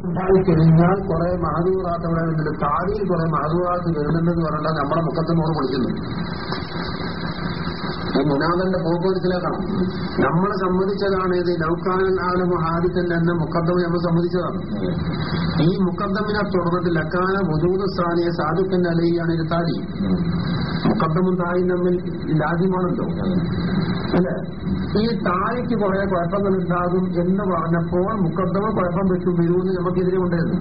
ഉണ്ടായി കഴിഞ്ഞാൽ കുറെ മഹദൂറാത്ത് അവിടെ വരുന്നുണ്ട് താടിയിൽ കുറെ മഹദൂറാത്ത് വരുന്നുണ്ടെന്ന് പറഞ്ഞാൽ നമ്മുടെ മുഖത്തിനോട് വിളിക്കുന്നു ഈ മുനാദന്റെ പോക്ക് മനസ്സിലാക്കണം. നമ്മൾ സമ്മതിച്ചതാണ് ഇത്. ലൗക്കാനൻ ആലും ഹാദിത്തൻ എന്ന മുക്കദ്ദമ നമ്മൾ സമ്മതിച്ചതാണ് ഈ മുക്കദ്ദമിനെ തുടർന്നിട്ട് ലക്കാന ബുദൂദ് സ്ഥാനിയെ സാധുക്കൻ അലയാണ് ഇത് താടി. മുക്കദ്ദമും തായും തമ്മിൽ ലാജ്യമാണല്ലോ അല്ലെ? ഈ താഴേക്ക് കുറെ കുഴപ്പങ്ങൾ ഉണ്ടാകും എന്ന് പറഞ്ഞപ്പോൾ മുക്കദ്ദമ കുഴപ്പം വെച്ചു. വരുമെന്ന് നമുക്കെതിരെ ഉണ്ടായിരുന്നു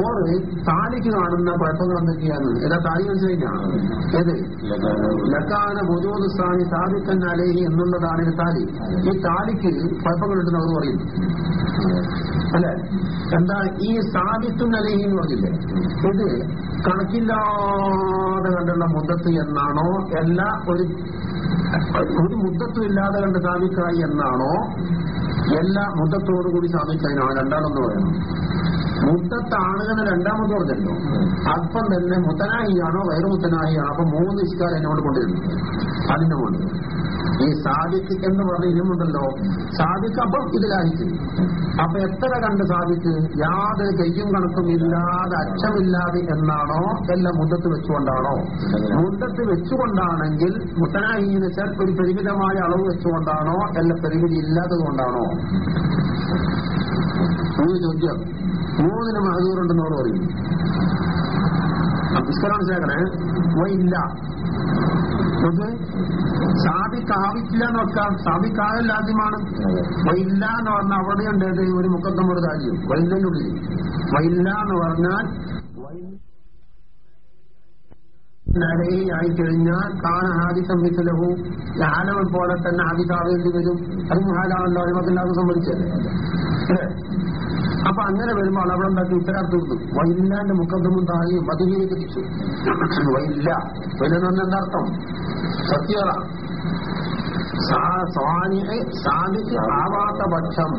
ഓറ് താലിക്ക് കാണുന്ന കുഴപ്പങ്ങൾ എന്തൊക്കെയാണ്? ഏതാ താലി മനസ്സിലായിട്ടാണ് ഏത്? ലക്കാന ബുജൂദ് സ്ഥാനി സാധിക്കൻ അലേഹി എന്നുള്ളതാണ് ഈ താലി. ഈ താലിക്ക് കുഴപ്പങ്ങളുണ്ടെന്ന് അവർ പറയുന്നു അല്ലെ? എന്താ ഈ സാധിത്തുൻ അലേഹി എന്ന് പറഞ്ഞില്ലേ? ഇത് കണക്കില്ലാതെ കണ്ടുള്ള മുദ്ദത്ത് എന്നാണോ? അല്ല ഒരു ഒരു മുദ്ദത്തും ഇല്ലാതെ കണ്ട് സാധിക്കായി എന്നാണോ? എല്ലാ മുദ്ദത്തോടുകൂടി സാധിക്കാനാണോ രണ്ടാണെന്ന് പറയണം. മുദ്ദത്താണെന്ന് രണ്ടാമത് പറഞ്ഞല്ലോ അപ്പം തന്നെ മുത്തനാഹിയാണോ വൈറുമുത്തനാഹിയാണോ അപ്പൊ മൂന്ന് ഇഷ്കാരം എന്നോട് കൊണ്ടിരുന്നു അതിന്റെ കൊണ്ട് ഈ സാധിക്ക് എന്ന് പറഞ്ഞ ഇനിമുണ്ടല്ലോ. സാധിക്ക് അപ്പം ഇതിലായിരിക്കും അപ്പൊ എത്ര കണ്ട് സാധിക്ക്? യാതൊരു കയ്യും കണക്കും ഇല്ലാതെ അക്ഷമില്ലാതെ എന്നാണോ എല്ലാം മുദ്ദത്ത് വെച്ചുകൊണ്ടാണോ? മുദ്ദത്ത് വെച്ചുകൊണ്ടാണെങ്കിൽ മുത്തനായി എന്ന് വെച്ചാൽ ഒരു പരിമിതമായ അളവ് വെച്ചുകൊണ്ടാണോ അല്ല പരിമിതി ഇല്ലാത്തത് കൊണ്ടാണോ? ഒരു ചോദ്യം. മൂന്നിന് മഹദൂറുണ്ടെന്ന് അവർ പറയും ഇസ്കരം മനസ്സിലാക്കണേ ഇല്ല ഇത് സാധിക്കാവില്ല എന്ന് വെക്കാം സാധിക്കാകൽ ആദ്യമാണ് വൈല്ല എന്ന് പറഞ്ഞാൽ അവിടെയുണ്ട് ഉണ്ടേത് ഒരു മുക്കത്തം ഒരു രാജ്യം വൈലിനുള്ളിൽ വൈല്ല എന്ന് പറഞ്ഞാൽ ആയിക്കഴിഞ്ഞാൽ കാന ഹാദിസം മിസലഹു ആലമൻ പോലെ തന്നെ ഹാദിസാവേണ്ടി വരും അതും ഹാലാണല്ലോ അതിമത്തില്ലാതെ സംബന്ധിച്ചത് അപ്പൊ അങ്ങനെ വരുമ്പോൾ അവിടെ ഉണ്ടാക്കി ഉത്തരം തീർന്നു വൈല്ലാന്റെ മുഖദ്ദമും താഴെയും മതിലേക്ക് തിരിച്ചു. വൈല്ല. വൈലെന്ന് പറഞ്ഞ എന്താർത്ഥം? സത്യത ആവാത്ത പക്ഷം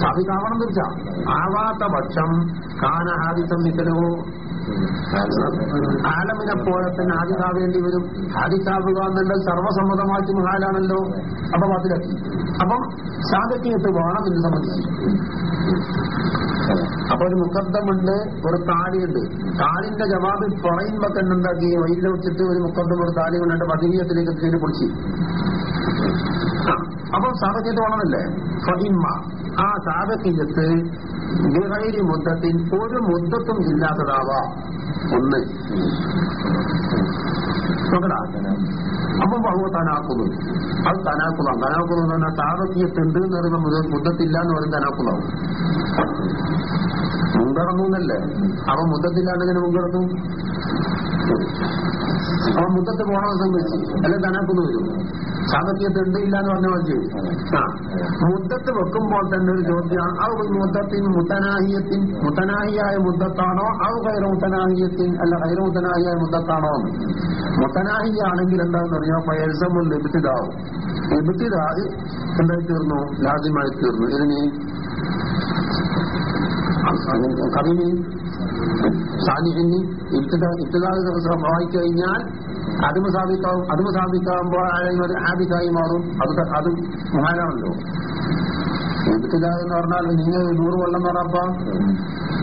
സാധിക്കാവണം തിരിച്ച. ആവാത്ത പക്ഷം കാനഹാദിത്തം ഹാദിസം ആലമിനെ പോലെ തന്നെ ഹാദിസാവേണ്ടി വരും ഹാദിസാവുക എന്നുള്ള സർവസമ്മതമാക്കി മഹാലാണല്ലോ അപ്പൊ അതിലെത്തി. അപ്പം സാധക്കീയത്ത് വേണം എന്ന് സംബന്ധിച്ച്. അപ്പൊ ഒരു മുക്കദ്ദമുണ്ട് ഒരു താലിയുണ്ട്. താലിന്റെ ജവാബിൽ പറയുമ്പോ തന്നെ എന്താക്കി? വൈദ്യുതി വെച്ചിട്ട് ഒരു മുക്കദ്ദം ഒരു താലി കൊണ്ടിട്ട് പതിനീയത്തിലേക്ക് തീരെ പൊളിച്ച് അപ്പൊ സാധക്കീയത്ത് വേണമല്ലേ ഫഹിമ ആ സാധക്കീയത്ത് നിറയിരി മുദ്ദത്തിൽ ഒരു മുദ്ദത്തും ഇല്ലാത്തതാവാം. ഒന്ന്. നോക്കടാ അപ്പൊ ബഹുവ തനാക്കുന്നു അത് തനാക്കുളം തനാക്കുളം എന്ന് പറഞ്ഞാൽ സാധക്കീയത്തുണ്ട് എന്ന് മുഴുവൻ മുദ്ദത്തില്ല എന്ന് പറയുന്നത് തനാക്കുളാവും മുൻകടന്നു എന്നല്ലേ? അവൻ മുദ്ദത്തില്ലാണ്ടെങ്ങനെ മുൻകടന്നു? അവൻ മുദ്ദത്ത് പോകണമെന്ന് സംബന്ധിച്ച് അല്ലെ തനാക്കുന്നു വരും. സാമ്പത്തികത്ത് ഉണ്ട് ഇല്ല എന്ന് പറഞ്ഞാൽ മതി ആ. മുദ്ദത്ത് വെക്കുമ്പോൾ തന്നെ ഒരു ചോദ്യമാണ്. അത് മുദ്ദത്തിൻ മുത്തനാഹിയത്തിൻ. മുത്തനാഹിയായ മുദ്ദത്താണോ അത് കൈറ മുത്തനാഹിയത്തിൻ. അല്ല കൈറ മുത്തനാഹിയായ മുദ്ദത്താണോ മുത്തനാഹിയാണെങ്കിൽ എന്താണെന്ന് അറിയാം പയൽസമുൽ ലഭിച്ചതാവും ലഭിച്ചതായി എന്തായി തീർന്നു ലാദ്യമായി തീർന്നു ഇതിന് കവിനി. സാന്നിഹിനി ഇബ്തിദാ വായിക്കഴിഞ്ഞാൽ അതും സാധിക്കാവും അതും സാധിക്കാവുമ്പോൾ ആദിക്കായി മാറും. അത് അത് മഹാനാണല്ലോ. ഇബ്തിദാ എന്ന് പറഞ്ഞാൽ നിങ്ങൾ നൂറ് കൊല്ലം പറഞ്ഞപ്പ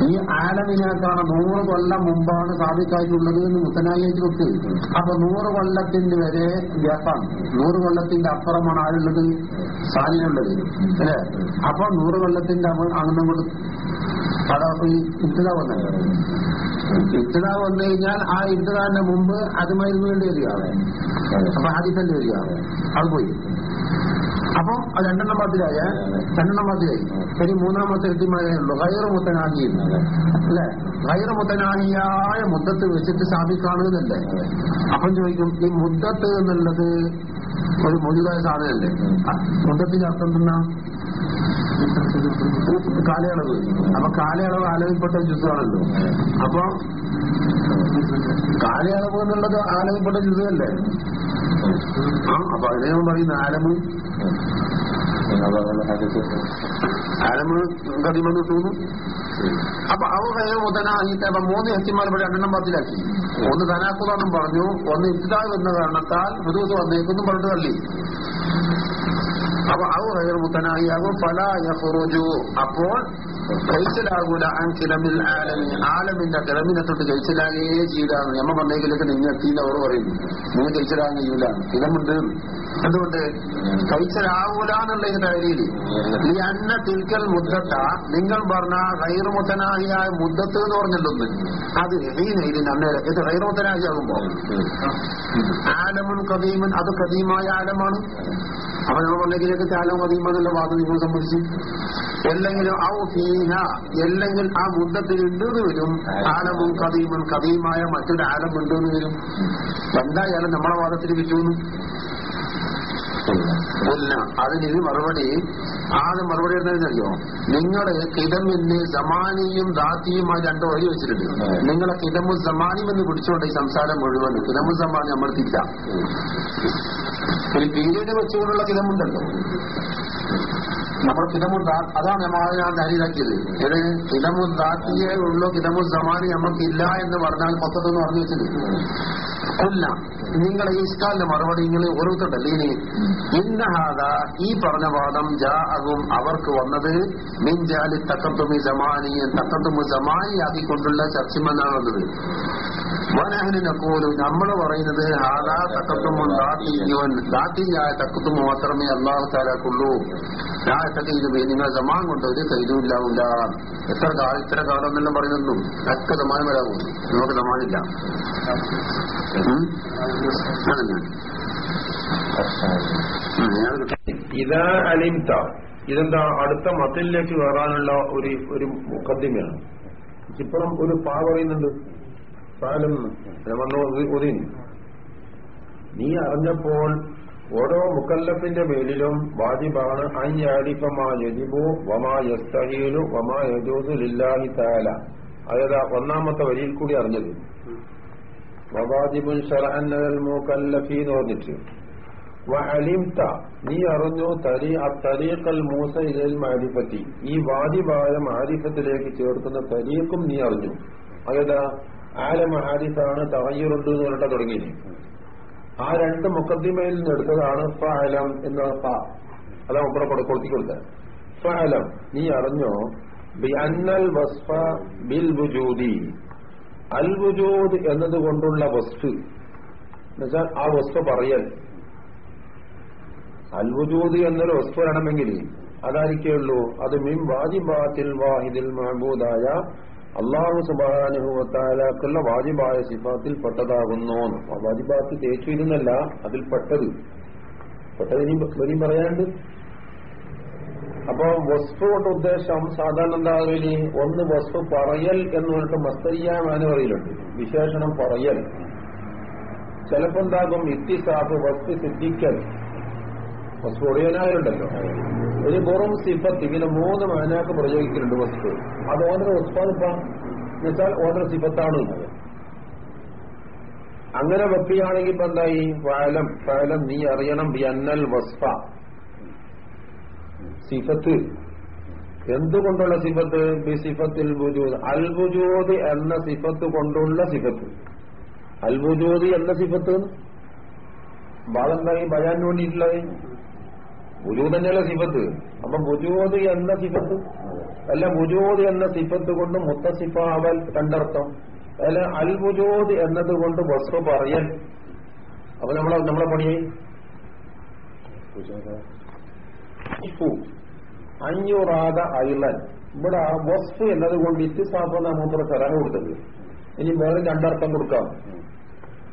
ഈ ആലമിനേക്കാണ് നൂറ് കൊല്ലം മുമ്പാണ് സാധിക്കായിട്ടുള്ളത് എന്ന് മുത്തനായിട്ട് വെക്ക്. അപ്പൊ നൂറ് കൊല്ലത്തിന്റെ വരെ ഗ്യാപ്പാണ്. നൂറ് കൊല്ലത്തിന്റെ അപ്പുറമാണ് ആരുള്ളത്? സാലിനുള്ളത്. അല്ലേ? അപ്പൊ നൂറ് കൊല്ലത്തിന്റെ അങ്ങനെ കൊണ്ട് അതാ ഇബ്തിദാ വന്നത് ഇബ്തിദാ വന്നു കഴിഞ്ഞാൽ ആ ഇത്തിടാന്റെ മുമ്പ് അതുമായിരുന്നു വേണ്ടി വരികയാണ് അപ്പൊ ആദ്യത്തല്ലേ വരികയാണ് അത് പോയി. അപ്പൊ രണ്ടെണ്ണം മാത്രമായ രണ്ടെണ്ണം മാത്രമായി ഇനി മൂന്നാമത്തെ എത്തിമാരുള്ളൂ ഹൈറ മുത്തനാഹി അല്ലെ? ഹൈറ മുത്തനാഹിയായ മുദ്ദത്ത് വെച്ചിട്ട് സ്ഥാപിക്കാണെന്നല്ലേ അപ്പം ചോദിക്കും ഈ മുദ്ദത്ത് എന്നുള്ളത് ഒരു മൊഴിതായ സാധനമല്ലേ? മുദ്ദത്തിന്റെ അർത്ഥം എന്തെന്നാ? കാലയളവ്. അപ്പൊ കാലയളവ് ആലവിൽപ്പെട്ട ജുസാണല്ലോ അപ്പൊ കാലയളവ് എന്നുള്ളത് ആലവിൽപ്പെട്ട ജുസല്ലേ ആ അപ്പൊ അതിനെ പറയുന്ന ആലമ് ആലമ് കതിമെന്ന് തോന്നും. അപ്പൊ അവ കയ്യോ മുതനാഹിത്തെ അപ്പൊ മൂന്ന് എത്തിമാർ ഇവിടെ രണ്ടെണ്ണം പത്തിലാക്കി ഒന്ന് തനാക്കുതാന്നും പറഞ്ഞു ഒന്ന് ഇത്തിതാവ് എന്ന കാരണത്താൽ ദിവസം വന്നേക്കൊന്നും പറഞ്ഞിട്ട് തള്ളി. ഔ ഹൈർ മുത്തനാഹിയാകും അപ്പോൾ കഴിച്ചിലാകൂല കിലമിൽ ആലമി. ആലമിന്റെ കിളമിനെ തൊട്ട് കഴിച്ചിലാകേ ചെയ്താണ് നമ്മ പറഞ്ഞേക്കിലേക്ക് നിങ്ങൾ എത്തിയെന്ന് അവർ പറയുന്നു നിങ്ങൾ കഴിച്ചിലാകാൻ കഴിയൂല. കിളമുണ്ട് അതുകൊണ്ട് കഴിച്ചലാവൂല എന്നുള്ള ഇതിന്റെ കാര്യയിൽ ഈ അന്ന തിൽക്കൽ മുദ്ദത്ത നിങ്ങൾ പറഞ്ഞ റൈറുമുത്തനാഹിയായ മുദ്ദത്ത് എന്ന് പറഞ്ഞിട്ടൊന്ന് അത് ഹീനയിലിന് അന്നേരം. ഇത് റൈറുമുത്തനാഹിയാകുമ്പോ ആലമുൻ കദീമൻ അത് കദീമായ ആലമാണ്. അപ്പൊ നമ്മൾ ചാലോ ആലം എന്നുള്ള വാദം നിങ്ങൾ സംബന്ധിച്ച്. എല്ലെങ്കിലും ഔ ഫീഹ അല്ലെങ്കിൽ ആ മുദ്ദത്തിൽ ഉണ്ടെന്ന് വരും. ആലമും കദീമും കദീമായ മറ്റൊരു ആലം ഉണ്ടെന്ന് വരും. എന്തായാലും നമ്മളെ വാദത്തിൽ കിട്ടുന്നു ഇല്ല അതിന് മറുപടി ആദ്യം മറുപടി എന്താണെന്നറിയോ നിങ്ങൾ കിടമിന് സമാനിയും ദാത്തിയുമായി രണ്ട് വഴി വെച്ചിട്ടുണ്ട്. നിങ്ങളെ കിടമു സമാനിയും എന്ന് പിടിച്ചുകൊണ്ട് ഈ സംസാരം മുഴുവൻ കിടമു സമാനി നമ്മൾ തിരിച്ച ഒരു പീരീഡ് വെച്ചുകൊണ്ടുള്ള കിടമുണ്ടല്ലോ നമ്മൾ കിടമു അതാണ് നമ്മൾ ഞാൻ ധാരിതാക്കിയത് ഇത് കിടമു ദാത്തിയെ ഉള്ളൂ കിടമു സമാനി നമുക്കില്ല എന്ന് പറഞ്ഞാൽ മൊത്തത്തിൽ പറഞ്ഞു വെച്ചത് അല്ല നിങ്ങളെ ഈ ഇസ്കാലിന്റെ മറുപടി നിങ്ങൾ ഓരോരുത്തരുണ്ടല്ലേ ഇനി? ഇന്നഹാദ ഈ പറഞ്ഞ വാദം ജാഅകും അവർക്ക് വന്നത് മിൻജാലി തക്കത്തുമി സമാനി തക്കത്തുമു സമാനിയാക്കിക്കൊണ്ടുള്ള ചർച്ചമെന്നാണ് വന്നത്. പോലും നമ്മൾ പറയുന്നത് ആദാ തക്കത്തുമ്പോൾ ദാത്തിയോൻ ദാത്തിയായ തക്കത്തും മാത്രമേ അള്ളാഹു താലാക്കുള്ളൂ ഞാൻ ഇത് നിങ്ങൾ സമാൻ കൊണ്ട് ഒരു കൈതുമില്ലാവില്ല എത്ര കാലം ഇത്ര കാലം എന്നെല്ലാം പറയുന്നു ഒക്കെ സമാനം വരാകും നമുക്ക് സമാനില്ല. ഇതാ അലിംത. ഇതെന്താ? അടുത്ത മതിലേക്ക് കയറാനുള്ള ഒരു ഒരു മുഖദ്യമയാണ്. ഇപ്പുറം ഒരു പാ പറയുന്നുണ്ട്. പാലം ഒതുങ്ങി നീ അറിഞ്ഞപ്പോൾ ഓരോ മുക്കല്ലഫിന്റെ മേലിലും വാജിബാണ് അയ്യാരിഫമാ യജിബു വമാ യസ്തഹീലു വമാ യജൂസു ലില്ലാഹി താല അതായത് ഒന്നാമത്തെ വരിയിൽ കൂടി അറിഞ്ഞത്. വവാജിബുൻ ഷറഅന്നൽ മുക്കല്ലഫി എന്ന് പറഞ്ഞിട്ട്. വഅലിംത നീ അറിഞ്ഞു തരി തരീഖൽ മൂസ ഇലൽ മാരിഫത്തി. ഈ വാജിബായ മാരിഫത്തിലേക്ക് ചേർക്കുന്ന തരീഖും നീ അറിഞ്ഞു. അതായത് ആല മഹാരിഫാണ് തകയ്യറുണ്ട് എന്ന് പറഞ്ഞിട്ട് തുടങ്ങി ആ രണ്ട് മുക്കദ്ദിമയിൽ നിന്ന് എടുത്തതാണ് ഫഅലം എന്ന ഫ. അതാ ഉപ്പറ കൊടുത്തി കൊടുത്തത് ഫഅലം നീ അറിഞ്ഞോ? ബി അന്നൽ വസ്ഫ ബിൽ വുജൂദി അൽ വുജൂദ് എന്നതുകൊണ്ടുള്ള വസ്തു. എന്നുവെച്ചാൽ ആ വസ്തു പറയൽ. അൽ വുജൂദ് എന്നൊരു വസ്തു വേണമെങ്കിൽ അതായിരിക്കുള്ളൂ അത് മിം വാജിബാത്തിൽ വാഹിദിൽ മഹബൂദായ അള്ളാഹു സുബാനുഭവത്താലാക്കുള്ള വാജിബായ സിഫാത്തിൽ പെട്ടതാകുന്നു വാജിബാത്ത് തേച്ചു ഇരുന്നല്ല അതിൽ പെട്ടത്. പെട്ടത് ഇനി ഇനിയും പറയാണ്ട് അപ്പൊ വസ്തു കൊണ്ട് ഉദ്ദേശം സാധാരണ എന്താകലി ഒന്ന് വസ്തു പറയൽ എന്ന് പറഞ്ഞിട്ട് മസ്തരിയാമാന പറയലുണ്ട്. വിശേഷണം പറയൽ. ചിലപ്പോ എന്താകും? ഇത്തിസാഫ് വസ്തു സിദ്ധിക്കൽ. വസ്തു ഒടിയനായുണ്ടല്ലോ ഒരു വെറും സിഫത്ത് ഇങ്ങനെ മൂന്ന് മാനാക്ക് പ്രയോഗിക്കുന്നുണ്ട് വസ്തു അത് ഓനർ ഉത്പാദിപ്പ എന്നുവെച്ചാൽ ഓനർ സിഫത്താണ്. അങ്ങനെ വെക്കുകയാണെങ്കിൽ ഇപ്പൊ എന്തായി? ഫലം ഫലം നീ അറിയണം എന്നൽ വസ്ഫ. സിഫത്ത്. എന്തുകൊണ്ടുള്ള സിഫത്ത്? ബി സിഫത്തിൽ ബുജൂദ് അൽ ബുജൂദ് എന്ന സിഫത്ത് കൊണ്ടുള്ള സിഫത്ത്. അൽ ബുജൂദ് എന്ന സിഫത്ത്. ബാളെന്തായി? ബയാൻ വേണ്ടിയിട്ടുള്ളത്. ബുജൂദ് തന്നെയല്ല സിഫത്ത്? അപ്പൊ ബുജൂദ് എന്ന സിഫത്ത്. അല്ല ബുജൂദ് എന്ന സിഫത്ത് കൊണ്ട് മുത്തസിഫ അവൽ രണ്ടർത്ഥം അല്ല അൽ എന്നത് കൊണ്ട് വസ്തു പറയൽ. അപ്പൊ നമ്മളെ നമ്മളെ പണിയായി അഞ്ഞൂറാത ഐലൻ ഇവിടെ വസ്തു എന്നത് കൊണ്ട് ഇത്തിസാഫ് നമുക്ക് തരാൻ കൊടുത്തത്. ഇനി വേറെ രണ്ടർത്ഥം കൊടുക്കാം.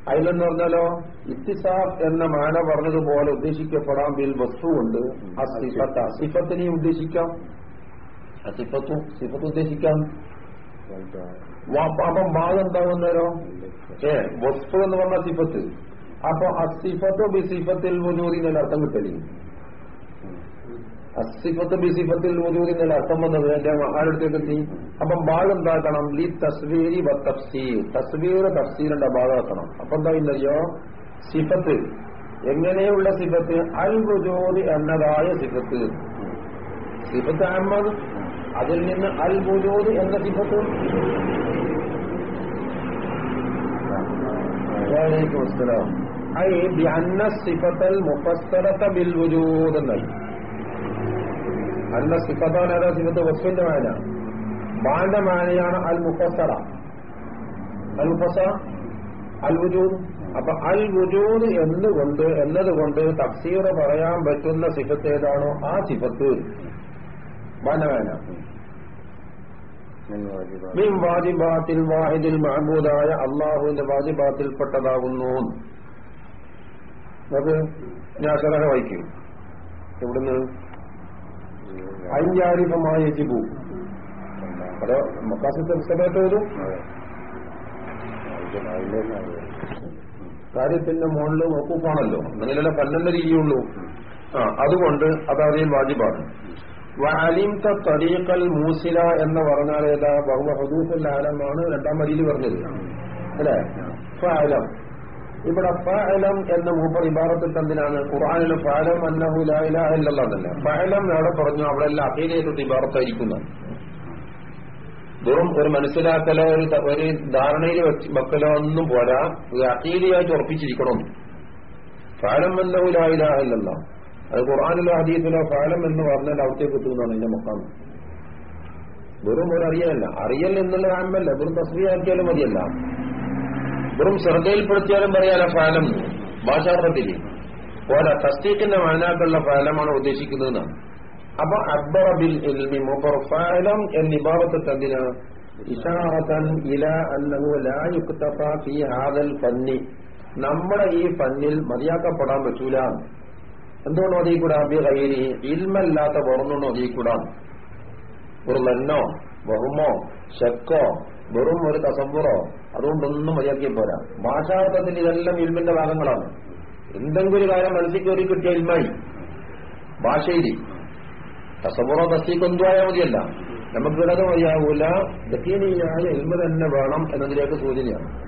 അതിലെന്ന് പറഞ്ഞാലോ ഇത്തിസാഫ് എന്ന മാന പറഞ്ഞതുപോലെ ഉദ്ദേശിക്കപ്പെടാൻ ബിൽ വസ്തുവുണ്ട്. ആ സിഫത്ത്. അസിഫത്തിനെയും ഉദ്ദേശിക്കാം. അസിഫത്തും സിഫത്തും. ഉദ്ദേശിക്കാം. അപ്പം ഭാഗം എന്താകുന്നേരോ? ഏ വസ്തു എന്ന് പറഞ്ഞ സിഫത്ത്. അപ്പൊ അസിഫത്തോ ബി സിഫത്തിൽ മുജൂറിനല്ല അർത്ഥം കിട്ടലി. അസിഫത്ത് ബി സിഫത്തിൽ മുജൂറിനല്ല അർത്ഥം വന്നത് എന്റെ മഹാനടുത്തേക്ക് എത്തി. അപ്പം ഭാഗം എന്താക്കണം ലി തസ്വീരി തഫ്സീർ. തസ്വീർ തഫ്സീറിന്റെ ഭാഗമാക്കണം അപ്പൊ എന്താ ഇല്ലയോ സിഫത്ത്. എങ്ങനെയുള്ള സിഫത്ത്? അൽ ബുജൂദ് എന്നതായ സിഫത്ത്. സിഫത്ത് അഹമ്മദ്. അതിൽ നിന്ന് അൽ ബുജൂദ് എന്ന സിഫത്ത്. സിഫത്തൽ മുഫസ്സറത ബിൽ വുജൂദ് അന്ന സിഫത്താണ് ഏതാ സിഫത്ത് വസ്തുവിന്റെ മാന ബാന്റെ മാനയാണ് അൽ മുഫസറ അൽ മുഫസ അൽ വുജൂദ് അപ്പൊ അൽ വുജൂദ് എന്നുകൊണ്ട് എന്നതുകൊണ്ട് തഫ്സീർ പറയാൻ പറ്റുന്ന സിഫത്ത് ഏതാണോ ആ സിഫത്ത്. ബാന്റെ മാന വാജിബാത്തിൽ വാഹിദിൽ മഹബൂദായ അള്ളാഹുവിന്റെ വാജിബാത്തിൽപ്പെട്ടതാകുന്നു. അത് ഞാൻ ശരഹ വായിക്കും. ഇവിടുന്ന് അഞ്ചാരിഫമായ ജിബു അവിടെ മക്കാസിന്റെ പുസ്തകമായിട്ട് വരും. കാര്യത്തിന്റെ മുകളിൽ വക്കൂഫാണല്ലോ അങ്ങനെയല്ല പല്ലെന്ന രീതിയുള്ളൂ. ആ അതുകൊണ്ട് അത് വാജിബാണ്. വഅലിംത തരീഖൽ മൂസില എന്ന് പറഞ്ഞാൽ ഏതാ? ബഹുവ ആലമാണ്. രണ്ടാം വരിയിൽ പറഞ്ഞത്. അല്ലേ? ഫഅലം ഇവിടെ ഫലം എന്ന മൂപ്പർ ഇബാറത്തിൽ തന്നിനാണ് ഖുർആനിൽ ഫലം അന്നഹു ലാ ഇലാഹ ഇല്ലല്ലാഹ് എന്നല്ല? ഫഅലം എവിടെ പറഞ്ഞു അവിടെ എല്ലാം അഖീദയായിട്ട് ഇബാറത്തായിരിക്കുന്നത് വെറും ഒരു മനസ്സിലാക്കലോ ഒരു ഒരു ധാരണയിൽ വെക്കലോ ഒന്നും പോരാ. ഒരു അഖീദയായിട്ട് ഉറപ്പിച്ചിരിക്കണം. ഫാലം അന്നഹു ലാ ഇലാഹ ഇല്ലല്ലാഹ്. അത് ഖുർആാനിലോ ഹദീസിലോ ഫാലം എന്ന് പറഞ്ഞാൽ അവിടത്തേക്ക് എത്തുന്നതാണ് എന്റെ മുഖം. വെറും ഒരു അറിയല്ല അറിയൽ എന്നുള്ള ആമല്ല വെറും തസ്ബിയാക്കിയാലും മതിയല്ല. വെറും ശ്രദ്ധയിൽപ്പെടുത്തിയാലും പറയാലോ ഫലം? ഭാഷാർത്ഥത്തിൽ പോലെ തസ്തീഖിന്റെ മാനാക്കുള്ള ഫലമാണ് ഉദ്ദേശിക്കുന്നത് അപ്പൊ അക്ബർ ബിൽ ഇൽമി മൂപ്പർ ഫാലം എന്ന ഇബാറത്ത് എന്തിനാ ഇഷാറത്തൻ ഇല അന്നഹു ലാ നമ്മുടെ ഈ ഫന്നിൽ മതിയാക്കപ്പെടാൻ പറ്റൂല. എന്തുകൊണ്ട് ഒതുങ്ങിക്കൂടാ അബി കൈരി ഇൽമല്ലാത്ത പുറന്നുകൊണ്ട് ഒതുങ്ങിക്കൂടാ ഒരു ലന്നോ ബഹുമോ ശക്കോ വെറും ഒരു തസമ്പുറോ അതുകൊണ്ടൊന്നും മതിയാക്കിയ പോരാ. ഭാഷാർത്ഥത്തിൽ ഇതെല്ലാം ഇൽമിന്റെ ഭാഗങ്ങളാണ്. എന്തെങ്കിലും ഒരു കാര്യം മനസ്സിൽ കയറി കിട്ടിയ ഇൽമായി. ഭാഷയിൽ തസമ്പുറോ തസ്തീക്ക് എന്തുവായാൽ മതിയല്ല. നമുക്ക് ഇടത് മതിയാവൂല. ദക്കീനിയായ ഇൽമ തന്നെ വേണം എന്നതിലേക്ക് സൂചനയാണ്.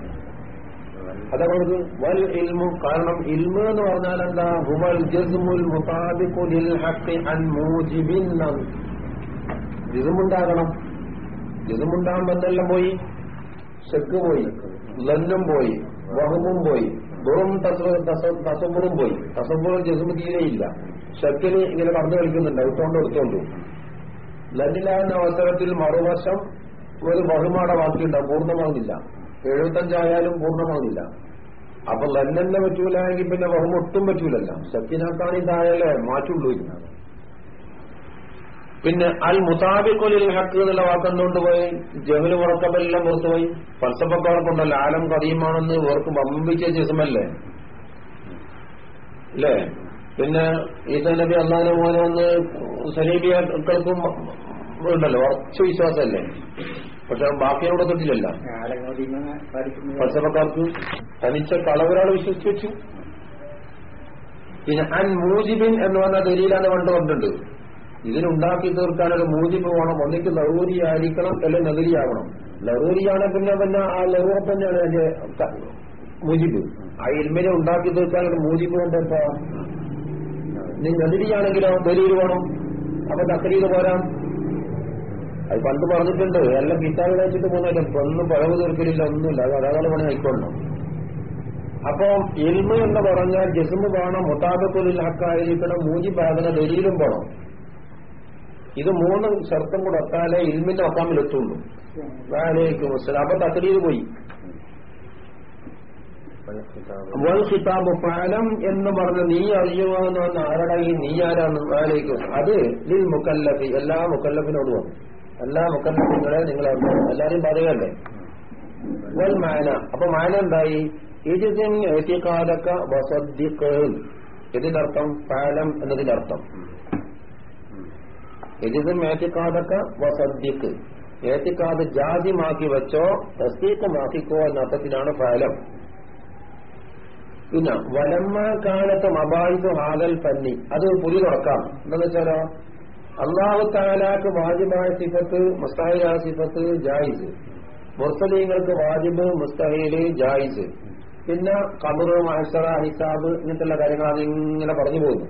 അതുകൊണ്ട് വൽ ഇൽമു കാരണം ഇൽമ എന്ന് പറഞ്ഞാൽ എന്താ? ഹുവൽ ജസ്മുൽ മുതാബിഖു ലിൽ ഹഖ് അൻ മൂജിബിൻ ജസ്മുണ്ടാകണം. ജസ്മുണ്ടാകുമ്പോൾ എന്തെല്ലാം പോയി. ഷെക്ക് പോയി ലന്നും പോയി വഹമും പോയി വെറും തസബുറും പോയി. തസബുറും ജസും തീരെയില്ല ഷക്കിന് ഇങ്ങനെ പറഞ്ഞു കളിക്കുന്നുണ്ട് എടുത്തോണ്ട് എടുത്തോണ്ടു ലന്നിലാകുന്ന അവസരത്തിൽ മറുവശം ഒരു ബഹുമാട ബാക്കിയുണ്ടാവും പൂർണമാകുന്നില്ല എഴുപത്തഞ്ചായാലും പൂർണമാകുന്നില്ല അപ്പൊ ലന്നെ പറ്റൂലായെങ്കിൽ പിന്നെ ബഹുമൊട്ടും പറ്റൂലല്ല. സത്യനാക്കാൻ ഇതായാലേ മാറ്റുള്ളൂ ഇല്ല പിന്നെ അൽ മുതാബിക്കുലിൽ ഹക്ക് എന്നുള്ള വാക്കെന്തുകൊണ്ട് പോയി? ജഹൽ ഉറക്കപ്പെല്ലാം പുറത്തുപോയി ഫൽസഫക്കാർക്കുണ്ടല്ലോ ആലം കറിയുമാണെന്ന് ഇവർക്ക് വമ്പിച്ച ജിസമല്ലേ? അല്ലേ പിന്നെ ഈസ നബി അള്ളാഹിനെ പോലെ ഒന്ന് സലീബിയക്കൾക്കും ഉണ്ടല്ലോ. ഉറച്ച വിശ്വാസമല്ലേ? പക്ഷെ ബാക്കിയോട് തൊട്ടില്ലല്ല. ഫൽസഫക്കാർക്ക് തനിച്ച കളവരാൾ വിശ്വസിച്ചു പിന്നെ അൻ മൂജിബിൻ എന്ന് പറഞ്ഞ ദലീലാണ് പണ്ട് കൊണ്ടുണ്ട് ഇതിനുണ്ടാക്കി തീർക്കാൻ ഒരു മൂജിബ് വേണം ഒന്നിക്ക് ലറൂരിയായിരിക്കണം അല്ലെങ്കിൽ നഗരിയാവണം. ലറൂരിയാണ് പിന്നെ പിന്നെ ആ ലറൂർ തന്നെയാണ് അതിന്റെ മൂജിബ് ആ ഇൽമിനെ ഉണ്ടാക്കി തീർക്കാൻ ഒരു മൂജിബ് കൊണ്ടെത്താ നീ നദിരിയാണെങ്കിലോ ദലീൽ വേണം. അപ്പൊ തക്കരീത് പോരാം. അത് പണ്ട് പറഞ്ഞിട്ടുണ്ട്. എല്ലാം കിട്ടാതെ വെച്ചിട്ട് പോകുന്നില്ല ഒന്നും പഴവ് തീർക്കലില്ല ഒന്നുമില്ല. അത് അതാകാല പണി ആയിക്കൊള്ളണം അപ്പൊ എൽമ എന്ന് പറഞ്ഞാൽ ജസ്മ് വേണം. മുത്താബക്കുലിൽ ഹക്കായിരിക്കണം മൂജിബാകന ദലീലും വേണം ഇത് മൂന്നും ശർത്തം കൂടെ എത്താലേ ഇൽമിന്റെ മക്കാമിലെത്തുള്ളൂ. അസ്സലാം. അപ്പൊ തക്കരീത് പോയി. വൽ ഖിതാബ് ഫലം എന്ന് പറഞ്ഞ നീ അറിയുവാന്ന് പറഞ്ഞ ആരുടെ ഈ നീ ആരാന്ന്? വാലേക്കും. അത് ലിൽ മുക്കല്ലഫി എല്ലാ മുക്കല്ലഫിനോട് വന്നു എല്ലാ മുക്കല്ലഫിങ്ങളെ നിങ്ങൾ എല്ലാരെയും പറയുകയല്ലേ? വൽ മാന. അപ്പൊ മാന എന്തായി? ഇതിൻ ഏറ്റിക്കാലൊക്കെ വസദ്ദിഖ്. ഇതിന്റെ അർത്ഥം ഫലം എന്നതിന്റെ അർത്ഥം. ഇതിൻ ഏറ്റിക്കാതൊക്കെ വസദ്ദിഖ് ഏറ്റിക്കാത് ജാതിമാക്കി വെച്ചോ തസ്തീക്കമാക്കിക്കോ എന്ന അർത്ഥത്തിലാണ് ഫലം. പിന്നെ വലമ്മ കാലത്ത് മബായിസ് ഹാദൽ പന്നി. അത് പുതിയ തുറക്കാം. എന്താന്ന് വെച്ചാലോ അള്ളാഹു താലാക്ക് വാജിബായ സിഫത്ത് മുസ്താഹിലായ സിഫത്ത് ജായിസ്. മുർസലീങ്ങൾക്ക് വാജിബ് മുസ്തഹീൽ ജായിസ്. പിന്നെ കബറ് മഹസറ ഹിസാബ് ഇങ്ങനത്തെ കാര്യങ്ങൾ അതിങ്ങനെ പറഞ്ഞു പോകുന്നു.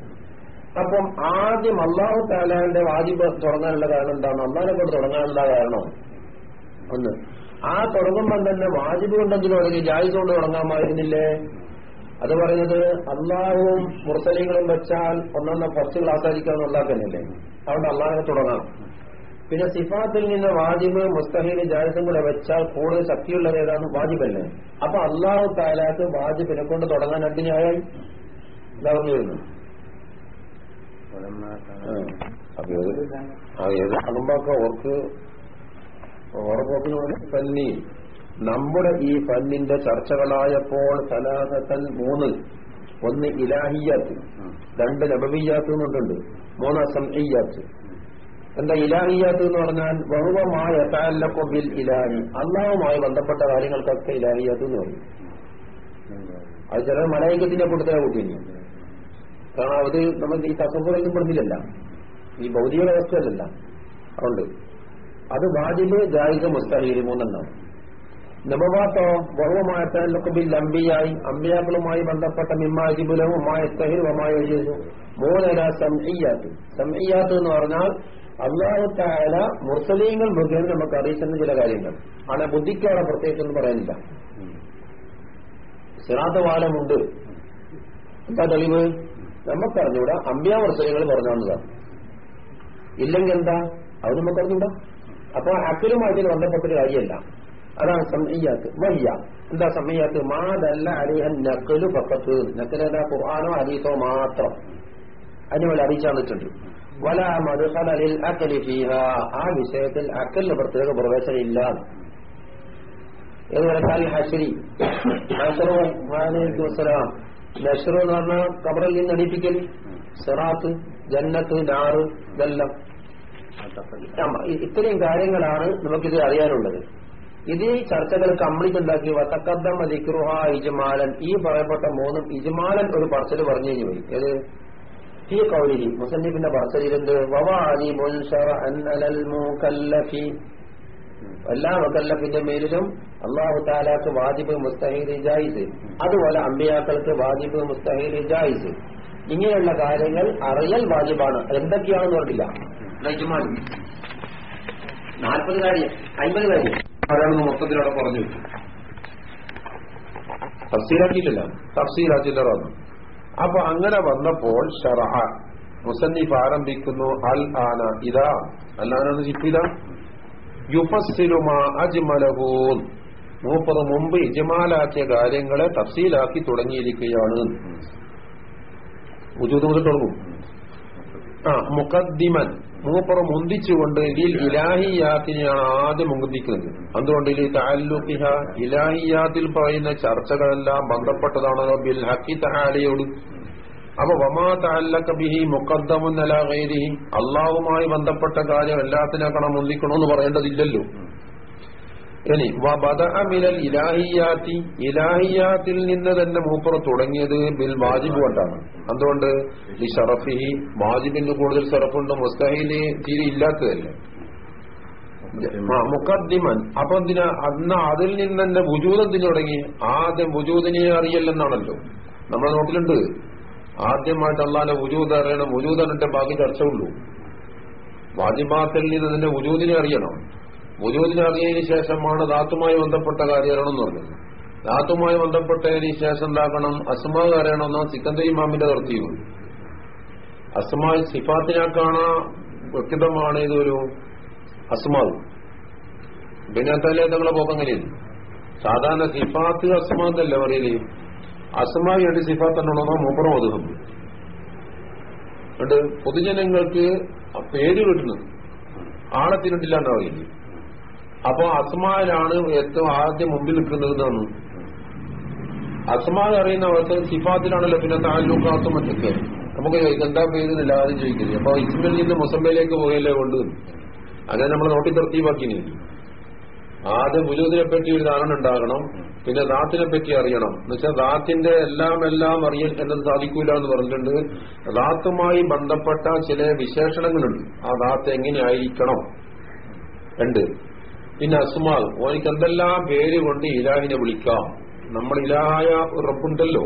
അപ്പം ആദ്യം അള്ളാഹു താലാന്റെ വാജിബ് തുടങ്ങാനുള്ള കാരണം എന്താണ്? അള്ളാഹിനെ കൊണ്ട് തുടങ്ങാനുള്ള കാരണം ഒന്ന്. ആ തുടങ്ങുമ്പോൾ തന്നെ വാജിബ് കൊണ്ടെങ്കിലും അല്ലെങ്കിൽ ജായിസ് കൊണ്ട് തുടങ്ങാമായിരുന്നില്ലേ അത് പറയുന്നത് അള്ളാഹുവും മുർസലിങ്ങളും വെച്ചാൽ ഒന്നൊന്ന് ഫസ്റ്റ് ക്ലാസ് അള്ളാഹ് തന്നെയല്ലേ അതുകൊണ്ട് അള്ളാഹിനെ തുടങ്ങാം പിന്നെ സിഫാത്തിൽ നിന്ന് വാജിബ് മുസ്തഹീന് ജായസും കൂടെ വെച്ചാൽ കൂടുതൽ ശക്തിയുള്ളത് ഏതാണ്? വാജിബല്ലേ. അപ്പൊ അള്ളാഹു താലാക്ക് വാജിബിനെ കൊണ്ട് തുടങ്ങാൻ അഗ്നിയായി ഇതാ പറഞ്ഞു വരുന്നു അപ്പൊ ഏത്? ആ ഏത് അതുമ്പോക്കെ ഓർക്ക് ഫന്നി നമ്മുടെ ഈ ഫന്നിന്റെ ചർച്ചകളായപ്പോൾ സലാഹത്തൻ മൂന്ന്. ഒന്ന് ഇലാഹിയാത്ത്. രണ്ട് നബവിയാത്ത് എന്നുണ്ട്. മൂന്ന് സംഇയ്യാത്ത് എന്താ ഇലാഹിയാത്ത് എന്ന് പറഞ്ഞാൽ ബഹുവമായ ബിൽ ഇലാഹി. അള്ളാഹുമായി ബന്ധപ്പെട്ട കാര്യങ്ങൾക്കൊക്കെ ഇലാഹിയാത്ത് എന്ന് പറയും. അത് ചില മലയങ്കത്തിന്റെ കൂട്ടത്തിലെ കൂട്ടിയില്ല കാരണം അത് നമ്മൾ ഈ തസമ്പുറൊന്നും പെടുന്നില്ലല്ല ഈ ഭൗതിക വ്യവസ്ഥയല്ല അതുകൊണ്ട് അത് വാജിബ് ജായിക മുസ്താഹിരി മൂന്നെണ്ണാണ് നബവാത്തോ ബഹുവമായ ബിൽ അമ്പിയായി അമ്പിയാക്കളുമായി ബന്ധപ്പെട്ട മിമ്മാജിബുലവും തഹിർ വമായ മൂന്നര സംഹയ്യാത്ത് സംഹയ്യാത്ത് എന്ന് പറഞ്ഞാൽ അള്ളാഹുത്തായ മുസ്ലിങ്ങൾ മുഖേന നമുക്ക് അറിയിക്കുന്ന ചില കാര്യങ്ങൾ. ആണ് ബുദ്ധിക്ക് അവിടെ പ്രത്യേകിച്ചൊന്നും പറയാനില്ല. സിറാത്ത വാലമുണ്ട് എന്താ തെളിവ്? നമുക്കറിഞ്ഞൂടാ അമ്പ്യാവർത്തനങ്ങൾ പറഞ്ഞതാണ് ഇല്ലെങ്കിൽ എന്താ അത് നമുക്കറിഞ്ഞൂടാ അപ്പൊ അക്കലുമായിട്ട് ബന്ധപ്പെട്ട കാര്യമല്ല അതാണ് സമയ്യാത്ത് വയ്യ എന്താ സമയ്യാത്ത് മാതല്ല അലിഹൻ നക്കലു പക്കത്ത് നക്കലേതാ ഖുർആാനോ ഹദീസോ മാത്രം. അതിന് വേണ്ടി അറിയിച്ചാന്നിട്ടുണ്ട് വല മധുസലിൽ അക്കലി ഫീഹ. ആ വിഷയത്തിൽ അക്കലിന് പ്രത്യേക പ്രവേശനം ഇല്ല ഏതുപോലെ കാൽ ഹഷരി വസ്സലാം. നഷറു എന്ന് പറഞ്ഞാൽ കബറിൽ നിന്ന് അടിപ്പിക്കൽ. സിറാത്ത് ജന്നത്ത് നാറ് ഇതെല്ലാം ഇത്രയും കാര്യങ്ങളാണ് നമുക്കിത് അറിയാനുള്ളത്. ഇത് ചർച്ചകൾ കംപ്ലീറ്റ് ഉണ്ടാക്കി വത്തക്കദ്ദം ദിക്റുഹ ഇജ്മാലൻ. ഈ പറയപ്പെട്ട മൂന്നും ഇജ്മാലൻ ഒരു പറച്ചൽ പറഞ്ഞു കഴിഞ്ഞു പോയി. ഏത്? ഈ കൗലി മുസന്നിഫിന്റെ പറച്ചലിരുണ്ട് വവാലി മുൻഷറ അന്നലൽ മുകല്ലഫി. എല്ലാ മുക്കല്ലഫിന്റെ മേലിലും അള്ളാഹു താലാക്ക് വാജിബ് മുസ്തഹീൽ ജായിസ്. അതുപോലെ അമ്പിയാക്കൾക്ക് വാജിബ് മുസ്തഹീൽ ജായിസ്. ഇങ്ങനെയുള്ള കാര്യങ്ങൾ അറിയൽ വാജിബാണ്. എന്തൊക്കെയാണെന്ന് പറഞ്ഞില്ല നാൽപ്പത് കാര്യം. അമ്പത് കാര്യം. ആരാണെന്ന് മൊത്തത്തിലവിടെ പറഞ്ഞു തഫ്സീലാക്കിയിട്ടില്ല. തഫ്സീലാക്കിയില്ല അപ്പൊ അങ്ങനെ വന്നപ്പോൾ ഷറഹ മുസന്നിഫ് ആരംഭിക്കുന്നു അൽ ആന ഇതാ. അല്ലാനാണ് ചിപ്പിത മൂപ്പത് മുമ്പ് ഇജ്മാലാക്കിയ കാര്യങ്ങളെ തഫ്സീലാക്കി തുടങ്ങിയിരിക്കുകയാണ്. തുടങ്ങും. ആ മുഖദ്ദിമൻ. മൂപ്പറ മുന്തിച്ചുകൊണ്ട് ഇതിൽ ഇലാഹിയാത്തിനെയാണ് ആദ്യം മുന്തിക്കുന്നത്. അതുകൊണ്ട് ഇതിൽ താലൂക്കിഹ ഇലാഹിയാത്തിൽ പറയുന്ന ചർച്ചകളെല്ലാം ബന്ധപ്പെട്ടതാണ് ബിൽ ഹക്കി തഹാലയോട് അപ്പൊ വമാ താലക്ക ബിഹി മുഖദ്ദമുന്നല ഗൈരിഹി. അള്ളാഹുമായി ബന്ധപ്പെട്ട കാര്യം എല്ലാത്തിനേക്കണം മുന്തിക്കണമെന്ന് പറയേണ്ടതില്ലല്ലോ. ഇനി മിനൽ ഇലാഹിയാത്തി. ഇലാഹിയാത്തിൽ നിന്ന് തന്നെ മൂപ്പർ തുടങ്ങിയത് ബിൽ വാജിബ് കൊണ്ടാണ്. അതുകൊണ്ട് ഈ ഷറഫിഹി വാജിബിന് കൂടുതൽ ഷറഫുണ്ട് മുസ്തഹിന് തീരെ ഇല്ലാത്തതല്ലേ. മുഖദ്ദിമൻ. അപ്പൊ എന്തിനാ? അന്ന് അതിൽ നിന്ന് തന്നെ തുടങ്ങി? ആദ്യം വുജൂദിനെ അറിയല്ലെന്നാണല്ലോ. നമ്മുടെ നോട്ടിലുണ്ട്. ആദ്യമായിട്ട് അള്ളാന്റെ ഉജൂത് അറിയണം. അറിഞ്ഞിട്ട് ബാക്കി ചർച്ച ഉള്ളൂ വാജിബാത്തിൽ നിന്ന് അതിന്റെ വുജൂദിനെ അറിയണം. വുജൂദിനെ അറിയതിനു ശേഷമാണ് ധാത്തുമായി ബന്ധപ്പെട്ട കാര്യമാണെന്ന് പറഞ്ഞത്. ധാത്തുമായി ബന്ധപ്പെട്ടതിന് ശേഷം എന്താക്കണം? അസ്മാവ് അറിയണമെന്നോ സിക്കന്ദ ഇമാമിന്റെ തർത്തീവ് അസ്മായി കാണാ വ്യക്തിതമാണ് ഇതൊരു അസ്മാവ്. പിന്നെ തല്ലേ നിങ്ങളെ പോക്കങ്ങനെയാണ് സാധാരണ സിഫാത്ത് അസ്മാന്നല്ല പറയൽ? അസ്മായി വേണ്ടി സിഫാത്ത് എന്നുള്ളതോ മൂപ്പറം അദ്ദേഹം ഉണ്ട് പൊതുജനങ്ങൾക്ക് പേര് കിട്ടുന്നു ആളെ തിന്നിട്ടില്ല എന്നാ പറയില്ലേ അപ്പൊ അസ്മായിലാണ് ഏറ്റവും ആദ്യം മുമ്പിൽ നിൽക്കുന്നതെന്നാണ് അസ്മാൽ അറിയുന്ന അവസ്ഥ സിഫാത്തിലാണല്ലോ പിന്നെ താലൂക്കാത്തും മറ്റൊക്കെ. നമുക്ക് എന്താ പേര് ആദ്യം ചോദിക്കുന്നത് അപ്പൊ ഇസ്മിൽ നിന്ന് മുസമ്പയിലേക്ക് പോയല്ലേ കൊണ്ട്. അങ്ങനെ നമ്മൾ നോട്ടി തർത്തീവാക്കിനി ആദ്യം മുജൂദിനെ പറ്റി ഒരു ധാരണ ഉണ്ടാകണം. പിന്നെ ദാത്തിനെ പറ്റി അറിയണം. എന്നുവെച്ചാൽ ദാത്തിന്റെ എല്ലാം എല്ലാം അറിയാൻ എന്നത് സാധിക്കൂല എന്ന് പറഞ്ഞിട്ടുണ്ട്. ദാത്തുമായി ബന്ധപ്പെട്ട ചില വിശേഷണങ്ങളുണ്ട്. ആ ദാത്ത് എങ്ങനെയായിരിക്കണം? രണ്ട്. പിന്നെ അസുമാൽ ഓനിക്ക് എന്തെല്ലാം പേര് കൊണ്ട് ഇലാഹിനെ വിളിക്കാം? നമ്മൾ ഇലാഹായ ഒരു റബ്ബുണ്ടല്ലോ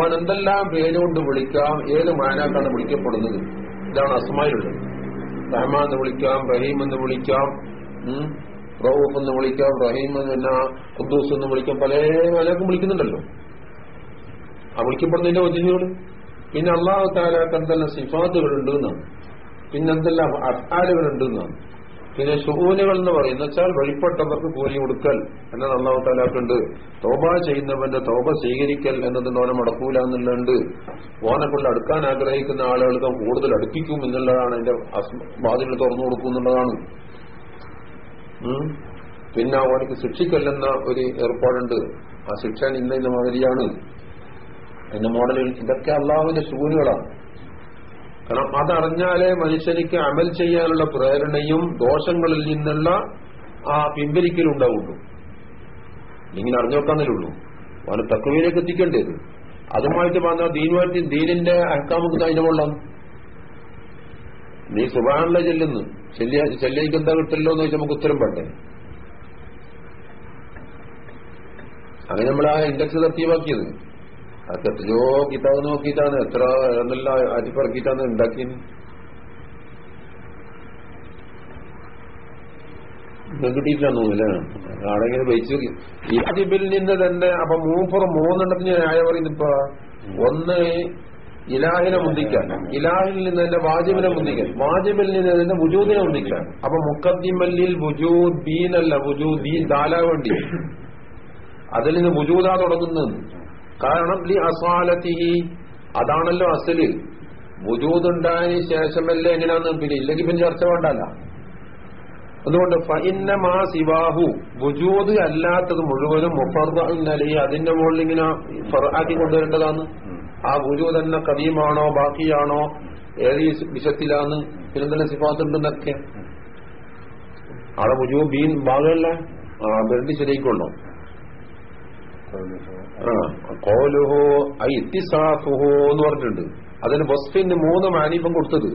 ഓൻ എന്തെല്ലാം പേര് കൊണ്ട് വിളിക്കാം? ഏത് മാനാക്കാണ് വിളിക്കപ്പെടുന്നത്? ഇതാണ് അസ്മായിലുള്ളത് റഹ്മാൻ എന്ന് വിളിക്കാം റഹീം എന്ന് വിളിക്കാം റൌഫ് എന്ന് വിളിക്കാം റഹീം എന്ന് പിന്നെ ഖുദ്ദൂസ് എന്ന് വിളിക്കാം പല പലർക്കും വിളിക്കുന്നുണ്ടല്ലോ. ആ വിളിക്കപ്പെടുന്നതിന്റെ ഒജിനുകൾ പിന്നെ അള്ളാഹു താലാക്ക് എന്തെല്ലാം സിഫാത്തുകൾ ഉണ്ട് എന്നാണ് പിന്നെ എന്തെല്ലാം അഫാലുകൾ ഉണ്ട് എന്നാണ് പിന്നെ ഷുഹൂനുകൾ എന്ന് പറയുന്ന വെച്ചാൽ വഴിപ്പെട്ടവർക്ക് കൂലി കൊടുക്കൽ എന്നത് അള്ളാഹു താലാക്കുണ്ട് തോബ ചെയ്യുന്നവന്റെ തോബ സ്വീകരിക്കൽ എന്നത് ഓനെ മടക്കൂല എന്നുള്ളുണ്ട് ഓനെ കൊണ്ട് അടുക്കാൻ ആഗ്രഹിക്കുന്ന ആളുകൾക്ക് കൂടുതൽ അടുപ്പിക്കും എന്നുള്ളതാണ് എന്റെ വാതിൽ തുറന്നു കൊടുക്കും എന്നുള്ളതാണ്. പിന്നെ അവർക്ക് ശിക്ഷിക്കല്ലെന്ന ഒരു ഏർപ്പാടുണ്ട്. ആ ശിക്ഷ ഇന്ന ഇന്ന മാതിരിയാണ്. എന്റെ മോഡലിൽ ഇതൊക്കെ അള്ളാഹുവിന്റെ ശൂന്യകളാണ് കാരണം അതറിഞ്ഞാലേ മനുഷ്യനിക്ക് അമൽ ചെയ്യാനുള്ള പ്രേരണയും ദോഷങ്ങളിൽ നിന്നുള്ള ആ പിൻവലിക്കലും ഉണ്ടാവുള്ളൂ ഇങ്ങനെ അറിഞ്ഞു നോക്കാന്നേ അവന് തക്കവയിലേക്ക് എത്തിക്കേണ്ടത് അതുമായിട്ട് പറഞ്ഞാൽ ദീനുമായിട്ട് ദീനിന്റെ അഹക്കാമുക്ക് അതിന്റെ കൊള്ളാം നീ സുബാനുള്ള ചെല്ലുന്നു. ചെല്ലിയ ചെല്ലിക്ക് എന്താ കിട്ടല്ലോ എന്ന് ചോദിച്ചാൽ നമുക്ക് ഉത്തരം വേണ്ടേ? അങ്ങനെ നമ്മൾ ആ ഇൻഡെക്സ് തർത്തീവാക്കിയത് അതൊക്കെ എത്രയോ കിതാബ് നോക്കിയിട്ടാണ് എത്ര എന്നല്ല അരിപ്പിറക്കിയിട്ടാണ് ഉണ്ടാക്കിയത്. കിട്ടിയിട്ടാണ് തോന്നുന്നില്ലേ ആടെങ്ങനെ വെച്ച് ഈ അതിബിൽ നിന്ന് തന്നെ അപ്പൊ മൂപ്പുറം മൂന്നെണ്ണത്തിന് ന്യായ പറയുന്നിപ്പ ഒന്ന് ഇലാഹിനെ മുന്തിക്കാൻ. ഇലാഹിൽ നിന്ന് തന്നെ വാജിബിനെ മുന്തിക്കാൻ. വാജിബിൽ നിന്ന് തന്നെ വുജൂദിനെ മുന്തിക്കാൻ. അപ്പൊ മുക്കദ്ദിമല്ലിൽ വുജൂദ് ദീനല്ല വുജൂദ് ദീൻ ദാലാ വേണ്ടി അതിൽ നിന്ന് വുജൂദാ തുടങ്ങുന്നത്. കാരണം ലി അസാലത്തിഹി അതാണല്ലോ അസൽ. വുജൂദുണ്ടായതിനു ശേഷമല്ലേ എങ്ങനെയാന്ന് പിന്നെ ഇല്ലെങ്കിൽ പിന്നെ ചർച്ച വേണ്ടല്ല. അതുകൊണ്ട് ഫഇന്ന മാ സിവാഹു വുജൂദ് അല്ലാത്തത് മുഴുവനും മുഫർദലി അതിന്റെ മുകളിൽ ഇങ്ങനെ ഫറാക്കി കൊണ്ടുവരേണ്ടതാണ്. ആ ഗുരു തന്നെ കദീമാണോ ബാക്കിയാണോ ഏത് വിശത്തിലാന്ന് പിന്നെന്തെല്ലാം സിഫാത്തുണ്ടെന്നൊക്കെ. അവിടെ ഗുരു ബീൻ ഭാഗമല്ല ആ ബെർഡി കോലുഹോ ഐ ഇത്തിസാഫുഹോ എന്ന് പറഞ്ഞിട്ടുണ്ട്. അതിന് വസ്ഫിന് മൂന്ന് മാനീപ്പം കൊടുത്തത്.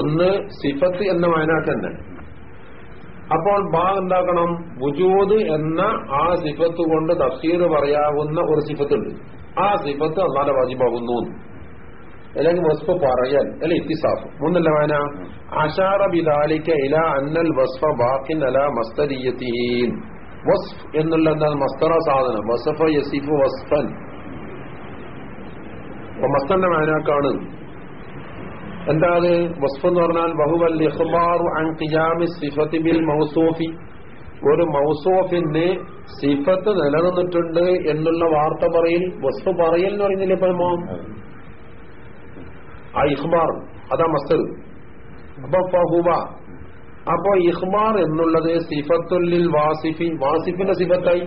ഒന്ന് സിഫത്ത് എന്ന മാനാക്ക് തന്നെ അപ്പോൾ ബാ എന്താക്കണം വുജൂദ് എന്ന ആ സിഫത്ത് കൊണ്ട് തഫ്സീർ പറയാവുന്ന ഒരു സിഫത്തുണ്ട്. ആ സിഫത്ത് അന്നാലെ വാജിബാകുന്നു. അല്ലെങ്കിൽ വസ്ഫ പറയൽ അല്ലെ ഇത്തിസാഫ്. മൂന്നല്ല വേന അഷാറ ബിദാലിക്ക ഇല അന്നൽ വസ്ഫ ബാക്കിൻ അല മസ്തരീയത്തീൻ വസ്ഫ് എന്നുള്ള എന്താണ് മസ്തറ സാധനം. വസഫ യസിഫ് വസ്ഫൻ. മസ്തന്റെ മാനാക്കാണ്. എന്താ അത്? വസ്ഫ് എന്ന് പറഞ്ഞാൽ ബഹുവൽ ഇഖ്ബാറു അൻ സിഫത്തി ബിൽ മൗസൂഫി. ഒരു മൗസൂഫിന് സിഫത്ത് നിലനിന്നിട്ടുണ്ട് എന്നുള്ള വാർത്ത പറയിൽ വസ്ഫ് പറയൽ എന്ന് പറയുന്നില്ലേ പരമോ ആ ഇഖ്ബാർ അതാ മസ്തർ അപ്പൊ ഇഖ്ബാർ എന്നുള്ളത് സിഫത്തുല്ലിൽ വാസിഫി വാസിഫിന്റെ സിഫത്തായി.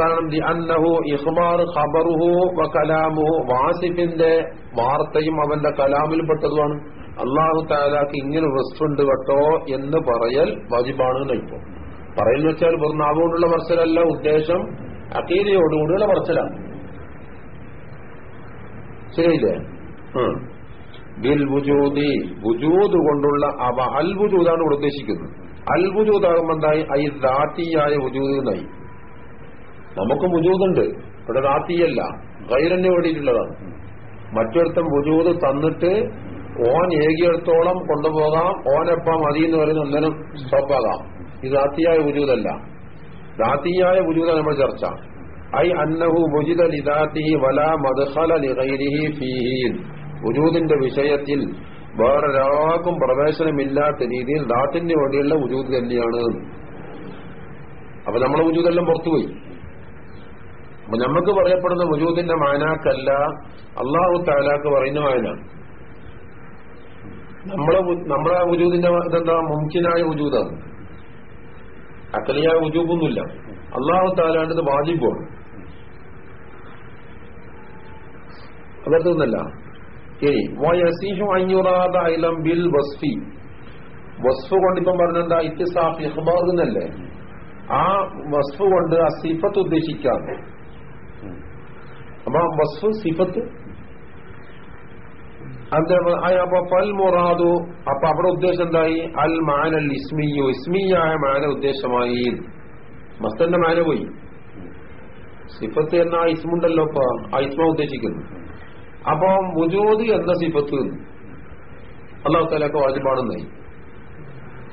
കാരണം അന്നഹു ഇഹ്മാർ ഖബറുഹു വ കലാമുഹു. വാസിഫിന്റെ വാർത്തയും അവന്റെ കലാമിൽ പെട്ടതുമാണ്. അള്ളാഹു താലാക്ക് ഇങ്ങനെ വസ്തുണ്ട് കേട്ടോ എന്ന് പറയൽ വാജിബാണ് ഇപ്പോ. പറയുന്ന വെച്ചാൽ വെറും നാവുകൊണ്ടുള്ള പറച്ചിലല്ല ഉദ്ദേശം അക്കീതയോടുകൂടിയുള്ള പറച്ചിലാണ്. ശരിയില്ലേ. ബിൽ വുജൂദി ബുജൂദ് കൊണ്ടുള്ള അവ അൽ വുജൂദാണ് ഇവിടെ ഉദ്ദേശിക്കുന്നത്. അൽ വുജൂദാകുമ്പോൾ എന്തായി? ഐ ദാത്തിയായ ബുജൂദ് എന്നായി. നമുക്ക് മുജൂദുണ്ട് ഇവിടെ റാത്തിയല്ല. ഗൈരന് വേണ്ടിയിട്ടുള്ളതാണ്. മറ്റൊരുത്തം മുജൂദ് തന്നിട്ട് ഓൻ ഏകിയെടുത്തോളം കൊണ്ടുപോകാം. ഓനെപ്പം മതി എന്ന് പറയുന്ന ഒന്നിനും സ്റ്റോപ്പാകാം ഇത് ദാത്തിയായ വുജൂദല്ല. ദാത്തിയായ വുജൂദാണ് നമ്മൾ ചർച്ച. ഐ അന്നഹു മുജിദ ലിദാത്തിഹി വല മദ്ഖല ലിഗൈരിഹി ഫീഹി വുജൂദിന്റെ വിഷയത്തിൽ വേറൊരാൾക്കും പ്രവേശനമില്ലാത്ത രീതിയിൽ ദാത്തിന് വേണ്ടിയുള്ള വുജൂദ് തന്നെയാണ്. അപ്പൊ നമ്മളെ ഉരുതെല്ലാം പുറത്തുപോയി. നമുക്ക് പറയപ്പെടുന്ന വജൂദിന്റെ മാനാക്കല്ല അള്ളാഹു താലാക്ക് പറയുന്ന മാനാണ് നമ്മളെ നമ്മളെ വജൂദിന്റെ ഇതെന്താ? മുംകിനായ വജൂദാണ് അക്കലിയായ വജൂബൊന്നുമില്ല. അള്ളാഹു താലാണ്ടത് വാജിബാണ്. അതൊന്നല്ല ഇനി വയസീഹു അഞ്ഞുറാദ ഐലം ബിൽ വസ്ഫി. വസ്ഫ് കൊണ്ട് ഇപ്പം പറഞ്ഞെന്താ? ഇത്തിസാഫ് ഇഹ്ബാർ എന്നല്ലേ? ആ വസ്ഫ് കൊണ്ട് ആ സിഫത്ത് ഉദ്ദേശിക്കാം അപ്പൊ വസ്ഫ് സിഫത്ത്. അപ്പൊ മുറാദു അപ്പൊ അവിടെ ഉദ്ദേശം എന്തായി? അൽ മാനൽ ഇസ്മിയു ഇസ്മിയായ മാന ഉദ്ദേശമായി. മസ്തന്റെ മാന പോയി. സിഫത്ത് എന്ന ആ ഇസ്മുണ്ടല്ലോ ഇപ്പൊ. ആ ഇസ്മ ഉദ്ദേശിക്കുന്നു. അപ്പൊ മുജൂദ് എന്ന സിഫത്ത് അള്ളാഹു താലൊക്കെ വാജിബാണെന്നായി.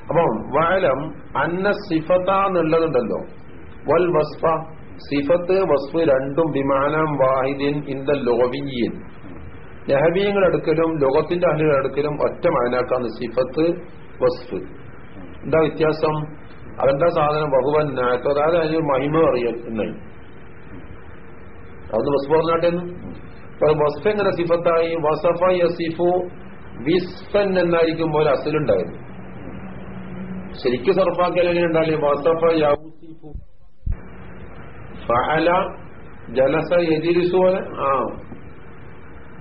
അപ്പം വയലം അന്ന സിഫത്ത എന്നുള്ളതുണ്ടല്ലോ വൽ വസ്ഫ സിഫത്ത് വസ്തു രണ്ടും വിമാനം വാഹിദിൻ ഇൻ ദ ലോവിയൻ നഹബീയങ്ങളുടെ അടുക്കലും ലോകത്തിന്റെ അഹലുകളുടെ അടുക്കലും ഒറ്റ മാനാക്കാന്ന് സിഫത്ത് വസ്തു എന്താ വ്യത്യാസം? അതെന്താ സാധനം? ബഹുവൻ നാറ്റോ അതായത് അതിന് മഹിമ അറിയാൻ എന്നായി അതൊന്ന് വസ്തു പറഞ്ഞാട്ടെന്ന് വസ്ഫ് എങ്ങനെ സിഫത്തായി? വസഫ യസിഫു വിസ്ഫൻ എന്നായിരിക്കും പോലെ അസിലുണ്ടായിരുന്നു ശരിക്കും സർഫാക്കിയാൽ എങ്ങനെ വസഫ യൗസിഫു ഫഅല ജലസ യജിരിസു പോലെ ആ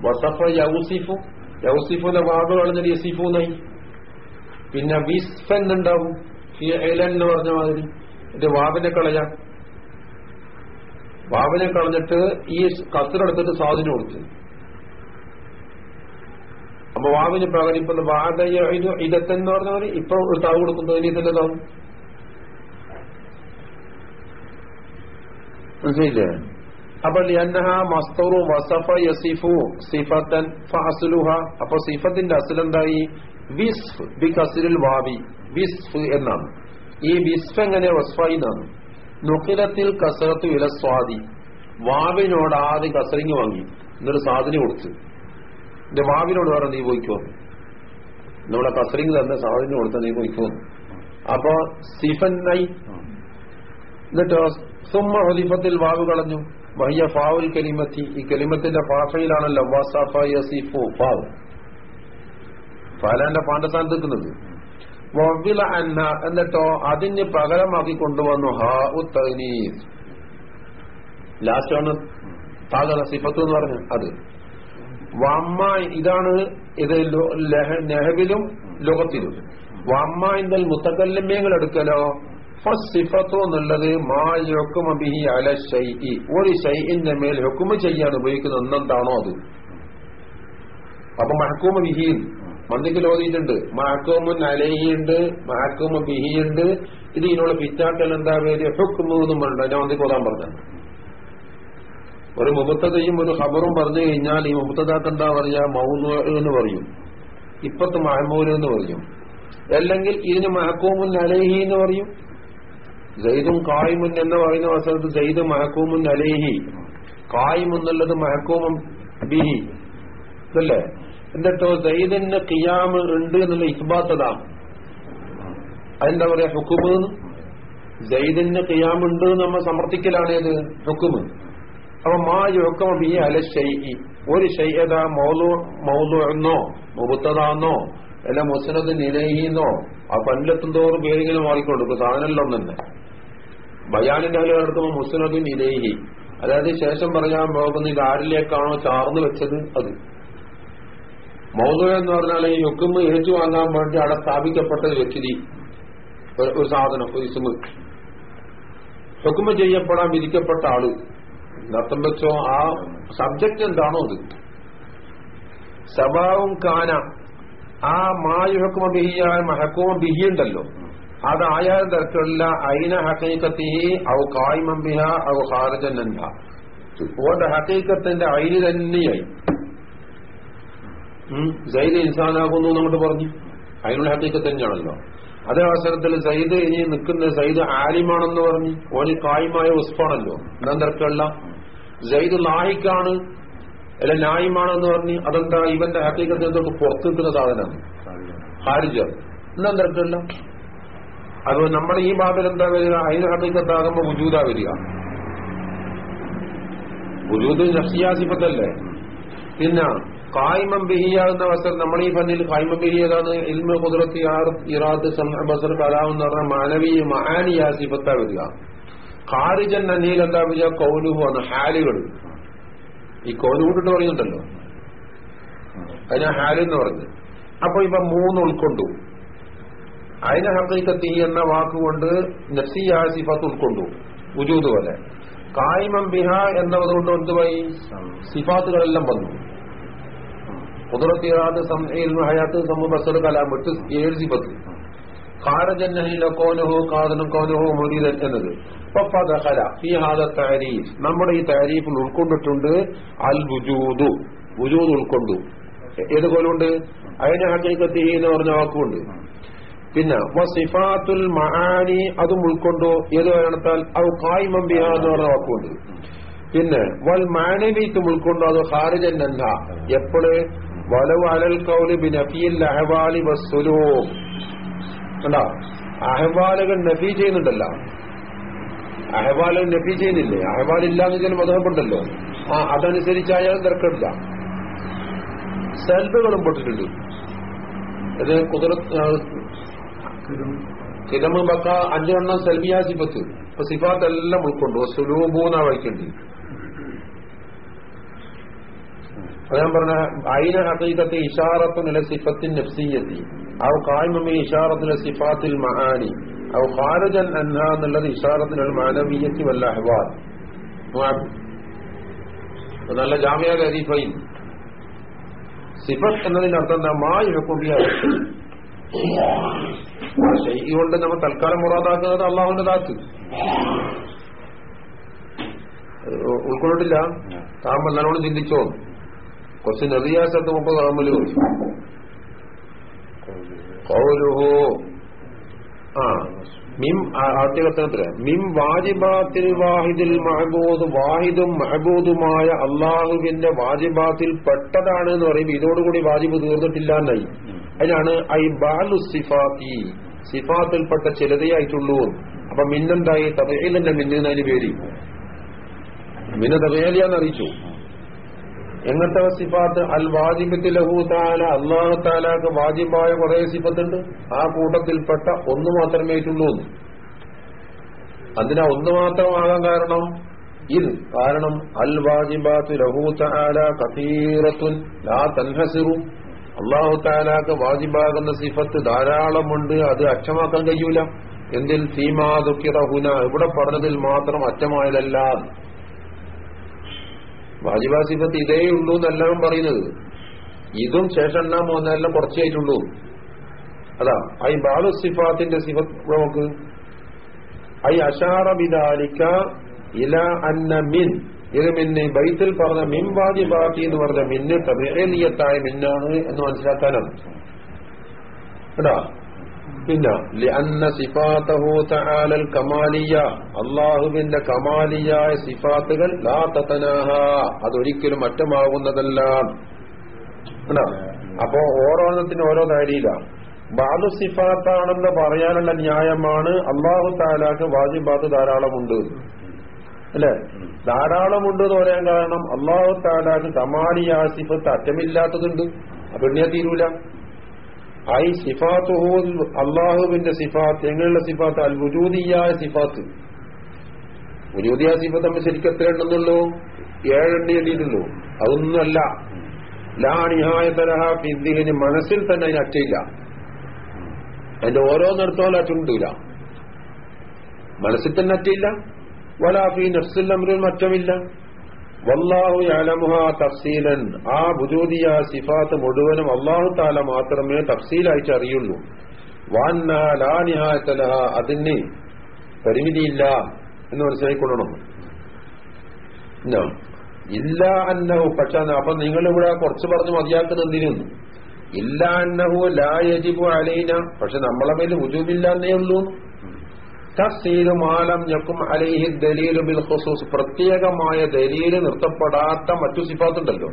വസഫ യൗസിഫു യൗസിഫുന്റെ വാദ് കളഞ്ഞിട്ട് നൈ പിന്നെ വിസ്ഫൻ ഉണ്ടാവും ഫിഅലൻ എന്ന് പറഞ്ഞ മാതിരി. എന്റെ വാവിനെ കളയാം. വാവിനെ കളഞ്ഞിട്ട് ഈ കത്തിലെടുത്തിട്ട് സ്വാധീനം കൊടുത്തു. അപ്പൊ വാവിന് പകരം ഇപ്പൊ വാദയ ഇത് ഇതത്തെന്ന് പറഞ്ഞ മതി ഇപ്പൊ ഒരു താവ് കൊടുക്കുന്നതിന് ഇതിന്റെ താവും മനസ്സിലില്ലേ അപ്പൊ ലിയന്നഹ മസ്തറു വസഫ യസിഫു സിഫത്തൻ ഫഅസ്ലുഹ. അപ്പൊ സിഫത്തിന്റെ അസൽ എന്തായി വിസ്ഫ് ബി കസിരിൽ വാവി. വിസ്ഫ് എന്നാണ്. ഈ വിസ്ഫ് എങ്ങനെ വസ്ഫായി എന്നാണ്. നുക്കിലത്തിൽ കസറത്ത് വില സ്വാദി. വാവിനോട് ആദ്യം കസറിങ് വാങ്ങി. എന്നൊരു സാധനം കൊടുത്ത്. എന്റെ വാവിനോട് വേറെ നീ പോയിക്കോ. നമ്മളെ കസറിങ് തന്ന സാധനം കൊടുത്ത നീ പോയിക്കോ. അപ്പൊ സിഫൻ നൈ എന്നിട്ടോ സുമ്മ ഹൊലിഫത്തിൽ വാവ് കളഞ്ഞു. വഹിയ ഫാവുൽ കലിമത്തി ഈ കലിമത്തിന്റെ ഭാഷയിലാണല്ലോ ഫാവ്. ഫാലാന്റെ പാണ്ഡസ്ഥാനത്ത് നിൽക്കുന്നത് വവ്വില അന്ന. എന്നിട്ടോ അതിന് പകരമാക്കി കൊണ്ടുവന്നു. ഹാ ഉത്തനീസ് ലാസ്റ്റ് ആണ് താകല സിഫത്ത് എന്ന് പറഞ്ഞു അത്. വമ്മ ഇതാണ് ഇത് നെഹബിലും ലോകത്തിലും. വമ്മ ഇന്നൽ മുത്തക്കല്ലിമ്യങ്ങൾ എടുക്കലോ? ഫസിഫത്തു എന്നുള്ളത് ബിഹി അല ഷൈഇ ഒരു ഷൈഇന്റെ മേൽ ഹുക്കുമ ചെയ്യാൻ ഉപയോഗിക്കുന്ന ഒന്നെന്താണോ അത്? അപ്പൊ മഹക്കൂമ ബിഹിയും മന്ദിക്കിൽ ഓതിയിട്ടുണ്ട് മഹക്കൂമുൻ അലഹിയുണ്ട് മഹക്കൂമ ബിഹിയുണ്ട് ഇത് ഇതിനുള്ള പിറ്റാക്കൽ എന്താ പേര് ഹുക്കുമു പറഞ്ഞു ഞാൻ മന്ദിക്ക് ഓതാൻ പറഞ്ഞത്. ഒരു മുബത്തതയും ഒരു ഖബറും പറഞ്ഞു കഴിഞ്ഞാൽ ഈ മുബത്തതാക്ക് എന്താ പറയാ മൗനു എന്ന് പറയും. ഇപ്പത്ത് മഹമൂര് എന്ന് പറയും. അല്ലെങ്കിൽ ഇതിന് മഹക്കൂമുൻ അലേഹി എന്ന് പറയും. ജയ്ദും കായ്മുൻ എന്ന് പറയുന്ന അവസരത്ത് ജയ്ദ് മഹക്കൂമുൻ അലേഹി. കായ്മെന്നുള്ളത് മഹക്കൂമും ബിഹി. ഇതല്ലേ? എന്നിട്ടോ ജയ്ദിന് കിയാമ് ഉണ്ട് എന്നുള്ള ഇസ്ബാത്തതാണ് അതെന്താ പറയാ? ഹുക്കുമ്? ജയ്ദിന് കിയാമുണ്ട് നമ്മൾ സമർത്ഥിക്കലാണ് ഏത്? ഹുക്കുമ്. അപ്പൊ മാ യുഹക്കം ബി അല ഷൈഹി ഒരു ഷൈഹത മൗലു മൗലു എന്നോ മുബത്തതാന്നോ അല്ല മുസ്നദ് നിലഹിന്നോ ആ പണ്ടിലെത്തും തോറും പേരിങ്ങനെ മാറിക്കൊണ്ടിരിക്കും. സാധനമെല്ലാം തന്നെ. ബയാനിന്റെ അതിൽ നടത്തുമ്പോൾ മുസ്നദ് ഇലേഹി. അതായത് ശേഷം പറയാൻ പോകുന്ന ഇത് ആരിലേക്കാണോ ചാർന്ന് വെച്ചത്? അത്. മൗലു എന്ന് പറഞ്ഞാൽ ഈ ഹുക്കുമ്പ് ഏറ്റു വാങ്ങാൻ വേണ്ടി അവിടെ സ്ഥാപിക്കപ്പെട്ട വ്യക്തി. ഒരു സാധനം ഒരു ഇസ്മ്. ഹുക്കുമ്പ് ചെയ്യപ്പെടാൻ വിധിക്കപ്പെട്ട ആൾ. നത്തം വെച്ചോ ആ സബ്ജക്ട് എന്താണോ അത്? സഭാവും കാന. ആ മായുഹക്കുമ ബിഹിയായ മഹക്കുമ ബിഹി ഉണ്ടല്ലോ അത് ആയാലും തരത്തിലുള്ള അയിന ഹക്കൈക്കത്തി ഔ അവ ഔ ഹാരജൻ അൻഹ. ഓന്റെ ഹക്കൈക്കത്തിന്റെ അയിന് തന്നെയായി. സൈദ് ഇൻസാനാകുന്നു എന്നിട്ട് പറഞ്ഞു. അതിനുള്ള ഹക്കീക്കത്ത് തന്നെയാണല്ലോ. അതേ അവസരത്തിൽ സൈദ് ഇനി നിൽക്കുന്ന സൈദ് ആലിമാണെന്ന് പറഞ്ഞു. ഓന് കായ്മായ ഉസ്ഫാണല്ലോ. എന്താ തരത്തിലുള്ള? സൈദ് ലാഹിക്കാണ് അല്ല നായിമാണെന്ന് പറഞ്ഞു അതെന്താ? ഇവന്റെ ഹക്കീക്കത്തിൽ തൊട്ട് പുറത്തു നിൽക്കുന്ന സാധനമാണ് ഹാരിജ എന്താ തിരക്കുള്ള അത് നമ്മുടെ ഈ ബാബിൽ എന്താ വരിക? അതിന് ഹക്കീക്കത്താകുമ്പോ വുജൂദാ വരിക. വുജൂദ് നഫ്സിയാസിഫത്തല്ലേ? പിന്നെ കായ്മം ബിഹിയാകുന്ന അവസരം നമ്മൾ ഈ ഫന്നിൽ കായ്മം ബിഹിയതാണ് ഇൽമ കുതിരത്തി ഇറാത്ത് ബസർ കലാം എന്ന് പറഞ്ഞ സിഫത്താ വരിക. ഖാരിജൻ അനിയിൽ എന്താ വരിക? ആണ് ഹാലുകൾ. ഈ കൗലു കൂട്ടിട്ട് പറയുന്നുണ്ടല്ലോ. അതിനാ ഹാലെന്ന് പറഞ്ഞു. അപ്പൊ ഇപ്പൊ മൂന്ന് ഉൾക്കൊണ്ടു. അതിനെ ഹക്കീക്കത്തി എന്ന വാക്കുകൊണ്ട് നഫ്സിയ സിഫത്ത് ഉൾക്കൊണ്ടു ഉജൂദ് പോലെ. കായ്മം ബിഹ എന്നതുകൊണ്ട് എന്തുമായി സിഫാത്തുകളെല്ലാം വന്നു. കുതിരത്തിയാത് ഹയാത്ത് സമൂഹ കലാം വിട്ട് ഏഴ് സിഫത്ത്. ഖാരജന്നഹില കോനഹോ കാതനും കോനഹോ മുരീദൻ എന്നത്. ഫദഖല ഈ ഹാദ താരീഫ് നമ്മുടെ ഈ താരീഫിൽ ഉൾക്കൊണ്ടിട്ടുണ്ട് അൽ വുജൂദു വുജൂദ് ഉൾക്കൊണ്ടു. ഏത് ഉണ്ട് അതിനെ ഹക്കീക്കത്തി എന്ന് പറഞ്ഞ വാക്കുണ്ട്. പിന്നെ വസിഫാത്തുൽ മഹാനി അതും ഉൾക്കൊണ്ടു ഏത് കാരണത്താൽ? അത് കായ്മം ബിഹ എന്ന് പറഞ്ഞ വാക്കുണ്ട്. പിന്നെ വൽ മാനവീത്തും ഉൾക്കൊണ്ടു അത് ഹാരിജൻ എന്ന എപ്പോഴ് വലവ് അലൽ കൗലി ബിനഫിയിൽ അഹവാലി വസ്സുലോ. കണ്ടാ? അഹവാലുകൾ നഫി ചെയ്യുന്നുണ്ടല്ലോ. അഹവാലുകൾ നഫി ചെയ്യുന്നില്ലേ? അഹവാൽ ഇല്ലാന്ന് ചില മതമുണ്ടല്ലോ ആ അതനുസരിച്ച് അയാൾ തിരക്കില്ല സെൽബുകളും പൊട്ടിട്ടുണ്ട്. ഇത് കുതിരത്ത് കിതമ് ബക്ക അഞ്ചെണ്ണം സെൽബിയ സിഫത്ത് ഇപ്പൊ സിഫാത്ത് എല്ലാം ഉൾക്കൊണ്ടു സുലൂബൂന്ന വഹിക്കേണ്ടി അത് ഞാൻ പറഞ്ഞ അയിന ഹക്കീകത്തെ ഇഷാറത്തു നില സിഫത്തിൻ നഫ്സീയത്തി ഔ കായ്മമി ഇഷാറത്തിലെ സിഫാത്തിൽ മഹാനി ഔ ഖാരജൻ അൻഹ എന്നുള്ളത് ഇഷാറത്തിനുള്ള മാനവീയത്തി വല്ല അഹ്വാൽ നല്ല ജാമ്യ ഖരീഫൈൻ സിഫത്ത് എന്നതിന്റെ അർത്ഥം എന്താ മാ യുഹക്കുബിയ ഈ കൊണ്ട് നമ്മൾ തൽക്കാലം മുറാദാക്കുന്നത് അള്ളാഹുവിന്റെ ദാത്ത്. ഉൾക്കൊണ്ടിട്ടില്ല താമ്പ നല്ലോണം ചിന്തിച്ചോ? കുറച്ച് നദിയാസത്ത് മുമ്പ് താമൽ കൗലുഹോ. ആ മിം ആദ്യകത്തനത്തിൽ മിം വാജിബാത്തിൽ വാഹിദിൽ മഹബൂദ് വാഹിദും മഹബൂദുമായ അള്ളാഹുവിന്റെ വാജിബാത്തിൽ പെട്ടതാണ് എന്ന് പറയുമ്പോൾ ഇതോടുകൂടി വാജിബ് തീർന്നിട്ടില്ല എന്നായി. അതിനാണ് ഐ ബാലു സിഫാത്തി സിഫാത്തിൽപ്പെട്ട ചിലതയായിട്ടുള്ളൂ. അപ്പൊ മിന്നെന്തായി? തബയിലെന്നെ മിന്നുന്നതിന് പേര്. മിന്ന തബയലിയാന്ന് അറിയിച്ചു. എങ്ങനത്തെ സിഫാത്ത് അൽ വാജിബത്തിൽ ലഹു വാജിബായ കുറെ സിഫത്തുണ്ട്. ആ കൂട്ടത്തിൽപ്പെട്ട ഒന്ന് മാത്രമേ ആയിട്ടുള്ളൂ അതിനാ ഒന്ന് മാത്രമാകാൻ കാരണം ഇത്. കാരണം അൽ വാജിബാത്ത് ലഹു താല കസീറത്തുൻ ലാ തൻഹസിറു. അള്ളാഹു താലാക്ക് വാജിബാകുന്ന സിഫത്ത് ധാരാളമുണ്ട്. അത് അക്ഷമാക്കാൻ കഴിയൂല. എന്തിൽ സീമാതുക്കിറഹുന ഇവിടെ പറഞ്ഞതിൽ മാത്രം അറ്റമായതല്ല. വാജിബ സിഫത്ത് ഇതേ ഉള്ളൂ എന്നെല്ലാം പറയുന്നത്. ഇതും ശേഷം എണ്ണാൻ പോകുന്നതെല്ലാം കുറച്ചായിട്ടുള്ളൂ അതാ ഐ ബാലു സിഫാത്തിന്റെ സിഫത്ത് നമുക്ക് ഐ അഷാറ ബിദാലിക്ക ഇല അന്ന മിൻ. ഇത് മിന്നെ ബൈത്തിൽ പറഞ്ഞ മിൻ വാജിബാത്തി എന്ന് പറഞ്ഞ മിന്ന് തബേലിയത്തായ മിന്നാണ് എന്ന് മനസ്സിലാക്കാനാണ്. കേട്ടാ പിന്നെ ലിഅന്ന സിഫാത്തഹു തആലൽ കമാലിയ. അള്ളാഹുവിന്റെ കമാലിയായ സിഫാത്തുകൾ ലാ തതനാഹ. അതൊരിക്കലും മറ്റമാകുന്നതല്ല കേട്ടോ അപ്പോ ഓരോന്നത്തിന് ഓരോ കാര്യയില്ല ബാദു സിഫാത്താണെന്ന് പറയാനുള്ള ന്യായമാണ് അള്ളാഹു താലാക്ക് വാജിബാത്ത് ധാരാളമുണ്ട്. അല്ലെ? ധാരാളമുണ്ട് എന്ന് പറയാൻ കാരണം അള്ളാഹു താലാക്ക് ആ സിഫത്ത് അറ്റമില്ലാത്തതുണ്ട്. അപ്പൊ എണ്ണിയാ തീരൂല. ഐ സിഫാത്ത് അള്ളാഹുവിന്റെ സിഫാത്ത് എങ്ങനെയുള്ള സിഫാത്ത്? അൽ വുജൂദിയായ സിഫാത്ത്. വുജൂദിയായ സിഫത്ത് നമ്മൾ ശരിക്കും എത്ര എണ്ണുന്നുള്ളൂ? ഏഴെണ്ണി എണ്ണിയിട്ടുള്ളൂ. അതൊന്നുമല്ല. ലാ നിഹായ തരഹ ഫിദ്ദിഹിന് മനസ്സിൽ തന്നെ അതിന് അറ്റയില്ല അതിന്റെ ഓരോന്നിടത്തോളം അറ്റുണ്ടൂല മനസ്സിൽ തന്നെ അറ്റയില്ല മറ്റമില്ല. വല്ലാഹു യാലമുഹ തഫ്സീലൻ. ആ ബുജൂദിയ സിഫാത്ത് മുഴുവനും അള്ളാഹു താല മാത്രമേ തഫ്സീലായിട്ട് അറിയുള്ളൂ. വാന്ന ലാനിഹായത്തലഹ അതിന് പരിമിതിയില്ല എന്ന് മനസ്സിലാക്കിക്കൊള്ളണം ഇല്ല അന്നഹു. പക്ഷെ അപ്പൊ നിങ്ങളിവിടെ കുറച്ച് പറഞ്ഞ് മതിയാക്കുന്ന എന്തിനും ഇല്ല അന്നഹു ലാ യജിബു അലൈന. പക്ഷെ നമ്മളെ മേൽ ഉജൂബില്ലാന്നേ ഉള്ളൂ. തഫ്സീൽ മാലം ഞക്കും അലൈഹി ദലീലു ബിൽ ഖുസൂസ്. പ്രത്യേകമായ ദലീൽ നിർത്തപ്പെടാത്ത മറ്റു സിഫാത്തുണ്ടല്ലോ.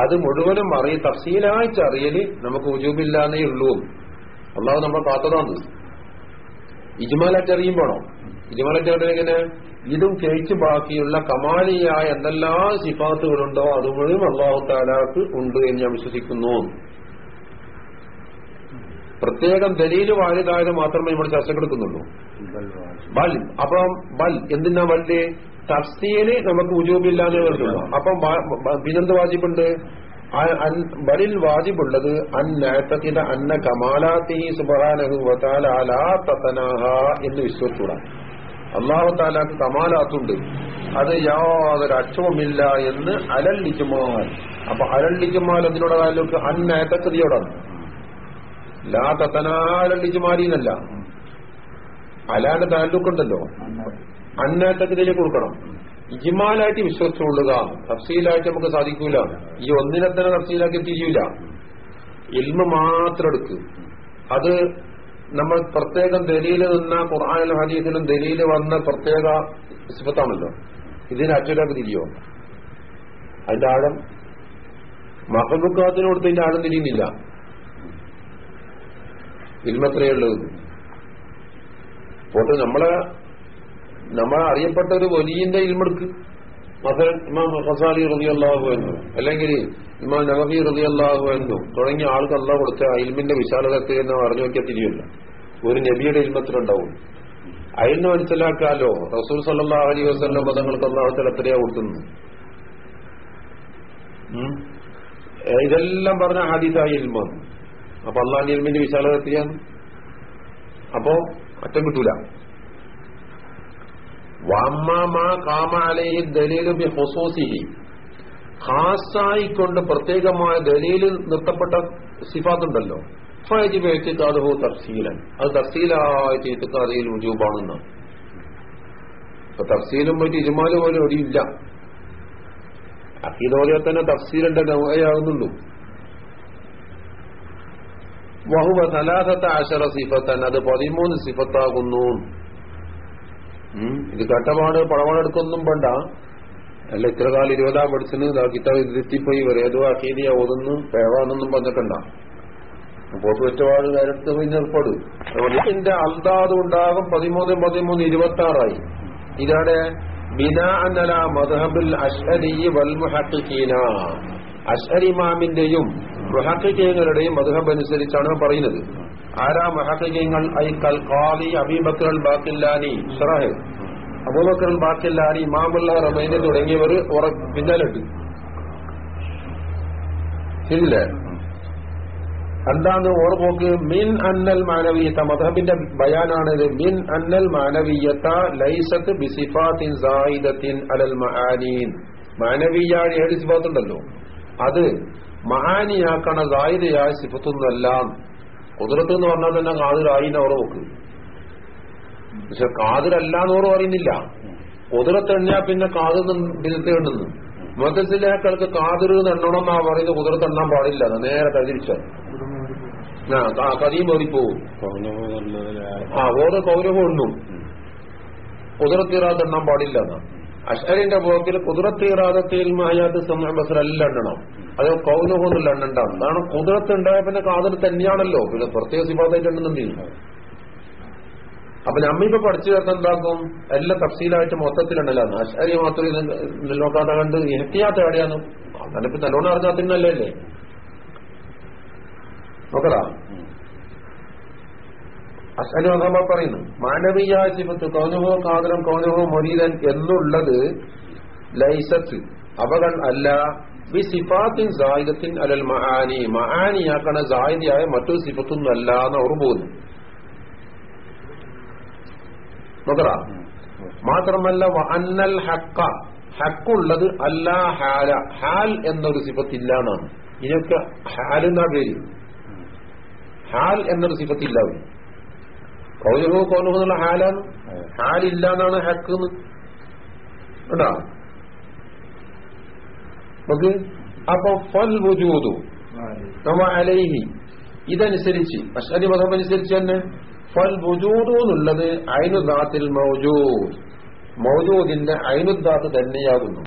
അത് മുഴുവനും അറിയ തഫ്സീലായിട്ട് നമുക്ക് ഉജൂബില്ലാന്നേ ഉള്ളൂ. അള്ളാഹു നമ്മൾ കാത്തതാണ് ഇജ്മാലായിട്ട് അറിയുമ്പോണോ ഇജ്മാലായിട്ട് ഇതും കേച്ച് ബാക്കിയുള്ള കമാലിയായ എന്തെല്ലാം സിഫാത്തുകളുണ്ടോ അത് മുഴുവൻ അള്ളാഹു താലാക്ക് ഉണ്ട് എന്ന് ഞാൻ വിശ്വസിക്കുന്നു. പ്രത്യേകം ദലീൽ വാരിതായത് മാത്രമേ ഇവിടെ ചർച്ചക്കെടുക്കുന്നുള്ളൂ ബൽ അപ്പം ബൽ എന്തിനാ വല്ല് തഫ്സീൽ നമുക്ക് ഉജൂബില്ലാന്ന് പറഞ്ഞു അപ്പം പിന്നെന്ത് വാജിബുണ്ട്? ബലിൽ വാജിബുള്ളത് അന്നഅതഖിദ അന്ന കമാലാത്തി തതനാഹ എന്ന് വിശ്വസിച്ചൂടാ അള്ളാഹു താലാക്ക് കമാലാത്തുണ്ട്. അത് യാതൊരു അക്ഷമില്ല എന്ന് അലല്ലിക്കുമാൽ അപ്പൊ അലല്ലിക്കുമാൽ എന്തിനോട് താലൂക്ക് അന്നഅതഖിദയോടാണ് ലാ തതനാലല്ലിക്കുമാലിന്നല്ല അലാന്റെ താലൂക്കുണ്ടല്ലോ. അന്നാറ്റത്തിലേക്ക് കൊടുക്കണം. ഇജിമാലായിട്ട് വിശ്വസിച്ചുകൊള്ളുക. തഫ്സീലായിട്ട് നമുക്ക് സാധിക്കൂല. ഈ ഒന്നിനെ തന്നെ തഫ്സീലാക്കി തിരിയൂല ഇൽമ മാത്രം എടുക്ക്. അത് നമ്മൾ പ്രത്യേകം ദലീൽ നിന്ന ഖുർആാനിലും ഹദീസിലും ദലീൽ വന്ന പ്രത്യേക സിഫത്താണല്ലോ. ഇതിന് അച്ചടക്ക് തിരിയോ? അതിന്റെ ആഴം മഹബുക്കാത്തിനോട് ഇതിന്റെ ആഴം തിരിയുന്നില്ല. ഇൽമത്രയേ ഉള്ളത് പോട്ടെ നമ്മളെ നമ്മളെ അറിയപ്പെട്ട ഒരു വലിയന്റെ ഇൽമെടുക്ക്. മസലൻ ഇമാം ഖസാലി റളിയല്ലാഹു അൻഹു അല്ലെങ്കിൽ ഇമാം നബവി റളിയല്ലാഹു അൻഹു തുടങ്ങിയ ആൾക്ക് അല്ല കൊടുത്ത ഇൽമിന്റെ വിശാലതത്തെ എന്ന് പറഞ്ഞു നോക്കിയാൽ തിരിയില്ല ഒരു നബിയുടെ ഇൽമത്തിലുണ്ടാവും. അയിന്ന് മനസ്സിലാക്കാലോ റസൂൽ സല്ലല്ലാഹു അലൈഹി വസല്ലം പദങ്ങൾക്ക് അള്ളാഹുത്തൽ എത്രയാ കൊടുക്കുന്നു? ഇതെല്ലാം പറഞ്ഞ ഹദീസായ ഇൽമാണ്. അപ്പൊ അള്ളാഹിന്റെ ഇൽമിന്റെ വിശാലത അപ്പോ അറ്റം കിട്ടൂല. ഹാസായിക്കൊണ്ട് പ്രത്യേകമായ ദലീലിൽ നിർത്തപ്പെട്ട സിഫാത്തുണ്ടല്ലോ. ഫയജിബ് എത്തിക്കാതുഹു തഫ്സീലൻ. അത് തഫ്സീലായിട്ട് എത്തിക്കാതയിൽ രുജൂബാണെന്ന് ഇപ്പൊ തഫ്സീലും പോയിട്ട് ഇരുമാലും പോലും ഒടിയില്ല അക്കീതോലെ തന്നെ തഫ്സീലിന്റെ നൗകയാകുന്നുള്ളൂ വഹുവ സലാസത്ത ആശറ സിഫത്തൻ. അത് പതിമൂന്ന് സിഫത്താകുന്നു. ഇത് കട്ടപാട് പടവാടെടുക്കൊന്നും വേണ്ട. അല്ല ഇത്ര കാലം ഇരുപതാം പഠിച്ചിന് കിതാബ് വരെ ഏതോ അഖീലിയ ഓതുന്നു പേവാന്നൊന്നും പറഞ്ഞിട്ടുണ്ട. പോത്ത് വെറ്റപാട് നേരത്തെ പോയി ഏർപ്പാട് ഇതിന്റെ അന്താത് ഉണ്ടാകും പതിമൂന്ന് പതിമൂന്ന് ഇരുപത്തി ആറായി ഇതാണ് ബിനാ അന്നല മദ്ഹബുൽ അഷ്അരി വൽ മുഹഖിഖീന. അഷ്അരി ഇമാമിന്റെയും മുഹഖിഖീങ്ങളുടെയും മധുഹബ് അനുസരിച്ചാണ് പറയുന്നത്. ആരാ മുഹഖിഖീങ്ങൾ ഐ കൽ ഖാദി അബീബക്കർ ബാക്കില്ലാനി. ഷറഹ് അബൂബക്കർ ബാക്കില്ലാനി ഇമാമുല്ല റമൈനെ തുടങ്ങിയവർ പിന്നാലിട്ട്. ശരിയല്ലേ? എന്താണ് ഓർമ്മോക്ക് മിൻ അന്നൽ മാനവീയത്ത. മധബിന്റെ ബയാനാണിത്. മിൻ അന്നൽ മാനവീയത്ത ലൈസത്ത് ബിസിഫാത്തിൻ സായിദത്തിൻ അലൽ മഹാനീൻ. മാനവീയ ഏഴ് സിഫാത്തുണ്ടല്ലോ. അത് മഹാനിയാക്കണ സായിദയായ സിഫത്തൊന്നുമെല്ലാം കുതിരത്ത് എന്ന് പറഞ്ഞാൽ തന്നെ കാതിരായിന് അവിടെ നോക്ക്. പക്ഷെ കാതിരല്ല എന്നോറ് പറയുന്നില്ല. കുതിരത്ത് എണ്ണാ പിന്നെ കാതിൽ ബിരുത്ത് എണ്ണുന്നു. മുതസിലേക്കൾക്ക് കാതിര് എണ്ണണമെന്നാ പറയുന്നത് കുതിരത്തെണ്ണാൻ പാടില്ല. നേരെ കതിരിച്ചാൽ ആ കഥയും ഓടിപ്പോവും. ആ ഓരോ കൗരവം ഒന്നും കുതിരത്തീറാതെ എണ്ണാൻ പാടില്ല എന്നാ. അഷറിന്റെ പോക്കിൽ കുതിരത്തീറാദത്തിൽ മഹയാത്ത് ബസറല്ല എണ്ണണം അത് കൗലഹൊന്നുമില്ല എണ്ണണ്ടാണ് കാരണം കുതിരത്ത് ഉണ്ടായ പിന്നെ കാതിൽ തന്നെയാണല്ലോ. പിന്നെ പ്രത്യേക സിബാതായിട്ട് എണ്ണുന്നുണ്ട് അപ്പൊ നമ്മിപ്പോ പഠിച്ചു ചേർത്ത് എന്താക്കും? എല്ലാം തഫ്സീലായിട്ട് മൊത്തത്തിലുണ്ടല്ലോ അഷരി മാത്രം ഇത് നോക്കാതെ കണ്ട് എത്തിയാത്ത എവിടെയാണ് അതിപ്പോ നല്ലോണം അറിഞ്ഞാൽ നോക്കടാ. മതമ പറയുന്നു മാനവീയ സിഫത്ത് കൗനുഹോ കാതരം കൗനുഹോ മൊരീതൻ എന്നുള്ളത് ലൈസത്ത് അവകൾ അല്ല. ബി സിഫാത്തിൻ സായുധത്തിൻ അലൽ മഹാനി. മഹാനിയാക്കണ സായുധിയായ മറ്റൊരു സിഫത്തൊന്നും അല്ല എന്ന് അവർ പോകുന്നു. നോക്കടാ. മാത്രമല്ല വ അന്നൽ ഹക്ക ഹക്കുള്ളത് അല്ല ഹാല ഹാൽ എന്നൊരു സിഫത്തില്ല എന്നാണ്. ഇതിനൊക്കെ ഹാൽ പേര്? ഹാൽ എന്നൊരു സിഫത്തില്ല അവന് കൗലഹോ കൗലുഹു എന്നുള്ള ഹാലാണ് ഹാലില്ല എന്നാണ് ഹക്ക് നമുക്ക് അപ്പൊ ഫൽ വുജൂദു. നമ്മ അലൈഹി. ഇതനുസരിച്ച്. അശ്വതി മതം അനുസരിച്ച് തന്നെ. ഫൽ വുജൂദു എന്നുള്ളത് അയനുദാത്തിൽ മൗജൂദ്. മൗജൂദിന്റെ അയനുദാത്ത് തന്നെയാകുന്നു.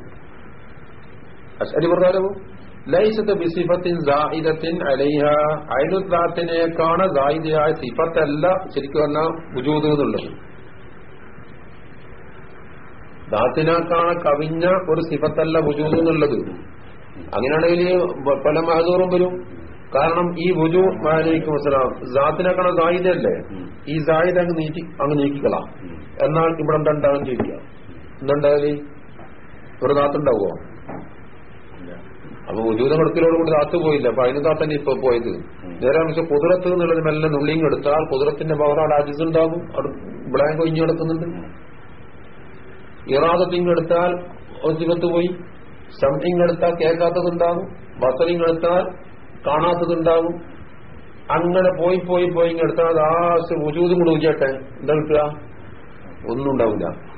അശ്വതി പ്രകാരവും ലൈസത്ത് ബിസിഫത്തിൻ സായിദത്തിൻ അലൈഹ അയലുദ്ദാത്തിനേക്കാണ് സായിദയായ സിഫത്തല്ല ശരിക്കും പറഞ്ഞാൽ വുജൂദ് എന്നുള്ളത്. ദാത്തിനേക്കാണ് കവിഞ്ഞ ഒരു സിഫത്തല്ല ഉജൂത് എന്നുള്ളത്. അങ്ങനെയാണെങ്കിൽ പല മഹദൂറും വരും. കാരണം ഈ വുജു മാലിക്കും അസ്സലാം ജാത്തിനേക്കാണ് സായിദല്ലേ ഈ സായിദ് അങ്ങ് നീക്കി അങ്ങ് നീക്കിക്കളാം. എന്നാൽ ഇവിടെ എന്താ ചെയ്യുക ചോദിക്കുക ഒരു ദാത്തുണ്ടാവോ അപ്പൊ ഉജൂതം എടുക്കലോട് കൂടി താത്തു പോയില്ല. അപ്പൊ അതിന് താത്തന്നെ ഇപ്പൊ പോയത്. നേരെ പക്ഷെ കുതിരത്ത് എന്നുള്ളത് മെല്ലെ നുള്ളിയും എടുത്താൽ കുതിരത്തിന്റെ പവർ അവിടെ അജിസ് ഉണ്ടാകും ഇവിടെ കൊഞ്ഞു കിടക്കുന്നുണ്ട്. ഇറാദത്തിങ് എടുത്താൽ ഒജിബത്ത് പോയി. സംതിങ് എടുത്താൽ കേൾക്കാത്തതുണ്ടാകും. ബസറിങ് എടുത്താൽ കാണാത്തതുണ്ടാകും. അങ്ങനെ പോയി പോയി പോയി ഇങ്ങെടുത്താൽ എടുത്താൽ ഉജൂതും കൂടെ ഉച്ചട്ടെ എന്താ കിട്ടുക? ഒന്നും ഉണ്ടാവില്ല.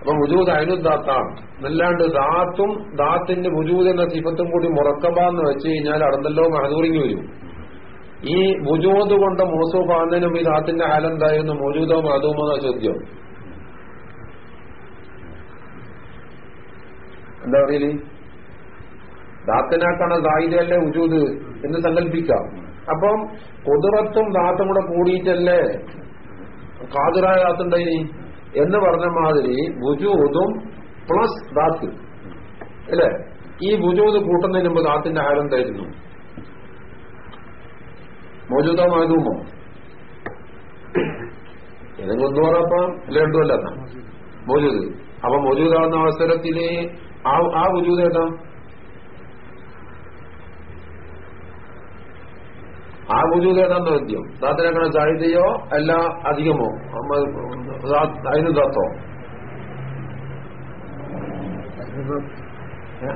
അപ്പൊ വുജൂദ് അതിനുദാത്താണ് അല്ലാണ്ട് ദാത്തും ദാത്തിന്റെ വുജൂദ് എന്ന സിഫത്തും കൂടി മുറക്കബാന്ന് വെച്ച് കഴിഞ്ഞാൽ അടന്തല്ലോ മഹദൂറിങ് വരും. ഈ മുജൂദ് കൊണ്ട് മൂസൂഫ് ആകുന്നതിന് ഈ ദാത്തിന്റെ ഹാലെന്തായിരുന്നു മോജൂദോ മഹദൂമോ എന്ന ചോദ്യം. എന്താ പറയൽ? ദാത്തിനാക്കാണ് ദായിതല്ലേ ഉജൂദ് എന്ന് സങ്കല്പിക്കാം. അപ്പം കുതിറത്തും ദാത്തും കൂടെ കൂടിയിട്ടല്ലേ? കാതുറായ ദാത്തുണ്ടായി. എന്ന് പറഞ്ഞ മാതിരി ബുജൂദും പ്ലസ് ദാത്ത് അല്ലേ? ഈ ബുജൂദ് കൂട്ടുന്നതിന് മുമ്പ് ദാത്തിന്റെ ആരം മോജൂദോ മാധൂമോ ഏതെങ്കിലും ഒന്ന് പറയപ്പം അല്ലെ അല്ല മോജൂദ്. അപ്പൊ മോജൂദാവുന്ന അവസരത്തിൽ ആ ആ വുജൂദ് ഏതാ ആ വുജൂദ് ഏതാന്ന് ചോദ്യം ദാത്തിനേക്കാൾ ചാഴിതയോ അല്ല അധികമോ? അതിന് ദാത്തോ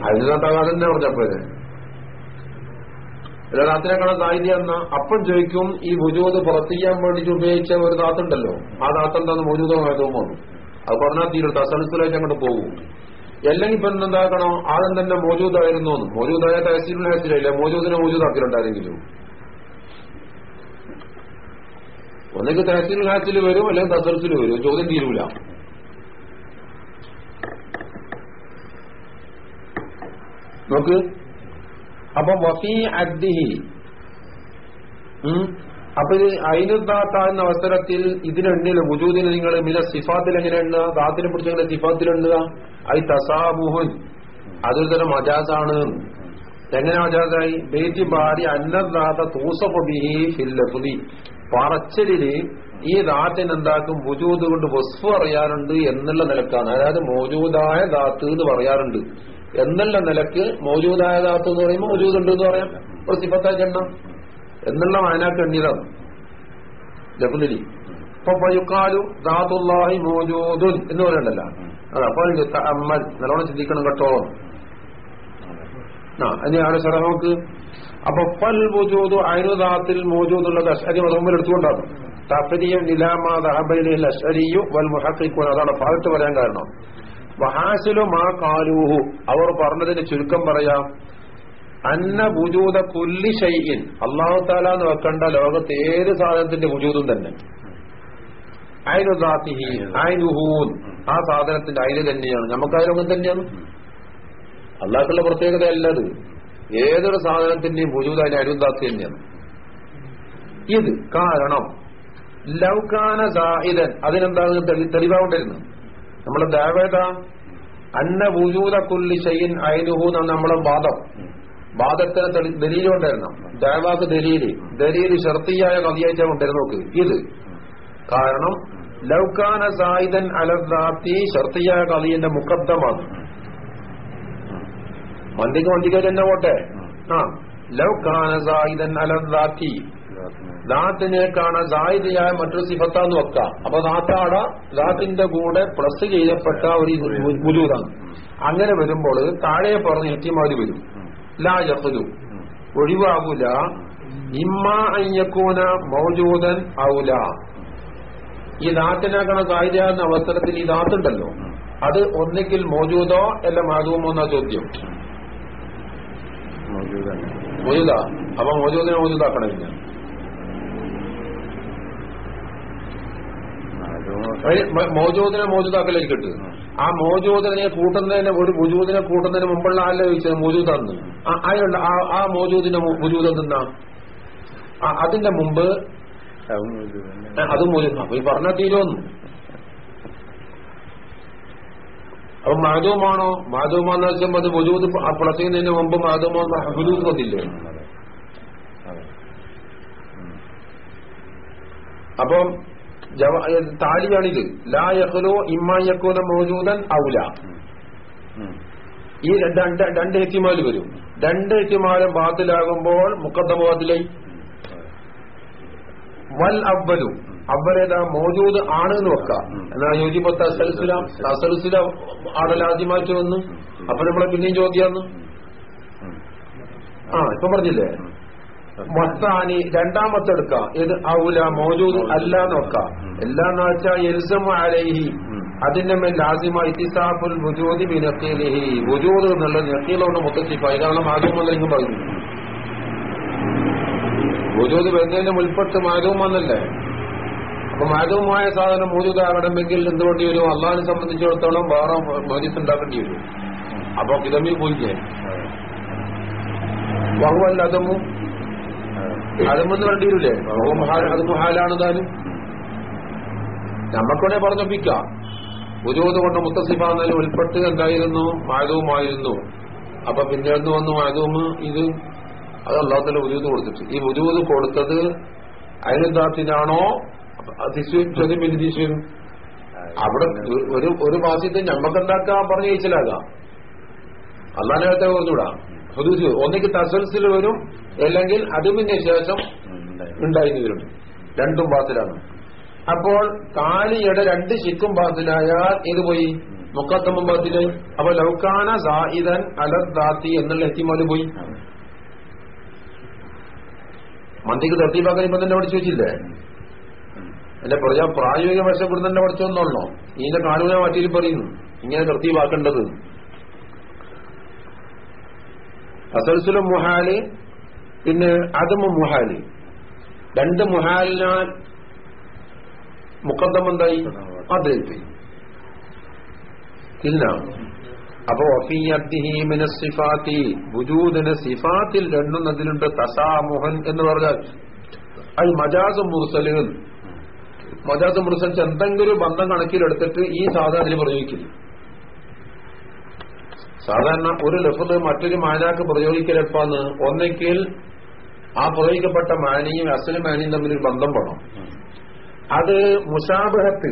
അതിന് അല്ല ദാത്തിനേക്കാൾ സാഹിത്യ എന്ന അപ്പം ചോദിക്കും ഈ വുജൂദ് പുറത്തിക്കാൻ വേണ്ടിട്ട് ഉപയോഗിച്ച ഒരു ദാത്തുണ്ടല്ലോ ആ ദാത്തെന്താന്ന് എന്താന്ന് മോജൂദമായതുമോ അത് പറഞ്ഞാൽ തീരും തസൽസിലേക്ക് അങ്ങോട്ട് പോകും. അല്ലെങ്കിൽ ഇപ്പൊ എന്താക്കണോ ആദ്യം തന്നെ മോജൂദായിരുന്നു മോജൂദായ തഹസീലിന് ഹസിലില്ല മോജൂദിനെ മോജൂദാക്കിയിട്ടുണ്ടായിരുന്നെങ്കിലും ഒന്നെങ്കിൽ തഹസീൽ ഹാസിൽ വരും അല്ലെങ്കിൽ തസൽസിൽ വരും. ചോദ്യം തീരൂല. നോക്ക്. അപ്പൊ വഫീ അദ്ദിഹി. അപ്പൊ ഇത് അയിനുദാത്താകുന്ന അവസരത്തിൽ ഇതിനെണ്ണിൽ വുജൂദിന് നിങ്ങൾ മില സിഫാത്തിൽ എങ്ങനെ എണ്ണുക? ദാത്തിനെ പിടിച്ച് എങ്ങനെ സിഫാത്തിൽ ഐ തസാബുഹുൻ. അതൊരു തരം മജാസാണ് എങ്ങനെ മജാസായി ബേറ്റി ബാരി അന്നദാത്ത തൂസഫിഹി ഫില്ലഫുദി പറച്ചലിൽ ഈ ദാത്തിന് എന്താക്കും വുജൂദ് കൊണ്ട് വസ്ഫു അറിയാറുണ്ട് എന്നുള്ള നിലക്കാണ്. അതായത് മോജൂദായ ദാത്ത് എന്ന് പറയാറുണ്ട്. എന്നുള്ള നിലയ്ക്ക് മോജൂദായ ദാത്ത് എന്ന് പറയുമ്പോൾ മോജൂദ് ഉണ്ട് എന്ന് പറയാം. ഒരു സിഫത്തായി എന്നുള്ള വായനാക്ക് എണ്ണിതാണ് ലഘുലി ഇപ്പൊ പയുക്കാലു ദാത്തുല്ലാഹി മോജൂദുൻ എന്ന് പറയണ്ടല്ല അപ്പൊ അമ്മൽ നല്ലോണം ചിന്തിക്കണം കേട്ടോ. ആ ഇനി ആടെ ശരഹോക്ക് അപ്പൊ പൽ വജൂദു അനുദാത്തിൽ മോജൂദുള്ളത് അശ്വരി മതമുമ്പിൽ എടുത്തുകൊണ്ടാണ്. തഫരിയും നിലാമാ അഷ്അരിയു വൽ മുഹഖിഖുൻ. അതാണ് ഭാഗത്ത് പറയാൻ കാരണം. വഹാസിലു മാ കാലൂഹു അവർ പറഞ്ഞതിന് ചുരുക്കം പറയാം. അന്ന ബുജൂത കുല്ലി ഷൈഇൻ. അള്ളാഹു താല എന്ന് വെക്കേണ്ട ലോകത്ത് ഏത് സാധനത്തിന്റെ ബുജൂതും തന്നെ. ആ സാധനത്തിന്റെ അയിന് തന്നെയാണ്. നമുക്കായാലും തന്നെയാണ്. അള്ളാഹുള്ള പ്രത്യേകത അല്ലത് ഏതൊരു സാധനത്തിന്റെയും ബുജൂത് അതിന് അരുദാത്തി തന്നെയാണ്. ഇത് കാരണം ലൗകാന സാഹിതൻ അതിനെന്താണ് തെളിവാകൊണ്ടിരുന്നു നമ്മളെ ദേവേത അന്ന ഭൂജൂത കുല്ലി ഷൈൻ അയനുഹു എന്നാണ് നമ്മളെ വാദം. വാദത്തിന് ദലീലുണ്ടായിരുന്നു ദേവാക്ക് ദലീൽ ദലീൽ ഷർത്തിയായ കവിയാഴ്ച കൊണ്ടിരുന്നു നോക്ക്. ഇത് കാരണം ലൗകാന സായിദൻ അലദാത്തി ഷർത്തിയായ കവിയന്റെ മുഖദ്ദമാണ് മന്തിക്ക് മന്തിക്ക് തന്നെ പോട്ടെ? ആ. ലൗകാന സായിദൻ അലദാത്തി ദാത്തിനേക്കാണ് സായിദയായ മറ്റൊരു സിഫത്താന്ന് വെക്കാം. അപ്പൊ ദാത്താട ദാത്തിന്റെ കൂടെ പ്ലസ് ചെയ്യപ്പെട്ട ഒരു ഗുരുതാണ് അങ്ങനെ വരുമ്പോൾ താഴെ പറഞ്ഞ എത്തിമാര് വരും. ലാ യഫലു ഒഴിവാകൂല. ഇമ്മ അയ്യക്കൂന മൗജൂദൻ ഔല. ഈ ദാത്തിനാക്കണ കായികയാകുന്ന അവസരത്തിൽ ഈ ദാത്തുണ്ടല്ലോ. അത് ഒന്നിക്കിൽ മോജൂദോ അല്ല മാധൂമോ എന്ന ചോദ്യം. മോജൂദ? അപ്പൊ മൗജൂദിനെ മൗജൂദാക്കണമില്ല. മോജൂദിനെ മോജൂദാക്കലേക്ക് കിട്ടു ആ. മോജൂദിനെ കൂട്ടുന്നതിന് ഒരു മുജൂദിനെ കൂട്ടുന്നതിന് മുമ്പുള്ള ആളെ ചോദിച്ചത്? മോജൂദാന്ന്. അതിനുള്ള ആ മോജൂദിന്റെ മുജൂദ് എന്തെന്നാ അതിന്റെ മുമ്പ് അതും മോജൂദ് അപ്പൊ ഈ പറഞ്ഞ തീരുമെന്നു അപ്പൊ മാധവമാണോ? മാധവമാന്ന് വെച്ചാൽ അത് പ്ലസ് ചെയ്യുന്നതിന് മുമ്പ് മാധവമാണെന്ന് ഹുദൂദ് വന്നില്ലേ? അപ്പം താലിയാണിത്. ലാ യഹ്ലോ ഇമ്മായക്കൂന മോജൂദൻ ഔല. ഈ രണ്ട് രണ്ട് ഹെറ്റിമാൽ വരും. രണ്ട് ഹെത്തിമാലും ബാത്തിലാകുമ്പോൾ മുക്കദ്ദമാതിലായി വൽ അവലു അവലേതാ മോജൂദ് ആണ് എന്ന് വെക്കാം എന്നാ യോജിപ്പോ അസൽസുല അസൽസുല ആണല്ലോ ആദ്യമായിട്ട് വന്നു. അപ്പൊ നമ്മളെ പിന്നെയും ചോദ്യാന്ന് ആ ഇപ്പൊ പറഞ്ഞില്ലേ? മത്താനി രണ്ടാമത്തെ എടുക്കാം ഇത് ഔല മോജൂദ് അല്ല നോക്ക എല്ലാന്ന് വെച്ചാൽ എൽസം അലൈഹി. അതിന്റെ മേൽ ലാസിമ ഇത്തിസാഫുൽ വുജൂദി ബി നഖീലിഹി. വുജൂദ് എന്നുള്ള മുത്തസിഫായി കാരണം ആദ്യം മുതലെങ്കിലും പറഞ്ഞു വജൂദ് വരുന്നതിന് മുൽപ്പെട്ട് മാധവും വന്നല്ലേ അപ്പൊ മാധവുമായ സാധനം മൂജൂദാകണമെങ്കിൽ എന്ത് വേണ്ടി വരും അള്ളാഹിനെ സംബന്ധിച്ചിടത്തോളം വേറെ മോദിസ് ഉണ്ടാക്കേണ്ടി വരും? അപ്പൊ കിതമിൽ പോയില്ലേ? ബഹുവല്ല അതമു അതമെന്ന് വേണ്ടി വരില്ലേ വഹു മഹാൽ അത് മുഹാലാണ് താനും നമ്മക്കൂടെ പറഞ്ഞപ്പിക്കാം. ഉജൂത് കൊണ്ട് മുത്തസിഫാന്നതിൽ ഉൾപ്പെട്ട് എന്തായിരുന്നു? മാധവുമായിരുന്നു അപ്പൊ പിന്നീട് വന്നു? മാധവും ഇത് അത് അള്ളാഹത്തിന്റെ ഉജൂത് കൊടുത്തിട്ട് ഈ ഉജൂത് കൊടുത്തത് അയൽദാത്തിനാണോ അതിശ്വരും വിനിതീശ്വരും അവിടെ ഒരു ഒരു മാസത്തെ ഞമ്മക്കുണ്ടാക്കാൻ പറഞ്ഞു ജയിച്ചിലാകാം. അള്ളാഹിനകത്തെ പറഞ്ഞുകൂടാ ഹുദൂസ് ഒന്നിക്ക് തസൽസിൽ വരും അല്ലെങ്കിൽ അതിന് ശേഷം ഉണ്ടായി വരും. രണ്ടും ബാത്തിലാണ്. അപ്പോൾ കാലിയുടെ രണ്ട് ശിക്കും ബാത്തിലായാൽ ഇത് പോയി? മുക്കത്തമ്മ ബാത്തിലായി അപ്പൊ ലൗക്കാന സായിദൻ അലദ്ദാത്തി എന്നുള്ള എത്തിമാൽ പോയി. മന്തിക്ക് തർത്തീപാക്കാൻ ഇപ്പൊ തന്നെ പഠിച്ചു വെച്ചില്ലേ? എന്റെ പറഞ്ഞാൽ പ്രായോഗിക വശപ്പെടുന്ന തന്നെ പഠിച്ചോന്നുള്ളോ ഇതിന്റെ കാലുകളെ മാറ്റിയിൽ പറയുന്നു. ഇങ്ങനെ കൃത്യമാക്കേണ്ടത് അസൽസുലും മുഹാൽ പിന്നെ അതും മുഹാൽ. രണ്ട് മുഹാലിനാൽ മുക്കദ്ദം എന്തായി? അദ്ദേഹത്തെ ഇല്ല. അപ്പൊ സിഫാത്തി ബുജൂദിന് സിഫാത്തിൽ രണ്ടും അതിലുണ്ട് തസാമുഹൻ എന്ന് പറഞ്ഞാൽ. അത് മജാസും മുർസലുകൾ മജാസ് മുറിസൻസ് എന്തെങ്കിലും ബന്ധം കണക്കിലെടുത്തിട്ട് ഈ സാധാരണ അതിൽ പ്രയോഗിക്കില്ല സാധാരണ ഒരു ലഫത് മറ്റൊരു മാനാക്ക് പ്രയോഗിക്കലെപ്പാന്ന് ഒന്നെങ്കിൽ ആ പ്രയോഗിക്കപ്പെട്ട മാനിയും അസലി മാനിയും തമ്മിൽ ഒരു ബന്ധം വേണം. അത് മുഷാബഹത്ത്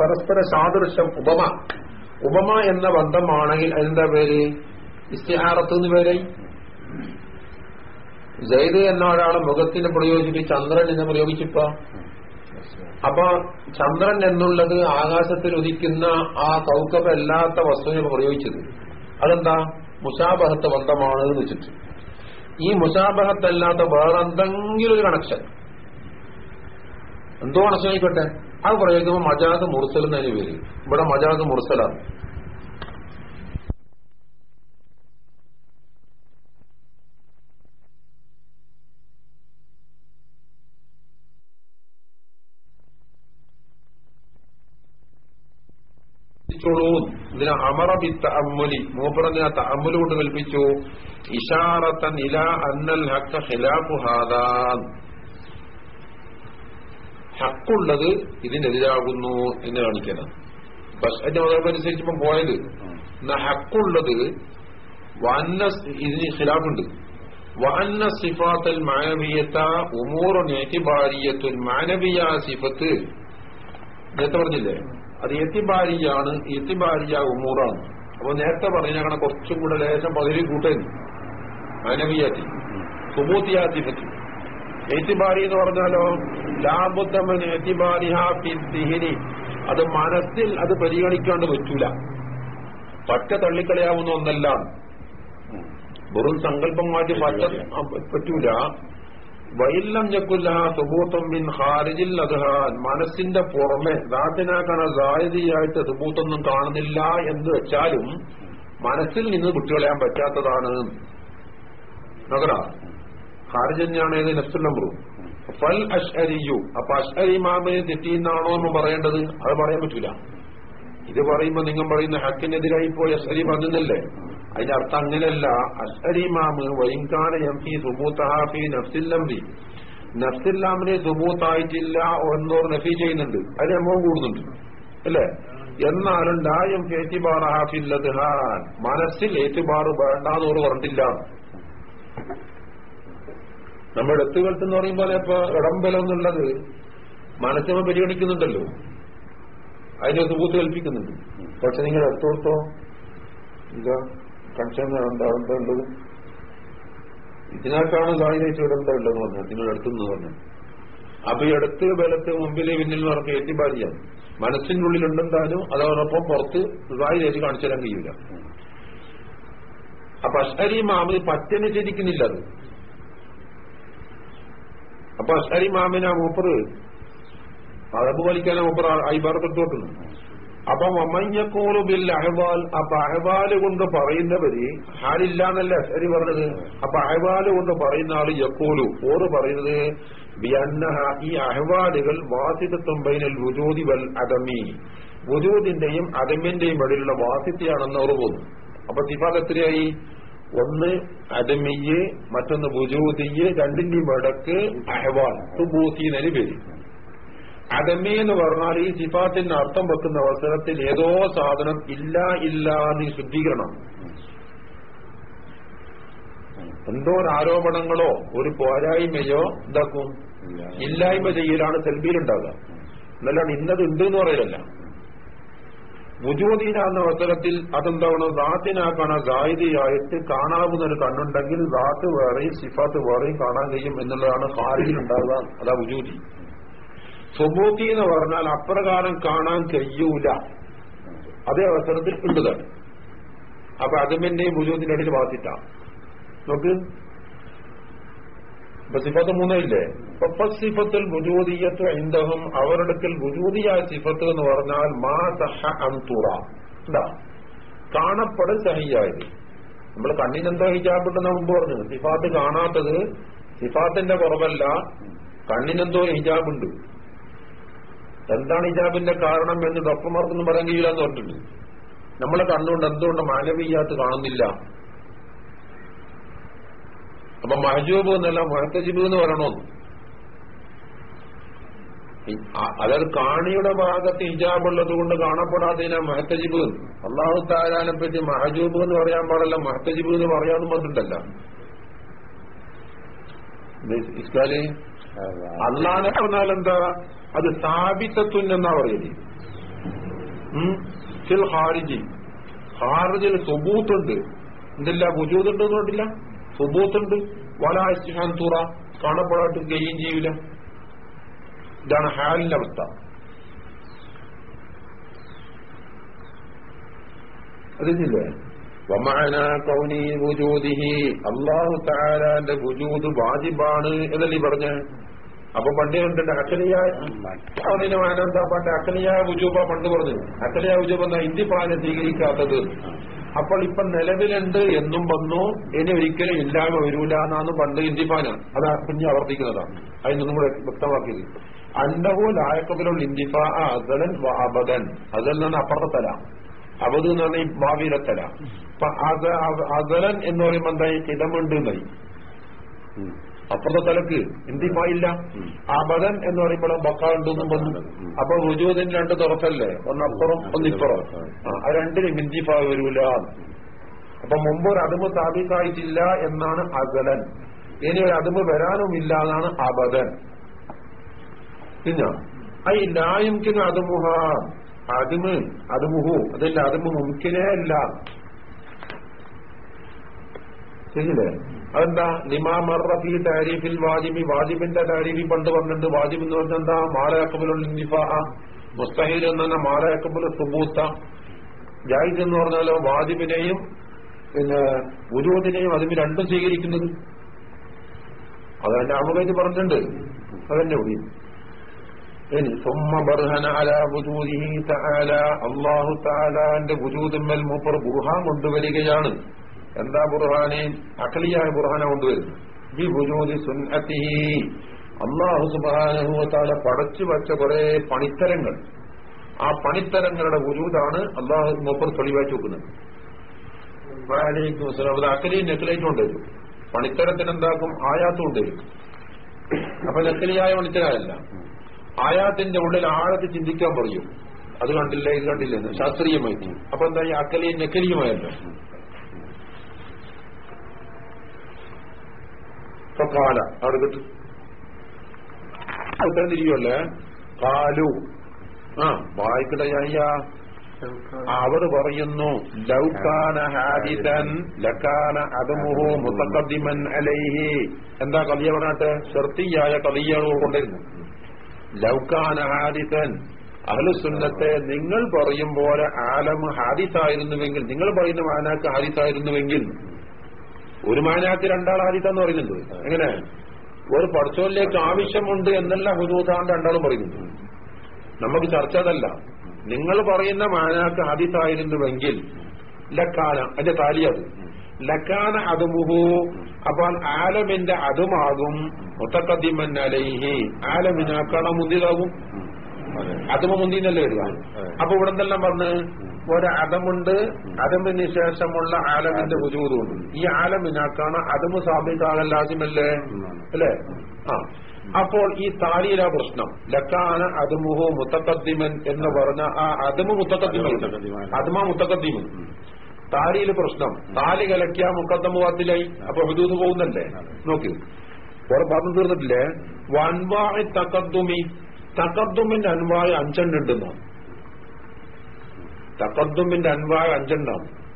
പരസ്പര സാദൃശ്യം ഉപമ. ഉപമ എന്ന ബന്ധമാണെങ്കിൽ അതിന്റെ പേര്? ഇസ്തിഹാറത്ത് എന്ന് പേര്? ജയ്ത് എന്ന ഒരാളെ മുഖത്തിന് പ്രയോഗിച്ചിട്ട് ചന്ദ്രൻ എന്ന് പ്രയോഗിച്ചപ്പോ അപ്പൊ ചന്ദ്രൻ എന്നുള്ളത് ആകാശത്തിൽ ഉദിക്കുന്ന ആ കൗക്കബല്ലാത്ത വസ്തുവിനെ പ്രയോഗിച്ചത്. അതെന്താ? മുഷാബഹത്ത് ബന്ധമാണ് എന്ന് വെച്ചിട്ട്. ഈ മുഷാബഹത്തല്ലാത്ത വേറെ എന്തെങ്കിലും ഒരു കണക്ഷൻ എന്തോ കണക്ഷൻ ആയിക്കോട്ടെ? അത് പ്രയോഗിക്കുമ്പോൾ മജാദ് മുർസൽ എന്നതിന് പേര്. ഇവിടെ മജാദ് മുർസലാണ്. ഇതിനെ അമറബി തഅമ്മുലി. മൂപ്പറഞ്ഞ തഅമ്മുൽ കൊണ്ട് കൽപ്പിച്ചു? ഇഷാറത്തൻ ഇല അന്നൽ ഹക്ക ഖിലാഫു ഹാദാൻ ഹക്കുള്ളത് ഇതിനെതിരാകുന്നു എന്ന് കാണിക്കണം ബസ് അതിന്റെ മതമനുസരിച്ച് ഇപ്പം പോയത്. എന്നാ ഹക്കുള്ളത് വന്ന ഇതിന് ഖിലാഫുണ്ട്. വന്ന സിഫാത്തൽ മാനവീയത്ത ഉമൂറു ഏറ്റിബാരിയത്തുൻ മാനവീയ സിഫത്ത്. നേരത്തെ പറഞ്ഞില്ലേ? അത് എത്തിബാരിയാണ് എത്തിബാരിയ ഉമൂറാണ്. അപ്പൊ നേരത്തെ പറഞ്ഞ കണ കുറച്ചും കൂടെ ലേശം പതിരി കൂട്ടേന് മാനവീയാത്തി സുബൂത്തിയാത്തി പറ്റി. ഏറ്റിബാരി എന്ന് പറഞ്ഞാലോ ലാബുദ്ധമൻ ഏറ്റിബാരിഹിനി അത് മനസ്സിൽ അത് പരിഗണിക്കാണ്ട് പറ്റൂല. പറ്റ തള്ളിക്കളയാവുന്ന ഒന്നല്ല. വെറും സങ്കല്പം മാറ്റി പറ്റ പറ്റൂല. വൈല്ലം ഞക്കുല്ല സുബൂത്തം ബിൻ ഹാരിജിൽ അദ്ഹാൻ. മനസ്സിന്റെ പുറമെ ദാത്തിനാക്കണ സായതിയായിട്ട് സുബൂത്തൊന്നും കാണുന്നില്ല എന്ന് വെച്ചാലും മനസ്സിൽ നിന്ന് വിട്ടുകളയാൻ പറ്റാത്തതാണ്. ഹാരിജന്യാണ് ഏത് നെഫ്റ്റ് നമ്പറും ഫൽ അഷ്അരിയു അപ്പൊ അഷ്അരി മാമിന് തെറ്റിയെന്നാണോ എന്ന് പറയേണ്ടത്? അത് പറയാൻ പറ്റൂല. ഇത് പറയുമ്പോ നിങ്ങൾ പറയുന്ന ഹക്കിനെതിരായി പോയി അഷ്അരി പറഞ്ഞല്ലേ അതിന്റെ അർത്ഥം അങ്ങനെയല്ല. അഷ്ടരിമാമ് വൈകാന എം പി സുബൂത്തഹാഫി നഫ്സില്ലംബി നഫ്സില്ലാമിനെ സുബൂത്തായിട്ടില്ല എന്നോർ നഫി ചെയ്യുന്നുണ്ട്. അതിന് എമ്മവും കൂടുന്നുണ്ട്. അല്ലേ? എന്നാലും ഡായം ഏറ്റിബാർ ഹാഫില്ലദ്ഹാൻ മനസ്സിൽ ഏറ്റുബാറ് വേണ്ടാന്നോർ പറഞ്ഞിട്ടില്ല. നമ്മുടെ എത്തുകൾക്ക് എന്ന് പറയുമ്പോൾ ഇപ്പൊ ഇടംബലം എന്നുള്ളത് മനസ്സിനെ പരിഗണിക്കുന്നുണ്ടല്ലോ. അതിനെ സുബൂത്ത് കൽപ്പിക്കുന്നുണ്ട്. പക്ഷെ നിങ്ങൾ എടുത്തോർത്തോ ഇതാ എന്താ? എന്താ ഉള്ളത് ഇതിനേക്കാണ് സാഹിത്യം ഇടണ്ട ഉള്ളതെന്ന് പറഞ്ഞത്. നിങ്ങൾ എടുത്തെന്ന് പറഞ്ഞു. അപ്പൊ ഈ അടുത്ത് ബലത്ത് മുമ്പിലെ പിന്നിൽ പറഞ്ഞ മനസ്സിന്റെ ഉള്ളിലുണ്ടെന്താനും അതോടൊപ്പം പുറത്ത് സാഹിത്യം കാണിച്ചു തരാൻ കഴിയില്ല. അപ്പൊ അഷ്ഹരി മാമി പറ്റനെ ചിരിക്കുന്നില്ല അത്. അപ്പൊ അഷ്ഹരി മാമിനാ മൂപ്പറ് അതബ് വലിക്കാനാ മൂപ്പർ അയ്ബാറത്തെടുത്തോട്ടുന്നു അപ്പൊ മമ്മഞ്ഞക്കൂറു ബിൽ അഹ്വാൽ അപ്പൊ അഹ്വാൽ കൊണ്ട് പറയുന്നവര് ഹാലില്ല എന്നല്ല ശരി പറഞ്ഞത്. അപ്പൊ അഹ്വാൽ കൊണ്ട് പറയുന്ന ആൾ യക്കൂലു. ഓറ് പറയുന്നത് ഈ അഹ്വാലുകൾ വാസിതത്വം ബൈനൽ വുജൂദി വൽ അദമി. വുജൂദിന്റെയും അദമിന്റെയും ഇടയിലുള്ള വാസിത്യാണെന്ന് അവർ പോകുന്നു അപ്പൊ സിഫാത്ത് എത്രയായി? ഒന്ന് അദമിയ് മറ്റൊന്ന് വുജോതിയെ രണ്ടിന്റെയും ഇടയ്ക്ക് അഹ്വാൽ സുബൂത്തി എന്നതിന് പേര്. അദമി എന്ന് പറഞ്ഞാൽ ഈ സിഫാത്തിന്റെ അർത്ഥം വെക്കുന്ന അവസരത്തിൽ ഏതോ സാധനം ഇല്ല ഇല്ല എന്ന് ശുദ്ധീകരണം. എന്തോ ഒരു ആരോപണങ്ങളോ ഒരു പോരായ്മയോ ഇതാക്കും. ഇല്ലായ്മ ചെയ്യലാണ് സെൽബിയിലുണ്ടാകുക എന്നല്ലാണ്ട് ഇന്നത് ഉണ്ട് എന്ന് പറയലല്ല. വുജൂദീനാകുന്ന അവസരത്തിൽ അതെന്താണ്? ദാത്തിനാക്കണ ഗായികയായിട്ട് കാണാവുന്ന ഒരു കണ്ണുണ്ടെങ്കിൽ ദാത്ത് വേറെയും സിഫാത്ത് വേറെയും കാണാൻ കഴിയും എന്നുള്ളതാണ് ഹാരിയിൽ ഉണ്ടാകുക അതാ വുജൂദി. സുബൂത്തി എന്ന് പറഞ്ഞാൽ അപ്രകാരം കാണാൻ കഴിയൂല. അതേ അവസരത്തിൽ ഉള്ളതാണ് അപ്പൊ അതുമെന്നെ വുജൂദിന്റെ ഇടയിൽ വാസിട്ട നോക്ക്. ഇപ്പൊ സിഫത്ത് മൂന്നില്ലേ? സിഫത്തിൽ ബുജൂദിയത്ത് ഇന്ദഹം അവരുടെ ബുജൂദിയായ സിഫത്ത് എന്ന് പറഞ്ഞാൽ മാ സഹ അന്തുറ എന്താ കാണപ്പെടൽ സഹിയായത്. നമ്മൾ കണ്ണിനെന്താ ഹിജാബുണ്ടെന്ന് മുമ്പ് പറഞ്ഞു സിഫാത്ത് കാണാത്തത് സിഫാത്തിന്റെ കുറവല്ല കണ്ണിനെന്തോ ഹിജാബുണ്ട്. എന്താണ് ഹിജാബിന്റെ കാരണം എന്ന് ഡോക്ടർമാർക്കൊന്നും പറയാൻ കഴിയില്ല എന്ന് പറഞ്ഞിട്ടുണ്ട്. നമ്മളെ കണ്ണുകൊണ്ട് എന്തുകൊണ്ട് മാനവീയാത്ത് കാണുന്നില്ല? അപ്പൊ മഹജൂബ് എന്നല്ല മഹത്തജീബ് എന്ന് പറയണമെന്ന് അതൊരു കാണിയുടെ ഭാഗത്ത് ഹിജാബുള്ളത് കൊണ്ട് കാണപ്പെടാത്തതിനാ മഹത്തജിബ്. അള്ളാഹു താരാനെ പറ്റി മഹജൂബ് എന്ന് പറയാൻ പാടില്ല മഹത്തജിബ് എന്ന് പറയാനും പറഞ്ഞിട്ടല്ല. ഇസ്ലാലി അള്ളാഹെ പറഞ്ഞാൽ എന്താ? അത് സ്ഥാപിതത്വൻ എന്നാ പറയുന്നത് ചിൽ ഹാരിജി ഉണ്ട് സുബൂത്തുണ്ട്. എന്തില്ല ബുജൂതുണ്ട് എന്ന് പറഞ്ഞില്ല സുബൂത്തുണ്ട്. വല തുറ. കാണപ്പെടാട്ട് ഗെയ്യും ചെയ്യൂല. ഇതാണ് ഹാലിന്റെ അവസ്ഥ. അതില്ലേ? അള്ളാഹു താരാന്റെ വുജൂദ് വാജിബാണ് എന്നല്ലേ പറഞ്ഞ്? അപ്പൊ പണ്ട് കണ്ടിട്ട് അക്കലിയായ മാനന്താ പണ്ട് അക്കലിയായ വുജൂബ പണ്ട് പറഞ്ഞു അക്കലിയായ ഉജൂബ എന്നാ ഇന്ത്യ പാലം സ്വീകരിക്കാത്തത്. അപ്പോൾ ഇപ്പൊ നിലവിലുണ്ട് എന്നും വന്നു ഇനി ഒരിക്കലും ഇല്ലാതെ വരൂല എന്നാണ് പണ്ട് ഇന്ത്യപ്പാന അത് കുഞ്ഞ് ആവർത്തിക്കുന്നതാണ് അതിനൊന്നും കൂടെ വ്യക്തമാക്കിയത്. അന്നഹു ലായക്കത്തിലുള്ള ഇന്തിഫ അസലൻ അബദൻ. അസൽ നിന്ന് അപ്പുറത്തെ തല. അബദ് എന്ന് പറഞ്ഞാൽ ഈ ഭാവിയിലെ തല. അസലൻ എന്ന് പറയുമ്പോ എന്തായി ഇടമുണ്ട് എന്നായി അപ്പുറത്തെ തലക്ക് ഇന്തിഫായില്ല. അബദൻ എന്ന് പറയുമ്പോൾ ബക്ക ഉണ്ടെന്നും വന്നു അപ്പൊ റുജൂദിന് രണ്ട് തുറക്കല്ലേ ഒന്നപ്പുറം ഒന്നിപ്പുറം. ആ. രണ്ടിനും ഇന്തിഫായി വരൂല. അപ്പൊ മുമ്പ് ഒരു അതുമ്പ് സ്ഥാപിക്കായിട്ടില്ല എന്നാണ് അകലൻ ഇനി ഒരു അതുമ വരാനുമില്ല എന്നാണ് അബദൻ. പിന്നെ ഐ ലായുക്കിന് അതുമുഹ. അതിമ് അതുമുഹു. അതല്ല അതുമ്പ് മുമ്പിനേ അല്ല. ശരിയല്ലേ? അതെന്താ? നിമാമറഫി താരീഫിൽ വാജിബി. വാജിബിന്റെ താരിഫി പണ്ട് പറഞ്ഞിട്ടുണ്ട് വാജിബ് എന്ന് പറഞ്ഞാൽ എന്താ? നിഫാഹ മുസ്തഹിൽ എന്ന് പറഞ്ഞാൽ മാലയക്കബുൽ സുബൂത്ത. ജായിദ് എന്ന് പറഞ്ഞാലോ വാജിബിനെയും പിന്നെ ഗുരുവതിനെയും അതിന് രണ്ടും സ്വീകരിക്കുന്നത്. അതെന്റെ അമുഖത്ത് പറഞ്ഞിട്ടുണ്ട്. അതെന്നെ ഉള്ളി. ഇനി സുമ്മ ബർഹന മൂപ്പർ ബുർഹാൻ കൊണ്ടുവരികയാണ്. എന്താ ബുർഹാനെ അഖലിയായ ബുർഹാന കൊണ്ടുവരുന്നു ഈ ബുജൂദി സുന്നത്തിഹി അള്ളാഹു സുബാനുഭവത്താലെ പടച്ചു വച്ച കുറെ പണിത്തരങ്ങൾ. ആ പണിത്തരങ്ങളുടെ ഗുരുതാണ് അള്ളാഹു മൂപ്പർ തെളിവാക്കി വെക്കുന്നത്. അത് അക്കലിയും നെക്കലേറ്റും പണിത്തരത്തിന് എന്താക്കും ആയാത്തും കൊണ്ടുവരും. അപ്പൊ നെക്കലിയായ പണിത്തരമല്ല ആയാത്തിന്റെ ഉള്ളിൽ ആഴത്തിൽ ചിന്തിക്കാൻ പറയും. അത് കണ്ടില്ല ഇത് കണ്ടില്ലെന്ന് ശാസ്ത്രീയമായി. അപ്പൊ എന്താ ഈ അക്കലിയും നെക്കലിയുമായല്ലോ കാല അവിടെ കിട്ടും ഉത്തരം തിരിയുമല്ലേ കാലു. ആ വായിക്കടയ്യ അവർ പറയുന്നു ലൗകാന ഹാദിതൻ ലക്കാന അതമുഹു മുത്തഖദ്ദിമൻ അലൈഹി. എന്താ കളിയ പറഞ്ഞാട്ട്? ഷർത്തിയായ കളിയാണോ കൊണ്ടിരുന്നു ലൗകാന ഹാദിതൻ. അഹ്ലുസുന്നത്തെ നിങ്ങൾ പറയും പോലെ ആലം ഹാദിസായിരുന്നുവെങ്കിൽ നിങ്ങൾ പറയുന്ന മാനാക്ക് ഹാദിസായിരുന്നുവെങ്കിൽ ഒരു മാനാക്ക് രണ്ടാൾ ആദ്യത്തെന്ന് പറയുന്നുണ്ട്. എങ്ങനെ? ഒരു പഠിച്ചോലിലേക്ക് ആവശ്യമുണ്ട് എന്നല്ല ഹുദൂദാൻ രണ്ടാളും പറയുന്നുണ്ട് നമുക്ക് ചർച്ച അതല്ല. നിങ്ങൾ പറയുന്ന മാനാക്ക് ആദ്യത്തായിരുന്നുവെങ്കിൽ ലക്കാന അതിന്റെ താലി അത്. ലക്കാന അതുമുഹു അപ്പോൾ ആലമിന്റെ അതുമാകും. മുത്തക്കദ്ദിമൻ അലൈഹി ആലമിനാക്കണ മുന്തിയതാകും. അതുമ മുന്തിന്നല്ലേ വരിക. അപ്പൊ ഇവിടെ എന്തെല്ലാം പറഞ്ഞ്? ഒരു അതമുണ്ട് അതമിന് ശേഷമുള്ള ആലമിന്റെ ഉജൂതുണ്ട് ഈ ആലമിനാക്കാണ് അതമ് സാബിതാകൽ ലാസിമല്ലേ അല്ലേ? ആ. അപ്പോൾ ഈ താലിയില പ്രശ്നം. ലക്കാന അതുമുഹു മുത്തക്കദ്ദിമൻ എന്ന് പറഞ്ഞ ആ അതുമു മുത്തക്കദ്ദിമൻ അതുമ മുത്തക്കദ്ദിമൻ താലിയിൽ പ്രശ്നം. താലി കലക്കിയ മുക്കദ്ദമുഖത്തിലായി അപ്പൊ ഹുദൂദ് പോകുന്നല്ലേ? നോക്കി. പറഞ്ഞു തീർന്നിട്ടില്ലേ? വൻവായ് തക്കദ്ദുമി. തക്കദ്ദുമിന്റെ അൻവായ അഞ്ചെണ്ണുണ്ടെന്നോ തക്കദ്ദുമിന്റെ അൻവായ അഞ്ചെണ്ണം.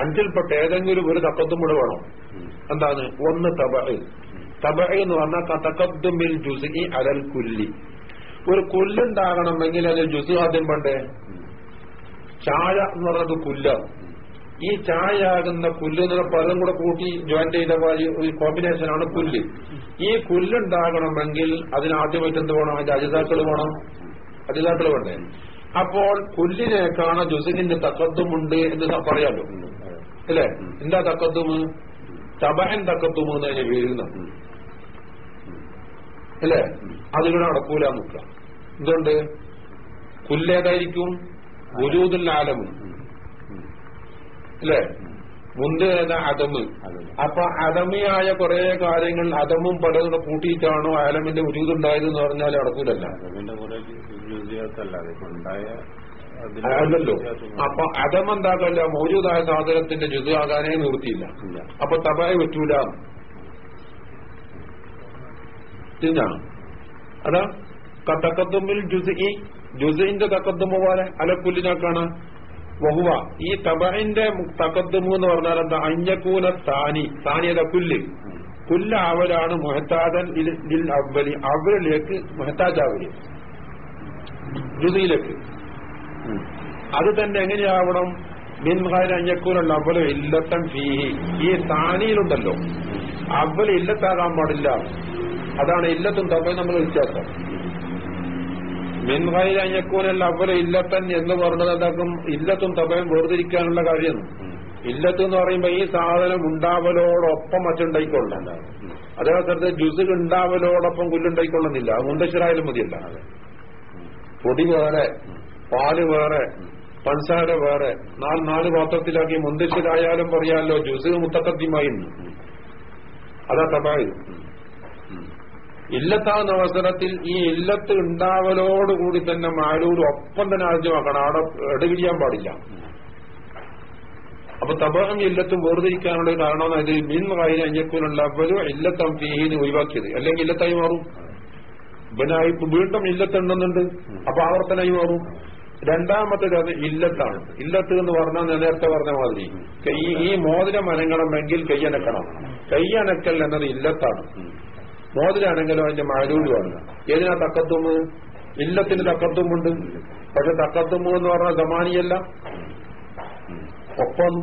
അഞ്ചിൽപ്പെട്ട ഏതെങ്കിലും ഒരു തക്കദ്ദും കൂടെ വേണം. എന്താണ്? ഒന്ന് തബ തബ എന്ന് പറഞ്ഞാൽ തക്കത്തുമ്പിൽ ജുസി അലൽ കുല്ലി. ഒരു കുല്ലുണ്ടാകണമെങ്കിൽ അതിൽ ജുസു ആദ്യം പണ്ടേ ചായ എന്ന് പറഞ്ഞത് കുല്ല. ഈ ചായയാകുന്ന പുല്ല് എന്നുള്ള പലതും കൂടെ കൂട്ടി ജോയിന്റ് ചെയ്ത ഒരു കോമ്പിനേഷനാണ് പുല്ല് ഈ പുല്ലുണ്ടാകണമെങ്കിൽ അതിനാദ്യമായിട്ട് എന്ത് വേണം? അതിന്റെ അജിതാക്കൾ വേണം. അജിതാക്കൾ വേണ്ടേ? അപ്പോൾ പുല്ലിനേക്കാണ് ജുസിന്റെ തക്കത്തുമുണ്ട് എന്ന് പറയാലോ അല്ലേ? എന്താ തക്കത്തുമ്? തബഹൻ തക്കത്തുമ് എന്ന് അതിനെ വീഴുന്ന. അല്ലേ? അതിവിടെ നടക്കൂല നോക്കുക എന്തുകൊണ്ട് പുല്ലേതായിരിക്കും? ഗുരൂദുൽ ആലമും. അല്ലേ? മുന്ത് ഏതാ? അതമ് അപ്പൊ അതമിയായ കുറെ കാര്യങ്ങൾ അതമും പലതും കൂട്ടിയിട്ടാണോ ആലമിന്റെ ഉരുതുണ്ടായത് എന്ന് പറഞ്ഞാൽ നടക്കൂലല്ല. അല്ലല്ലോ. അപ്പൊ അതം എന്താക്കല്ല മൗജൂദായ സാധനത്തിന്റെ ജുതാകാനേ നിവൃത്തിയില്ല ഇല്ല. അപ്പൊ തബായ പറ്റൂല. തിന്നാ അതാ തക്കത്തുമ്പിൽ ജുസി ജുസിന്റെ തക്കത്തുമ്പ് പോലെ അലക്കുല്ലിനാക്കാണ്. വഹുവ. ഈ തബഹിന്റെ തക്കത്തുമു എന്ന് പറഞ്ഞാൽ എന്താ? അഞ്ഞക്കൂല താനി താനിയത കുല്ല് കുല്ല് അവരാണ് മുഹത്താദൻ അവലിലേക്ക് മുഹത്താജ് അവലി ജുസിയിലേക്ക് അത് തന്നെ എങ്ങനെയാവണം? മിൻഹാരി അഞ്ഞക്കൂനുള്ള അവല ഇല്ലത്തൻ ഫീഹി. ഈ താനിയിലുണ്ടല്ലോ അവല ഇല്ലത്താകാൻ പാടില്ല. അതാണ് ഇല്ലത്തും തബയും നമ്മൾ വ്യത്യാസം. മിൻഹാരി അഞ്ഞക്കൂനല്ല അവല ഇല്ലത്തൻ എന്ന് പറഞ്ഞത് എന്താക്കും? ഇല്ലത്തും തവയും വേർതിരിക്കാനുള്ള കാര്യം. ഇല്ലത്ത് എന്ന് പറയുമ്പോ ഈ സാധനം ഉണ്ടാവലോടൊപ്പം മറ്റുണ്ടായിക്കൊള്ളണ്ട അതേ സ്ഥലത്ത് ജുസ് ഉണ്ടാവലോടൊപ്പം കുല്ലുണ്ടായിക്കൊള്ളുന്നില്ല. അത് മുണ്ടശ്ശരായാലും മതിയല്ല. പൊടി വേറെ പാൽ വേറെ പൻസാര വേറെ. നാല് നാല് പാത്രത്തിലാക്കി മുന്തിച്ചിലായാലും പറയാമല്ലോ ജ്യൂസ് മുത്തക്കത്തിമായി അതാ തപായി. ഇല്ലത്താവുന്ന അവസരത്തിൽ ഈ ഇല്ലത്ത് ഉണ്ടാവലോടുകൂടി തന്നെ മാലൂർ ഒപ്പം തന്നെ ആദ്യമാക്കണം അവിടെ ഇടകിരിയാൻ പാടില്ല. അപ്പൊ തബഹം ഇല്ലത്തും വേർതിരിക്കാനുള്ള കാരണം അതിൽ മീൻ കാര്യം അഞ്ഞക്കൂനുള്ള അവരും ഇല്ലത്തം ഫീഹിന് ഒഴിവാക്കിയത്. അല്ലെങ്കിൽ ഇല്ലത്തായി മാറും. ഇവനായി വീണ്ടും ഇല്ലത്തുണ്ടെന്നുണ്ട് അപ്പൊ ആവർത്തനായി മാറും രണ്ടാമത്തെ കഥ ഇല്ലത്താണ്. ഇല്ലത്ത് എന്ന് പറഞ്ഞാൽ നേരത്തെ പറഞ്ഞ മാതിരി ഈ ഈ മോതിരം അനങ്ങണമെങ്കിൽ കയ്യനക്കണം കയ്യനക്കൽ എന്നത് ഇല്ലത്താണ്. മോതിരം അനങ്ങലോ അതിന്റെ മഴലൂരുമാണ് ഏതിനാ തക്കത്തുമ്പ് ഇല്ലത്തിന് തക്കത്തുമ്പുണ്ട് പക്ഷെ തക്കത്തുമ്പ് എന്ന് പറഞ്ഞാൽ സമാനിയല്ല. ഒപ്പം.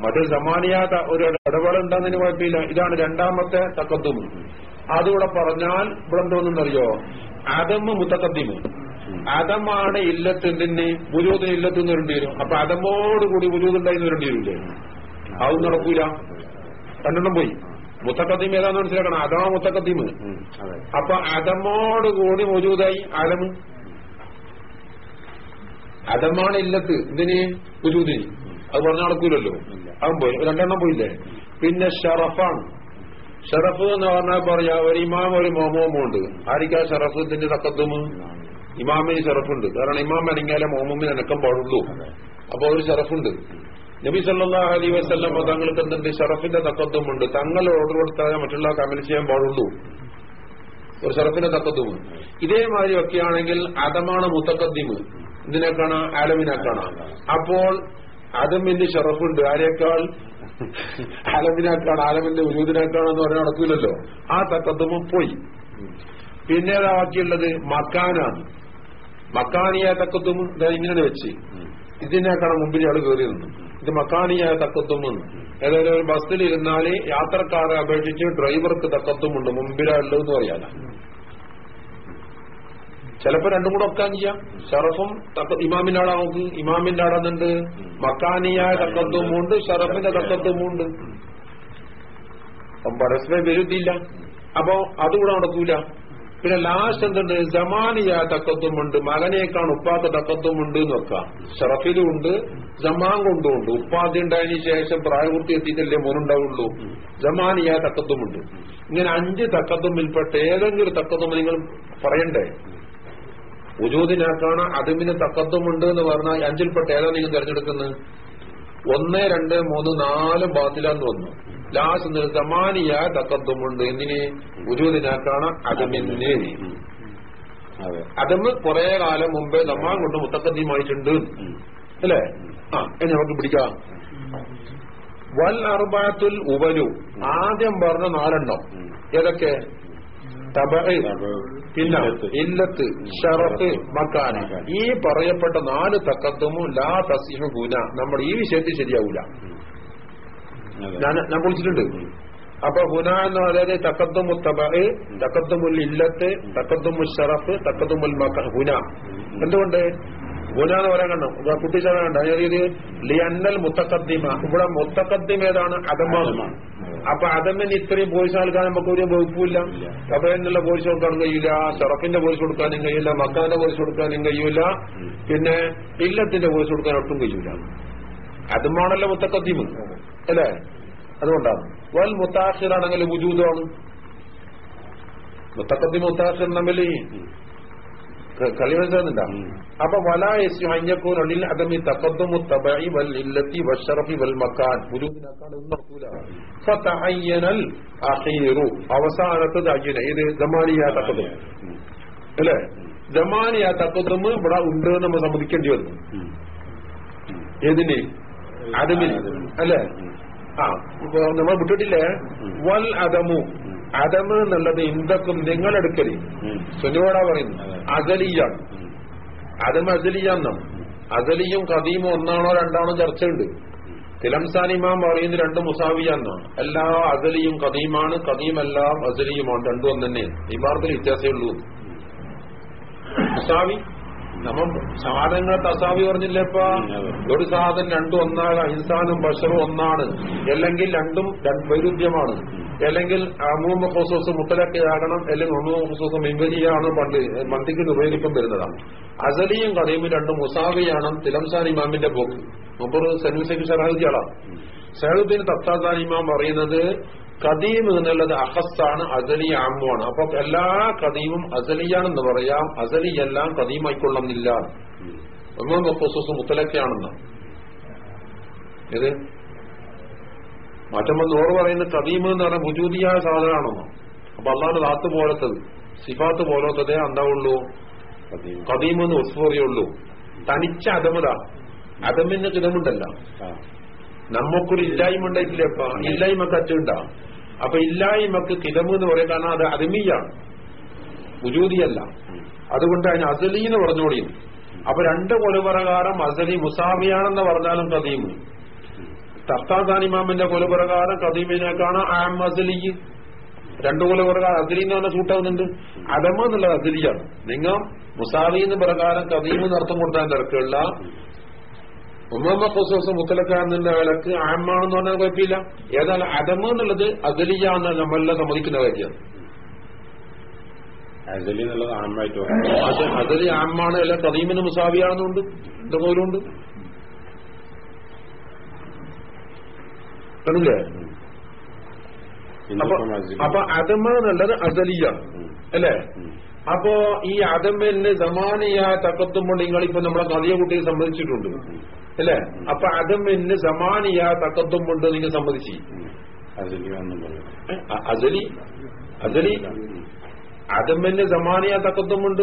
മറ്റൊരു സമാനിയാത്ത ഒരു ഇടപാടുണ്ടെന്നതിന് കുഴപ്പമില്ല. ഇതാണ് രണ്ടാമത്തെ തക്കത്തും അതുകൂടെ പറഞ്ഞാൽ ഇവിടെ എന്തോന്നറിയോ അതമ്മ മുത്തക്കദ്ദിമ്. അതമാണ് ഇല്ലത്തിന്റെ ബുരൂദിന് നിന്ന് വരേണ്ടി വരും. അപ്പൊ അതമ്മോടുകൂടി ബുരൂദുണ്ടായി വരേണ്ടി വരില്ലേ? അതും നടക്കൂല. രണ്ടെണ്ണം പോയി. മുത്തക്കദ്ദീം ഏതാന്ന് മനസ്സിലാക്കണം? അതമാ മുത്തക്കത്തിമ അപ്പൊ അതമ്മോടുകൂടി മൊജൂതായി അലമ് അതമാണ് ഇല്ലത്ത് ഇതിന് ഉജൂദിന് അത് പറഞ്ഞ നടക്കൂലല്ലോ. അതും പോയി. രണ്ടെണ്ണം പോയില്ലേ? പിന്നെ ഷറഫാണ്. ഷറഫ് എന്ന് പറഞ്ഞാൽ പറയാ ഒരു ഇമാം ഒരു മോമോമോ ഉണ്ട്. ആരിക്കാ ഷറഫ് ഇതിന്റെ തക്കത്തുമ് ഇമാമിന് ഷറഫുണ്ട്. കാരണം ഇമാം അനങ്ങിയാലേ മോമോമിന് അനക്കം പാടുള്ളൂ. അപ്പൊ ഒരു ഷറഫുണ്ട്. നബി സല്ലല്ലാഹു അലൈഹി വസല്ലം തങ്ങൾക്ക് എന്തുണ്ട്? ഷറഫിന്റെ തക്കത്തുമുണ്ട് തങ്ങൾ ഓർഡർ കൊടുത്താൽ മറ്റുള്ള കമ്മിൽ ചെയ്യാൻ പാടുള്ളൂ. ഒരു ഷറഫിന്റെ തക്കത്തുമ് ഇതേമാതിരി ഒക്കെ ആണെങ്കിൽ അതമാണ് മുത്തക്കദ്ദിമ് ആലമിനെ കാണാം അപ്പോൾ അതമിന്റെ ഷറഫുണ്ട്. ആരേക്കാൾ? ആലമിനേക്കാണ് ആലമിന്റെ ഉരൂദിനേക്കാണെന്ന് പറഞ്ഞാൽ നടക്കൂലല്ലോ. ആ തക്കത്തുമും പോയി. പിന്നെ ബാക്കിയുള്ളത്? മക്കാനാണ്. മക്കാനിയ തക്കത്തും ഇതാ ഇങ്ങനെ വെച്ച്. ഇതിനേക്കാണ് മുമ്പിൽ ആൾ കയറി നിന്നു. ഇത് മക്കാനിയായ തക്കത്തുമെന്ന് ഏതായാലും ഒരു ബസ്സിൽ ഇരുന്നാൽ യാത്രക്കാരെ അപേക്ഷിച്ച് ഡ്രൈവർക്ക് തക്കത്തുമുണ്ട് എന്ന് പറയാനാ. ചിലപ്പോ രണ്ടും കൂടെ ഒക്കാൻ ചെയ്യാം. ഷറഫും ഇമാമിന്റെ ആടാ നോക്ക്. ഇമാമിന്റെ ആടാന്നുണ്ട് മക്കാനിയായ തക്കത്വമുണ്ട് ഷറഫിന്റെ തക്കത്വമുണ്ട് അപ്പം പരസ്പരം വിരുദ്ധില്ല അപ്പോ അതുകൂടെ നടക്കൂല. പിന്നെ ലാസ്റ്റ് എന്തുണ്ട്? ജമാനിയ തക്കത്വമുണ്ട് മകനേക്കാണ് ഉപ്പാത്ത തക്കത്വമുണ്ട് എന്ന് വെക്കാം ഷറഫിലും ഉണ്ട്. ജമാൻ കൊണ്ടും ഉണ്ട്. ഉപ്പാതി ഉണ്ടായതിനു ശേഷം പ്രായപൂർത്തി എത്തിയിട്ടല്ലേ മോനുണ്ടാവുള്ളൂ. ജമാനിയ തക്കത്വമുണ്ട് ഇങ്ങനെ അഞ്ച് തക്കത്വമിൽപ്പെട്ട ഏതെങ്കിലും തക്കത്വം നിങ്ങൾ പറയണ്ടേ? ഉജൂദിനാക്കാണ് അതിമിന് തക്കത്വമുണ്ട് എന്ന് പറഞ്ഞാൽ അഞ്ചിൽപ്പെട്ട ഏതാ നിങ്ങൾ തിരഞ്ഞെടുക്കുന്നത്? ഒന്ന് രണ്ട് മൂന്ന് നാല് ബാത്തിലാന്ന് വന്നു. ലാസ്റ്റ് സമാനിയ തക്കത്വമുണ്ട് എന്തിന്? ഉജൂദിനാക്കാണ് അതിമിന്. അതെ. അതമ്മ് കുറെ കാലം മുമ്പേ നമ്മാൻ കൊണ്ട് മുത്തക്കദ്യമായിട്ടുണ്ട് അല്ലേ? ആ എന്ന് നമുക്ക് പിടിക്കാം. വൽ അർബാത്തുൽ ഉപരു ആദ്യം പറഞ്ഞ നാലെണ്ണം. ഏതൊക്കെ? പിന്നെ ഇല്ലത്ത്. ഷറത്ത് മക്കാന. ഈ പറയപ്പെട്ട നാല് തക്കത്തുമോ ലാ തസിഹു ഗുന. നമ്മൾ ഈ വിഷയത്തിൽ ശരിയാവൂല. ഞാൻ ഞാൻ വിളിച്ചിട്ടുണ്ട്. അപ്പൊ ഹുന എന്ന് പറയുന്നത് തക്കത്തുമു തബഅ് തക്കത്തുമുൽ ഇല്ലത്ത് തക്കത്തുമുൽ ഷറഫ് തക്കത്തുമുൽ മക്ക ഹുന എന്തുകൊണ്ട്? ഹുന എന്ന് പറയാൻ കണ്ടോ? കുട്ടിച്ചാണ് കണ്ടോ ലിയന്നൽ മുത്തക്കദ്ദിമ ഇവിടെ മുത്തക്കദ്ദിം ഏതാണ്? അതമ്മ അപ്പൊ അതമ്മിന് ഇത്രയും പോയിസ് നൽകാൻ നമുക്ക് ഒരു വകുപ്പില്ല കബയെന്നുള്ള പോയിസ് കൊടുക്കാനും കഴിയില്ല. ഷറഫിന്റെ പോയിസ് കൊടുക്കാനും കഴിയില്ല. മക്കാന്റെ പോയിസ് കൊടുക്കാനും കഴിയൂല പിന്നെ ഇല്ലത്തിന്റെ പോയിസ് കൊടുക്കാൻ ഒട്ടും കഴിയൂല. അതുമാണല്ലോ മുത്തക്കദ്ദിമ് അല്ലേ? അതുകൊണ്ടാണ്. വൽ മുത്താഷിറാണെങ്കിൽ വുജൂദാണ്. മുത്തക്കദ്ദിം മുത്താഷിർ തമ്മിൽ കളി മനസ്സിലാകുന്നുണ്ടാ അപ്പൊ വലായസ്യു അഞ്ഞക്കൂർ അണിൽ അതമി തക്കദ്ദുമു തബഇ വൽ ഇല്ലത്തി വഷറഫി വൽ മക്കാൻ ഫതഅയ്യനൽ അഖീറു. അവസാനത്തത് അയ്യന. ഇത് തക്കദ്ദും അല്ലേ? ജമാനിയ തക്കദ്ദും ഇവിടെ ഉണ്ട് നമ്മൾ സമ്മതിക്കേണ്ടി വന്നു. ഏതിന്? അതമിന് അല്ലേ? ആ നമ്മൾ വിട്ടിട്ടില്ലേ? വൽ അതമു അതമ് എന്നുള്ളത് ഇന്ദക്കും നിങ്ങളെടുക്കൽ. സുനിയോടാ പറയുന്നു അസലിയാണ് അതമ് അസലിയാന്നാണ് അസലിയും കദീമും ഒന്നാണോ രണ്ടാണോ ചർച്ചയുണ്ട്. തിലംസാനിമാം പറയുന്നത് രണ്ട് മുസാവിയാന്നാണ് എല്ലാ അസലിയും കദീമാണ് കദീമെല്ലാം അസലിയുമാണ്. രണ്ടും ഒന്ന് തന്നെയാണ് ഇമാർത്തിൽ വ്യത്യാസമേ ഉള്ളൂ. മുസാവി നമ്മ സാധനങ്ങളെ തസാവി പറഞ്ഞില്ലേപ്പാ ഒരു സാധനം രണ്ടും ഒന്നാണ് അഹിസാനും ബഷറും ഒന്നാണ്. അല്ലെങ്കിൽ രണ്ടും വൈരുദ്ധ്യമാണ്. അല്ലെങ്കിൽ അമൂമ ഹോസോസ് മുത്തലക്കയാകണം അല്ലെങ്കിൽ അമൂമ ഹോസോസ് മിമ്പരിയാണ് പണ്ട് മന്തിക്ക് ഉപയോഗിക്കും വരുന്നതാണ്. അസലിയും കഥയും രണ്ടും മുസാവിയാണ് തിലംസാൻ ഇമാമിന്റെ പോക്ക്. മുമ്പ് സനൂസയ്ക്ക് ഷറാഹിയാളാണ് സഹദുദ്ദീൻ തത്താസാൻ ഇമാം പറയുന്നത് കദീം എന്നുള്ളത് അഹസ്സാണ് അസലി ആമുമാണ് അപ്പൊ എല്ലാ കദീമും അസലിയാണെന്ന് പറയാം. അസലി എല്ലാം കദീമായിക്കൊള്ളുന്നില്ല. ഒന്നും പൊസൂസ് മുത്തലക്കയാണെന്ന് ഇത് മറ്റൊന്ന് നോറ് പറയുന്ന കദീം എന്ന് പറഞ്ഞാൽ ഭുജൂതിയായ സാധനമാണെന്നോ. അപ്പൊ അള്ളാഹ് ദാത്ത് പോലത്തത് സിഫാത്ത് പോലത്തതേ എന്താവുള്ളൂ കദീം. എന്ന് ഉസ്ഫോറിയുള്ളൂ. തനിച്ച അതമത അതമിന് കിതമുണ്ടല്ല നമുക്കൊരു ഇല്ലായ്മ ഉണ്ടായിട്ടില്ലപ്പ ഇല്ലായ്മ അച്ചുണ്ടാ അപ്പൊ ഇല്ലായ്മക്ക് കിതമ് എന്ന് പറയും കാരണം അത് അരുമിയാണ് ഉജൂതിയല്ല അതുകൊണ്ട് അതിന് അസലി എന്ന് പറഞ്ഞോളി. അപ്പൊ രണ്ട് കൊലപ്രകാരം അസലി മുസാമിയാണെന്ന് പറഞ്ഞാലും കദീമ്. തർത്താദാനിമാമിന്റെ കൊലപ്രകാരം കദീമിനേക്കാണ് ആം അസലി. രണ്ടു കൊലപ്രകാരം അസലി എന്ന് പറഞ്ഞാൽ സൂട്ടാവുന്നുണ്ട് അടമ എന്നുള്ളത് അസലിയാണ്. നിങ്ങൾ മുസാവി എന്ന് പ്രകാരം കദീമ് എന്ന് അർത്ഥം കൊടുത്താൽ തിരക്കുള്ള ഉമ്മ ഖുസൂസ് മുത്തലക്കാരന്റെ വിലക്ക് ആമാണെന്ന് പറഞ്ഞാൽ കുഴപ്പമില്ല. ഏതായാലും അടമ എന്നുള്ളത് അഗലിയ എന്ന് നമ്മളെല്ലാം സമ്മതിക്കുന്ന കാര്യമാണ്. അഗലി എന്നുള്ളത് ആമായിട്ട് അഗലി ആമാണ് അല്ല കദീമിന് മുസാവിയാണെന്നുണ്ട് എന്റെ പോലുണ്ട് കണ്ടില്ലേ? അപ്പൊ അതമ എന്നുള്ളത് അസലിയാണ് അല്ലേ? അപ്പോ ഈ അതമലിന് സമാനിയായ തക്കത്തും തക്കത്തുമ്പോൾ നിങ്ങളിപ്പോ നമ്മളെ കഥയെ കുട്ടിയെ സമ്മതിച്ചിട്ടുണ്ട് അല്ലേ? അപ്പൊ അദമ്മിന് സമാനിയ കൊണ്ട് നിങ്ങൾ സമ്മതിച്ചു. അസലി അസലി അസലി അദമ്മിന് സമാനിയ തക്കത്വമുണ്ട്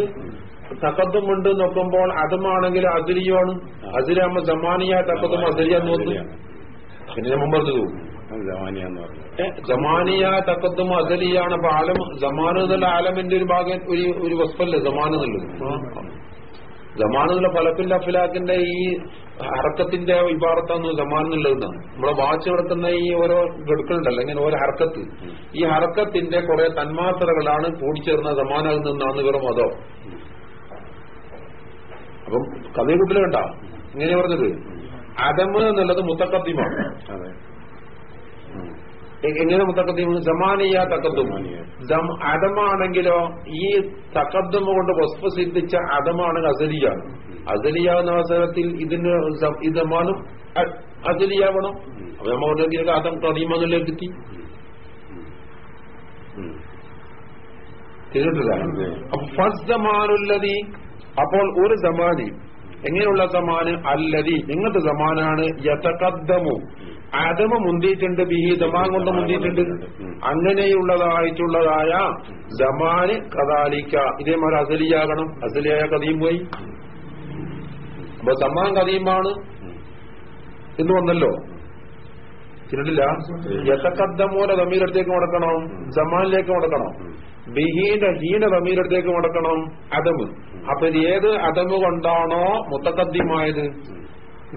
തക്കത്വമുണ്ട് നോക്കുമ്പോൾ അതുമാണെങ്കിൽ അതിരിയാണ് അസലാകുമ്പോ സമാനിയ തക്കത്വം അസലിയാന്ന് തോന്നുന്നു. പിന്നെ പറഞ്ഞു. ഏ, ജമാനിയ തക്കത്തും അസലിയാണ് അപ്പൊ ആലം സമാന എന്നുള്ള ആലമിന്റെ ഒരു ഭാഗം ഒരു ഒരു വസ്ഫല്ലേ ജമാൻ എന്നുള്ളത്. എന്നുള്ള ഫലത്തിന്റെ അഫിലാക്കിന്റെ ഈ ഹർക്കത്തിന്റെ വിഭാഗത്താണ് സമാനുള്ളതാണ് നമ്മളെ വാച്ച് നടത്തുന്ന ഈ ഓരോ ഗഡുക്കളുണ്ടല്ലോ ഇങ്ങനെ ഓരോ ഹർക്കത്ത്. ഈ ഹർക്കത്തിന്റെ കുറെ തന്മാത്രകളാണ് കൂടിച്ചേർന്ന ജമാനാകുന്നതെന്നാണ് ഇവരുടെ മതം. അപ്പം കഥയെ കൂട്ടിൽ കണ്ട? ഇങ്ങനെ പറഞ്ഞത്. അതമ് എന്നുള്ളത് മുത്തക്കത്തിമാണ് എങ്ങനെ മുത്തക്കത്തും ജമാനിയ തക്കത്തും അദമാണെങ്കിലോ ഈ തക്കത്തും കൊണ്ട് വസ്തു സിദ്ധിച്ച അദമാണെങ്കിൽ അസലിയാണ് അസലിയ എന്ന അവസരത്തിൽ ഇതിന് ഇതമാനും അസലിയാവണം. അപ്പൊ നമ്മ ഉണ്ടെങ്കിൽ അതം എത്തി. ഉം. ചെയ്തിട്ടില്ല അപ്പോൾ ഒരു സമാനി എങ്ങനെയുള്ള സമാന് അല്ലതി ഇങ്ങനത്തെ സമാനാണ് യഥകദ്ദമു ആദമ മുന്തിയിട്ടുണ്ട് ബിഹി ദമാൻ കൊണ്ട് മുന്തിയിട്ടുണ്ട്. അങ്ങനെയുള്ളതായിട്ടുള്ളതായ ദമാന് കഥാലിക്ക ഇതേമാതിരി അസലിയാകണം. അസലിയായ കഥയും പോയി. അപ്പൊ ദമാൻ കഥയുമാണ്. എന്ന് വന്നല്ലോ. ചിരണ്ടില്ല യഥകദ്ദമൂല തമീരടുത്തേക്ക് മുടക്കണം. ജമാനിലേക്ക് മുടക്കണം. ബിഹീന്റെ ഹീന തമീരടുത്തേക്ക് മുടക്കണം. അതമ് അപ്പൊ ഇത് ഏത് അതമ് കൊണ്ടാണോ മുത്തക്കദ്യമായത്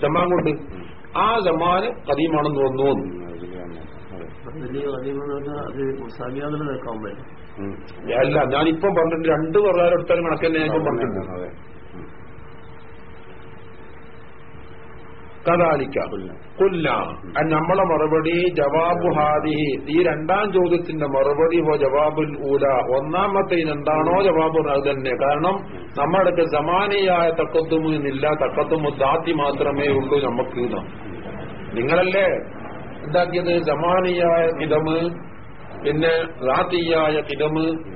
ജമാൻ കൊണ്ട്. ആ ജമാന് കദീമാണെന്ന് വന്നു ഉം. അല്ല ഞാനിപ്പം പറഞ്ഞിട്ടുണ്ട് രണ്ട് പറഞ്ഞാലും എടുത്താലും കണക്കന്നെ ഞാൻ ഇപ്പം പറഞ്ഞിട്ടുണ്ട്. കഥാലിക്ക കൊല്ല. നമ്മളെ മറുപടി ജവാബു ഹാദിഹി. ഈ രണ്ടാം ചോദ്യത്തിന്റെ മറുപടി ഹോ ജവാബുൽ ഊല. ഒന്നാമത്തെ എന്താണോ ജവാബു അത് തന്നെ. കാരണം നമ്മുടെ സമാനിയായ തക്കത്തുമു എന്നില്ല. തക്കത്തുമു ദാത്തി മാത്രമേ ഉള്ളൂ നമുക്ക്. നിങ്ങളല്ലേ എന്താക്കിയത്? സമാനിയായ കിടമ് പിന്നെ ദാത്തിയായ കിതമ്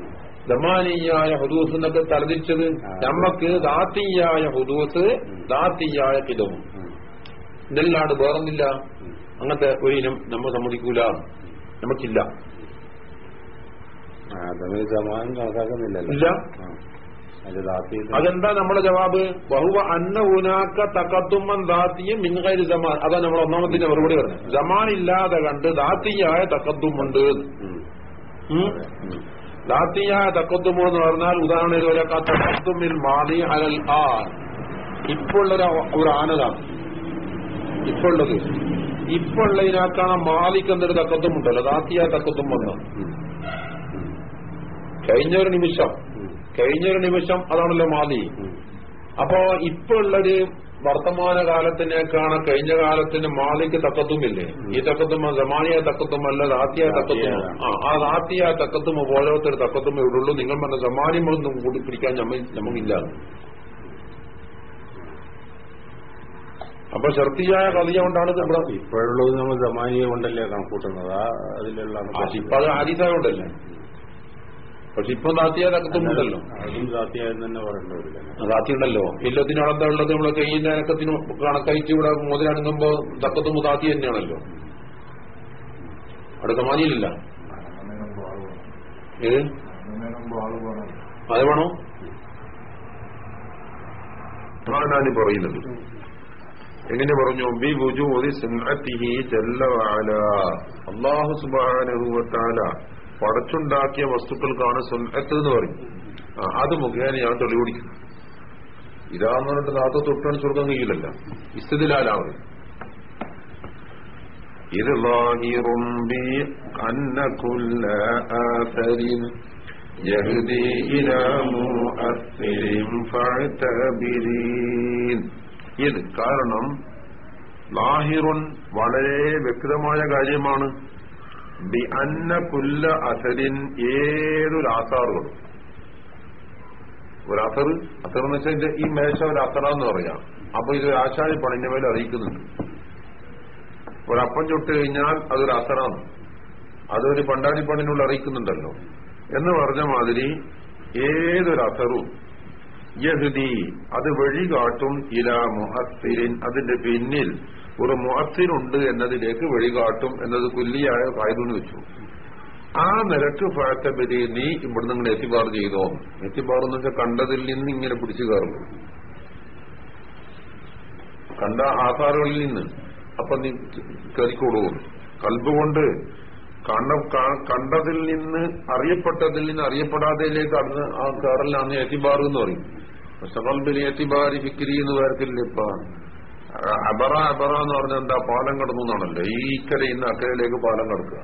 ദമാനിയായ ഹുദൂസ് എന്നൊക്കെ തലതിച്ചത് നമ്മക്ക് ദാത്തിയായ ഹുദൂസ് ദാത്തിയായ ഉം. ഇതല്ലാണ്ട് വേറൊന്നില്ല. അങ്ങനത്തെ ഒരു ഇനം നമ്മൾ സമ്മതിക്കൂല. നമുക്കില്ല. ഇല്ല. അതെന്താ നമ്മുടെ ജവാബ്? ബഹുവ അന്ന ഊനാക്ക തക്കത്തുമ്മൻ ദാത്തിയും മിൻകൈര് ജമാൻ അതാ നമ്മൾ ഒന്നാമത്തിന്റെ മറുപടി പറഞ്ഞത്. ജമാൻ ഇല്ലാതെ കണ്ട് ദാത്തിയായ തക്കത്തുമുണ്ട്. ദാത്തിയായ തക്കത്തുമോ എന്ന് പറഞ്ഞാൽ ഉദാഹരണം തക്കത്തുമിൽ മാതി അലൽ ആ ഇപ്പോൾ ഒരു ആനതാണ്. ഇപ്പോൾ ഉള്ളത് മാലിക് ഉള്ളതിനാക്കാണ് മാലിക് എന്നൊരു തക്കത്തുമുണ്ടല്ലോ ദാത്തിയായ തക്കത്വം വന്ന. കഴിഞ്ഞൊരു നിമിഷം. കഴിഞ്ഞൊരു നിമിഷം അതാണല്ലോ മാലി. അപ്പോ ഇപ്പൊ ഉള്ളത് വർത്തമാന കാലത്തിനേക്കാണ് കഴിഞ്ഞ കാലത്തിന് മാലിക്ക് തക്കത്തുമില്ലേ ഈ തക്കത്തും സമാനിയ തക്കത്തുമല്ല ദാത്തിയ തക്കത്തും ആ ആ ദാത്തിയായ തക്കത്തും പോലത്തെ ഒരു തക്കത്തും ഇവിടെ ഉള്ളൂ. നിങ്ങൾ പറഞ്ഞ സമാനിമൊന്നും കൂടി പിടിക്കാൻ നമ്മ നമുക്കില്ല അപ്പൊ ശർത്തിയായ കളിയ കൊണ്ടാണ് ഇപ്പോഴുള്ളത് നമ്മൾ സമാനിയെ കൊണ്ടല്ലേ കണക്കൂട്ടുന്നത്? ആ അതിലുള്ള ഇപ്പൊ അത് ആദിതായോണ്ടല്ലേ പക്ഷെ ഇപ്പൊ ദാത്തിയായ തക്കത്തുമുണ്ടല്ലോ അതും ദാത്തിയായെന്ന് തന്നെ പറയേണ്ടവരില്ല ദാത്തി ദാത്തിയുണ്ടല്ലോ. എല്ലാത്തിനും അളന്താ ഉള്ളത് നമ്മളെ കയ്യിന്റെ അനക്കത്തിന് കണക്കഴിച്ച് ഇവിടെ മുതലണങ്ങുമ്പോ തക്കത്തും ദാത്തി തന്നെയാണല്ലോ. അവിടെ സമാനിയിലില്ല ഏത്? അത് വേണോ? അതാണ് ഞാൻ പറയുന്നത്. എങ്ങനെ പറഞ്ഞു ബി വുജൂദി സുന്നത്തിഹി ജല്ല വഅല അല്ലാഹു സുബ്ഹാനഹു വ തആല പടച്ചുണ്ടാക്കിയ വസ്തുക്കൾക്കാണ് സുന്നത്ത് എന്ന് പറയും ആ, അത് മുഖേന ഞാൻ തെളിവുപിടിക്കും ഇതാന്ന് പറഞ്ഞിട്ട് നാത്ത് തൊട്ടണിച്ച് കൊടുക്കാൻ കഴിയില്ലല്ലോ ഇസ്തിലാലാവ് ഇത് ലാഹിറും ബി അന്ന കുല്ല ആഥരിൻ يهدي إلى مؤثر فاعتبرين ഇത് കാരണം ലാഹിറുൻ വളരെ വ്യക്തമായ കാര്യമാണ്. ബി അന്ന കുല്ല അസരിൻ ഏതൊരു ആസാറുകളും. ഒരു അസർ അസർ എന്ന് വെച്ചാൽ ഈ മേശ ഒരു അസറാന്ന് പറയാം. അപ്പൊ ഇത് ഒരു ആശാരി പണിന്റെ മേലെ അറിയിക്കുന്നുണ്ട്. ഒരപ്പം ചുട്ട് കഴിഞ്ഞാൽ അതൊരു അസറാണ്. അതൊരു പണ്ടാടി പണിനുള്ള അറിയിക്കുന്നുണ്ടല്ലോ. എന്ന് പറഞ്ഞ മാതിരി ഏതൊരു അസറും യഹ്ദി അത് വഴി കാട്ടും ഇല മുഹത്തിരിൻ അതിന്റെ പിന്നിൽ ഒരു മുഹത്തിനുണ്ട് എന്നതിലേക്ക് വഴികാട്ടും എന്നത് കുല്ലിയായ കായതെന്ന് വെച്ചു. ആ നിരക്ക് ഫാക്കബരി നീ ഇവിടെ നിങ്ങൾ എത്തിബാർ ചെയ്തോ. എത്തിബാർ എന്ന് വെച്ചാൽ കണ്ടതിൽ നിന്ന് ഇങ്ങനെ പിടിച്ചു കയറുന്നു കണ്ട ആസാറുകളിൽ നിന്ന്. അപ്പൊ നീ കയറിക്കോളൂ കൽബ് കൊണ്ട് കണ്ട കണ്ടതിൽ നിന്ന് അറിയപ്പെട്ടതിൽ നിന്ന് അറിയപ്പെടാതെയിലേക്ക് കടന്ന് ആ കയറലാണ് എത്തിബാർ എന്ന് പറയും. ഫിക്രി എന്ന് വരത്തില്ല ഇപ്പൊ അബറ അബറ എന്ന് പറഞ്ഞാൽ എന്താ പാലം കടന്നു എന്നാണല്ലോ. ഈ ഇക്കരയിൽ നിന്ന് അക്കരയിലേക്ക് പാലം കടക്കുക.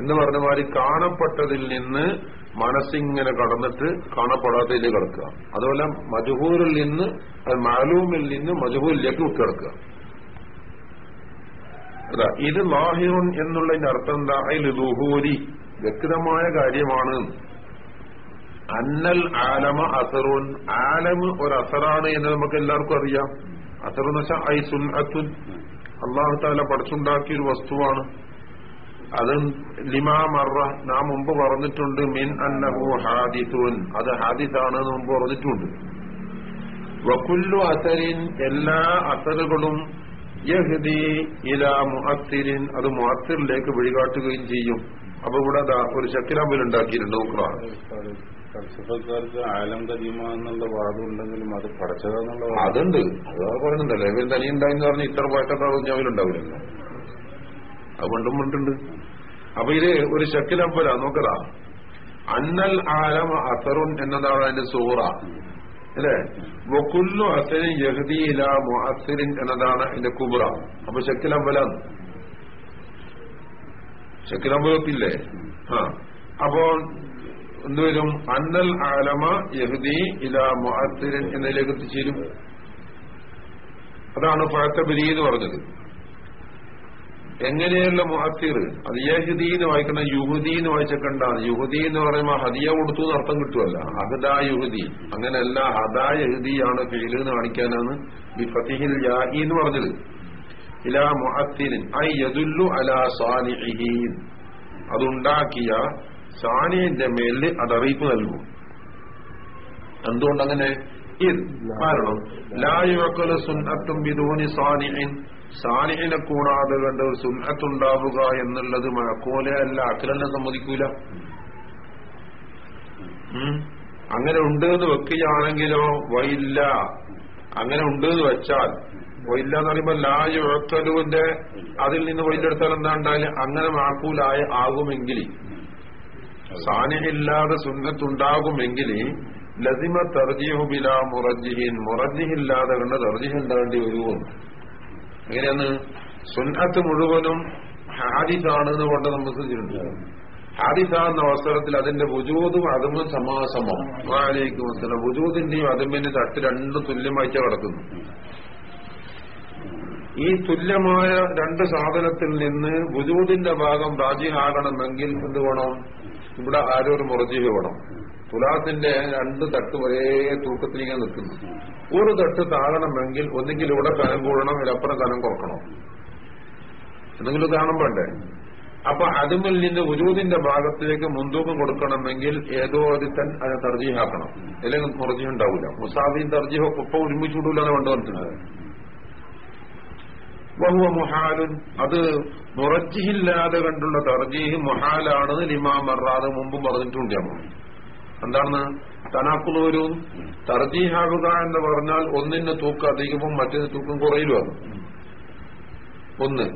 എന്ന് പറഞ്ഞ മാതിരി കാണപ്പെട്ടതിൽ നിന്ന് മനസ്സിങ്ങനെ കടന്നിട്ട് കാണപ്പെടാത്തതിലേക്ക് കിടക്കുക. അതുപോലെ മജുഹൂരിൽ നിന്ന് മാലൂമിൽ നിന്ന് മജുഹൂരിലേക്ക് വിട്ടുകിടക്കുക അതാ ഇത് ലാഹിറുൻ എന്നുള്ളതിന്റെ അർത്ഥം എന്താ? അതിൽ ദുഹൂരി വ്യക്തമായ കാര്യമാണ്. അന്നൽ ആലമ അസറുൻ. ആലമ് ഒരു അസറാണ് എന്ന് നമുക്ക് എല്ലാവർക്കും അറിയാം. അസർ എന്ന് വെച്ചാൽ ഐ സുൻഅത്തുൻ. അള്ളാഹു താല പഠിച്ചുണ്ടാക്കിയ ഒരു വസ്തുവാണ്. അത് ലിമാ മറ. നാം മുമ്പ് പറഞ്ഞിട്ടുണ്ട് മിൻ അന്നഹു ഹാദിസുൻ അത് ഹാദിസാണ് എന്ന് മുമ്പ് പറഞ്ഞിട്ടുണ്ട്. വക്കുല്ലു അസരിൻ. എല്ലാ അസറുകളും യഹ്ദി ഇല മുഅത്തിരിൻ. അത് മുഅത്തിറിലേക്ക് വഴികാട്ടുകയും ചെയ്യും. അപ്പൊ ഇവിടെ ഒരു ശക്കിലാമ്പിൽ ഉണ്ടാക്കിയിട്ടുണ്ട് നോക്കുക. ഫൽസഫക്കാർക്ക് ആലം കദീമ എന്നുള്ള വാദം ഉണ്ടെങ്കിലും അത് പഠിച്ചതെന്നുള്ള അതുണ്ട്. അത് പറയുന്നുണ്ടല്ലോ ഇവർ തനി ഉണ്ടായെന്ന് പറഞ്ഞ് ഇത്ര പോയിട്ടൊക്കെ ഞാവിലുണ്ടാവില്ലല്ലോ അത് പണ്ടും പണ്ടുണ്ട് അപ്പൊ ഇത് ഒരു ശക്തിലപ്പല നോക്കടാ. അന്നൽ ആലം അസറുൻ എന്നതാണ് അതിന്റെ സൂറ. അല്ലേ? വക്കുല്ലു അസരിൻ യഹദിയില മുഅസിരിൻ എന്നതാണ് അതിന്റെ കുബ്ര. അപ്പൊ ശക്കിലമ്പല ശക്കിലമ്പലത്തില്ലേ ആ. അപ്പോ എന്തുവരും? അന്നൽ ആലമ യഹുദി ഇല മുഹത്തിരൻ എന്നതിലേക്ക് എത്തിച്ചേരും. അതാണ് ഫാത്തബരി എന്ന് പറഞ്ഞത്. എങ്ങനെയുള്ള മുഹത്തീർ അത് യഹുദി എന്ന് വായിക്കുന്ന യുഹുദി എന്ന് വായിച്ചേക്കണ്ട യുഹുദി എന്ന് പറയുമ്പോൾ ഹദിയ കൊടുത്തു എന്ന് അർത്ഥം കിട്ടുമല്ല അഹദാ യുഹുദി. അങ്ങനെയല്ല ഹദാ യഹുദിയാണ് ഫീൽ എന്ന് കാണിക്കാനാണ് ബി ഫത്തിഹിൽ യാഹി എന്ന് പറഞ്ഞത്. ഇലാ മുഹത്തിരൻ ഐ യദുല്ലു അലാ സ്വാലിഹീൻ അതുണ്ടാക്കിയ സാനിന്റെ മേലിൽ അത് അറിയിപ്പ് നൽകും. എന്തുകൊണ്ടങ്ങനെ? കാരണം ലായുവക്കല സുന്നത്തും ബിദൂനി സാനിഹിൻ സാനിഹിനെ കൂടാതെ കണ്ട് ഒരു സുന്നത്തുണ്ടാവുക എന്നുള്ളത് മഴക്കോലെ അല്ല അഖിലെന്നെ സമ്മതിക്കൂല. അങ്ങനെ ഉണ്ട് എന്ന് വെക്കുകയാണെങ്കിലോ വൈല്ല. അങ്ങനെ ഉണ്ട് എന്ന് വെച്ചാൽ വൈല്ല എന്ന് പറയുമ്പോൾ ലായുവക്കലുവിന്റെ അതിൽ നിന്ന് വൈലെടുത്താൽ എന്താ ഉണ്ടായാലും അങ്ങനെ മാക്കൂലായ ആകുമെങ്കിൽ സാനിഹില്ലാതെ സുന്നത്തുണ്ടാകുമെങ്കിൽ ലസിമ തർജിഹു ബില മുറജിഹിൻ മുറജിഹില്ലാതെ കണ്ട് തർജിഹ് ഉണ്ടാകേണ്ടി വരുമെന്ന് എങ്ങനെയാന്ന് സുന്നത്ത് മുഴുവനും ഹാദിസാണ് എന്ന് കൊണ്ട് നമ്മൾ ശ്രദ്ധിച്ചിട്ടുണ്ട്. ഹാദിസ അവസരത്തിൽ അതിന്റെ വുജൂതും അതുമും സമാസമം. വാലേക്കും വസ്സലാം വുജൂദിന്റെയും അതുമ്പിന്റെ തട്ട് രണ്ടും തുല്യമായിട്ട് കിടക്കുന്നു. ഈ തുല്യമായ രണ്ട് സാധനത്തിൽ നിന്ന് വുജൂദിന്റെ ഭാഗം രാജിഹാകണമെങ്കിൽ എന്ത് വേണം? ഇവിടെ ആരോ ഒരു മുറജിഹ് വേണം. തുലാത്തിന്റെ രണ്ട് തട്ട് ഒരേ തൂക്കത്തിലിങ്ങനെ നിൽക്കുന്നു. ഒരു തട്ട് താഴണമെങ്കിൽ ഒന്നുകിൽ ഇവിടെ കനം കൂടണം ഇതിലപ്പുറം കനം കുറക്കണം. എന്തെങ്കിലും കാണാൻ വേണ്ടേ? അപ്പൊ അതുമിൽ നിന്ന് ഉരൂതിന്റെ ഭാഗത്തിലേക്ക് മുൻതൂക്കം കൊടുക്കണമെങ്കിൽ ഏതോ ഒരുത്തൻ അതിനെ തർജീഹാക്കണം അല്ലെങ്കിൽ മുറജീഹ് ഉണ്ടാവില്ല. മുസാഫിയും തർജീഹോ ഒപ്പം ഒരുമിച്ചുകൂടില്ല എന്ന് പറഞ്ഞിട്ടുണ്ട് വഹുവ മുഹാലുൻ. അത് മുറജിഹില്ലാതെ കണ്ടുള്ള തർജീഹ് മുഹാലാണ് ലിമാ മറാതെ മുമ്പ് പറഞ്ഞിട്ടുണ്ട് നമ്മൾ എന്താണ്? തനാക്കുള്ള തർജീഹാകുക എന്ന് പറഞ്ഞാൽ ഒന്നിന് തൂക്കം അധികവും മറ്റൊരു തൂക്കം കുറയിലുമാണ് ഒന്ന്.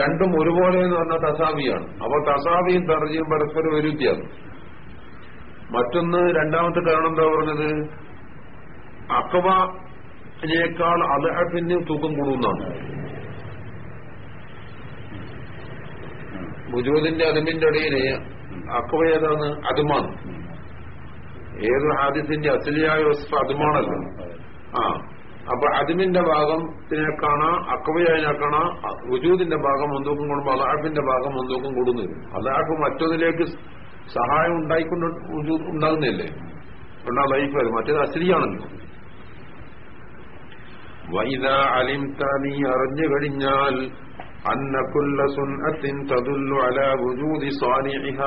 രണ്ടും ഒരുപോലെ എന്ന് പറഞ്ഞാൽ തസാവിയാണ്. അപ്പോൾ തസാവിയും തർജിയും പരസ്പരം വിരുദ്ധിയാണ് മറ്റൊന്ന് രണ്ടാമത്തെ കാരണം എന്താ പറഞ്ഞത്? അക്കവനേക്കാൾ അലഹത്തിന് തൂക്കം കൂടുന്നതാണ് ഭുജോദിന്റെ അതിമിന്റെ ഇടയിൽ അക്കവ ഏതാണ്? അതുമാണ്. ഏത് ഹാദിസിന്റെ അസലിയായ വസ്തു അതുമാണല്ലോ. ആ അപ്പൊ അതിമിന്റെ ഭാഗത്തിനെ കാണാ അക്കവയായതിനെ കാണാ വുജൂദിന്റെ ഭാഗം മുന്തൂക്കം കൂടുമ്പോൾ അലാഫിന്റെ ഭാഗം മുന്തൂക്കം കൂടുന്നു അലാഫ് മറ്റൊന്നിലേക്ക് സഹായം ഉണ്ടായിക്കൊണ്ട് ഉണ്ടാകുന്നില്ലേ? ഉണ്ടാ ലൈഫ് വരും. മറ്റേത് അസലിയാണല്ലോ വൈദ അലിം നീ അറിഞ്ഞു കഴിഞ്ഞാൽ അന്ന സുന്നത്തിൻ തദുല്ലു അല വുജൂദി സ്വാനിഹ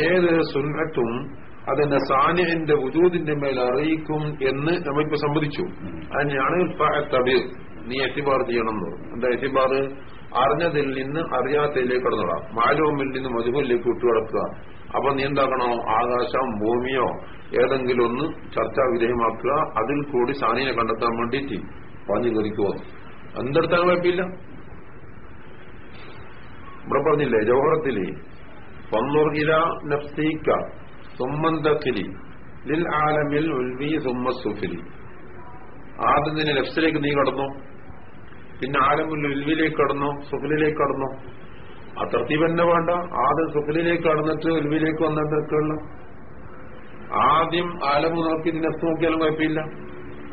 ഏത് സുന്നത്തും അതിന്റെ സാനിഹിന്റെ വുജൂദിന്റെ മേൽ അറിയിക്കും എന്ന് നമ്മളിപ്പോ സംബന്ധിച്ചു. അതിനെയാണ് തബീർ. നീ എത്തിബാർ ചെയ്യണം എന്ന്. എന്താ എത്തിബാർ? അറിഞ്ഞതിൽ നിന്ന് അറിയാത്തതിലേക്ക് കടന്നിടാം മാലൂമിൽ നിന്ന് മധുവിലേക്ക് വിട്ടുകിടക്കുക. അപ്പൊ നീ എന്താക്കണോ? ആകാശം ഭൂമിയോ ഏതെങ്കിലും ഒന്ന് ചർച്ചാ വിധേയമാക്കുക. അതിൽ കൂടി സാനിയെ കണ്ടെത്താൻ വേണ്ടിയിട്ട് പാഞ്ഞു കയറിക്കുവോ എന്തെടുത്താൻ കുഴപ്പമില്ല. ഇവിടെ പറഞ്ഞില്ലേ ജവഹറത്തിൽ പന്നുർഗില നഫ്സീക്ക സുമ്മന്തക്കിലി ലിൽ ആലമിൽ ഉൽവി സുമ്മസുഫിലി. ആദ്യം തന്നെ നഫ്സിലേക്ക് നീ കടന്നു. പിന്നെ ആലമുൽ ഉൽവിലേക്ക് കടന്നു സുഫിലേക്ക് കടന്നു. ആ തർത്തീബ് തന്നെ വേണ്ട. ആദ്യം സുഖലിലേക്ക് കടന്നിട്ട് ഒലിവിലേക്ക് വന്നിട്ടൊക്കെയുള്ള ആദ്യം ആലമു നോക്കി നെഫ് നോക്കിയാലും കുഴപ്പമില്ല.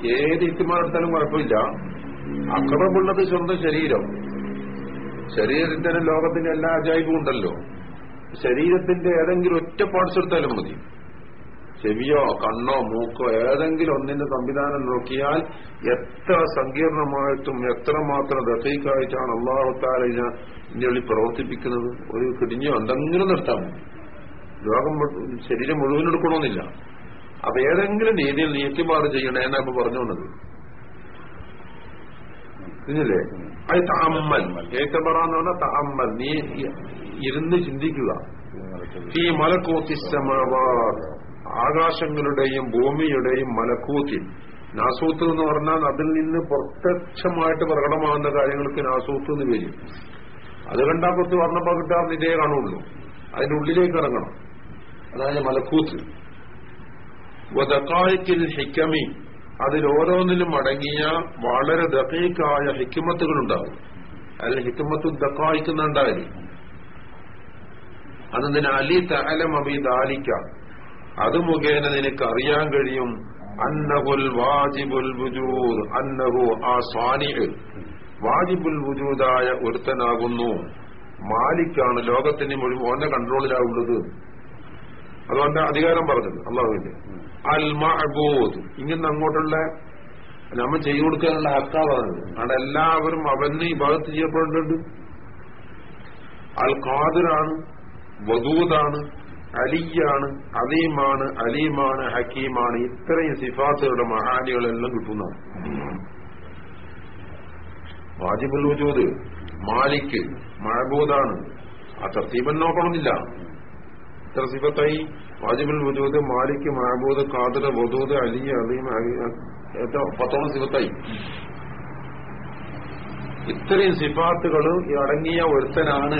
ഏത് ഇത്തിമാർത്താലും കുഴപ്പമില്ല. അക്രമുള്ളത് സ്വന്തം ശരീരം. ശരീരത്തിന് ലോകത്തിന്റെ എല്ലാ അജായ്പും ഉണ്ടല്ലോ. ശരീരത്തിന്റെ ഏതെങ്കിലും ഒറ്റ പാർട്സ് എടുത്താലും മതി. ചെവിയോ കണ്ണോ മൂക്കോ ഏതെങ്കിലും ഒന്നിന്റെ സംവിധാനം നോക്കിയാൽ എത്ര സങ്കീർണമായിട്ടും എത്രമാത്രം ദസൈക്കായിട്ടാണ് അള്ളാഹുത്താല ഇതിനുള്ളിൽ പ്രവർത്തിപ്പിക്കുന്നത്? ഒരു കിടിഞ്ഞോ എന്തെങ്കിലും നിർത്താൻ ലോകം ശരീരം മുഴുവൻ എടുക്കണമെന്നില്ല. അപ്പൊ ഏതെങ്കിലും രീതിയിൽ നീക്കിമാറ് ചെയ്യണേ എന്നാ ഇപ്പൊ പറഞ്ഞു വന്നത്? ഇല്ലേ അത് തഅമ്മൽ. ഏത്തബറാന്ന് പറഞ്ഞാൽ താമ്മൽ നീ ഇരുന്ന് ചിന്തിക്കുക. ഈ മലക്കൂത്തിസമാവാർ ആകാശങ്ങളുടെയും ഭൂമിയുടെയും മലക്കൂത്തിൽ. നാസൂത്ത് എന്ന് പറഞ്ഞാൽ അതിൽ നിന്ന് പ്രത്യക്ഷമായിട്ട് പ്രകടമാകുന്ന കാര്യങ്ങൾക്ക് നാസൂത്ത് എന്ന് പേര്. അത് കണ്ടാൽ കുറച്ച് വർണപ്പ കിട്ടാൻ ഇതേ കാണുള്ളൂ. അതിന്റെ ഉള്ളിലേക്ക് ഇറങ്ങണം. അതായത് മലക്കൂത്ത്. വദക്കായിക്കിൽ ഹിക്കമി അതിൽ ഓരോന്നിലും അടങ്ങിയ വളരെ ദക്കായ ഹിക്കുമത്തുകൾ ഉണ്ടാകും അതിൽ ഹിക്കുമത്തും ദക്കായിക്കുന്നുണ്ടായി അതെന്തിനാ? അലി തഅലം അബി ദാലിക്ക. അത് മുഖേന നിനക്ക് അറിയാൻ കഴിയും. അന്നഹുൽ വാജിബുൽ അന്നഹു ആ സ്വാനി വാജിബുൽ വുജൂദായ ഒരുത്തനാകുന്നു. മാലിക്കാണ് ലോകത്തിന് മുഴുവൻ ഓന്റെ കൺട്രോളിലാവുള്ളത് അതുകൊണ്ട് അധികാരം പറഞ്ഞത് അള്ളാഹുവിന്റെ അൽ മഹബൂദ് ഇങ്ങനെ അങ്ങോട്ടുള്ള നമ്മൾ ചെയ്തു കൊടുക്കാനുള്ള ഹക്കാ പറഞ്ഞത് അവിടെ എല്ലാവരും അവന് ഈ ഭാഗത്ത് ചെയ്യപ്പെടേണ്ടത് അൽ ഖാദിറാണ് വദൂദാണ് അലിയാണ് അലീമാണ് അലീമാണ് ഹക്കീമാണ്. ഇത്രയും സിഫാത്തുകളുടെ മഹാനികളെല്ലാം കിട്ടുന്നതാണ്. വാജിബുൽ വജൂദ് മാലിക്ക് മഴബൂദാണ് ആ തർത്തീപൻ നോക്കണമെന്നില്ല. ഇത്ര സിഫത്തായി വാജിബുൽ വജൂദ് മാലിക്ക് മഹബൂദ് ഖാദിർ വദൂദ് അലി അലീം പത്തോളം സിഫത്തായി. ഇത്രയും സിഫാത്തുകൾ അടങ്ങിയ ഒരുത്തനാണ്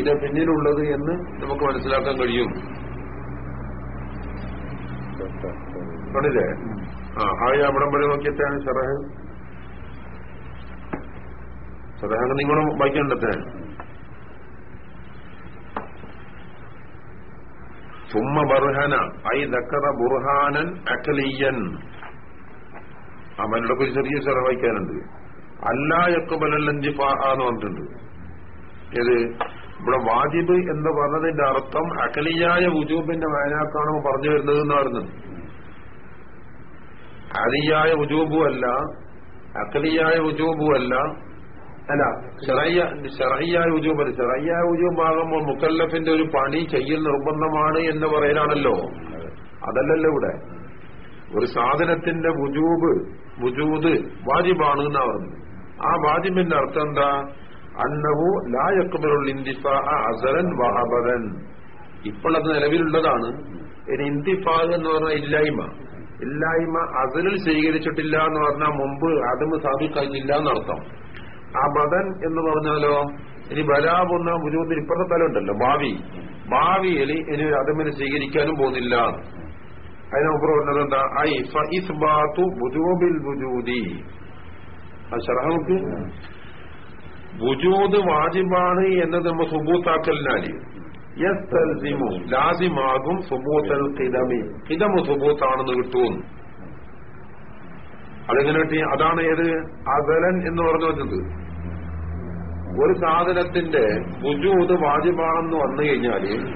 ഇത് പിന്നിലുള്ളത് എന്ന് നമുക്ക് മനസ്സിലാക്കാൻ കഴിയും. ആ അവിടം വരെ നോക്കിയിട്ടാണ് ഷറഹ് ഷറഹ് നിങ്ങളും വായിക്കണ്ടത്തെ ثم ബർഹന ഐ ദക്കറ ബുർഹാനൻ അഖലിയൻ. അവനോടൊപ്പം ചെറിയ ചെറ വായിക്കാനുണ്ട്. അല്ലാ യക്കുബലഞ്ചിഫാ എന്ന് പറഞ്ഞിട്ടുണ്ട്. ഏത്? ഇവിടെ വാജിബ് എന്ന് പറഞ്ഞതിന്റെ അർത്ഥം അഖലിയായ ഉജൂബിന്റെ വയനാക്കാണോ പറഞ്ഞു വരുന്നത് എന്ന് പറഞ്ഞത് അലിയായ ഉജൂബും അല്ല അഖലിയായ വുജൂബും അല്ല അല്ല ചെറിയായ ഉജൂബ് ഷറയ്യായ ഉജൂബ് ആകുമ്പോൾ മുക്കല്ലഫിന്റെ ഒരു പണി ചെയ്യൽ നിർബന്ധമാണ് എന്ന് പറയലാണല്ലോ. അതല്ലല്ലോ ഇവിടെ. ഒരു സാധനത്തിന്റെ വുജൂബ് വുജൂദ് വാജിബാണ് എന്നാ പറഞ്ഞത് ആ വാജിബിന്റെ അർത്ഥം എന്താ? അന്നഹു ലായക്കുബറുൽ ഇന്തിഫ അസരൻ വഹബരൻ ഇപ്പോൾ അത് നിലവിലുള്ളതാണ്. ഇനി ഇന്തിഫാ എന്ന് പറഞ്ഞാൽ ഇല്ലായ്മ. ഇല്ലായ്മ അസലിൽ സ്വീകരിച്ചിട്ടില്ല എന്ന് പറഞ്ഞാൽ മുമ്പ് അതും സാധിക്കുന്നില്ല എന്നർത്ഥം. അബദൻ എന്ന് പറഞ്ഞാലോ? ഇനി ബലാബുന്ന ബുജൂദിന് ഇപ്പുറത്തെ തലം ഉണ്ടല്ലോ ഭാവി. ഭാവിയിൽ ഇനി അതമിന് സ്വീകരിക്കാനും പോകുന്നില്ല. അതിനപ്പുറം പറഞ്ഞത് എന്താ? ഐ ഫു ബുജൂബിൽ ബുജൂദി ശറഹമുക്ക് ബുജൂദ് വാജിബാണ് എന്നത് നമ്മൾ സുബൂത്താക്കലിനാല്. യസ്തൽസിമു. ലാസിമാകും സുബൂത്തൽ കിതമി. കിതമു സുബൂത്താണെന്ന് കിട്ടുമെന്ന്. അതെങ്ങനെ കിട്ടി? അതാണ് ഏത്? അസലൻ എന്ന് പറഞ്ഞു വെച്ചത് ഒരു സാധനത്തിന്റെ ബുജൂദ് വാജിബാണെന്ന് വന്നു കഴിഞ്ഞാൽ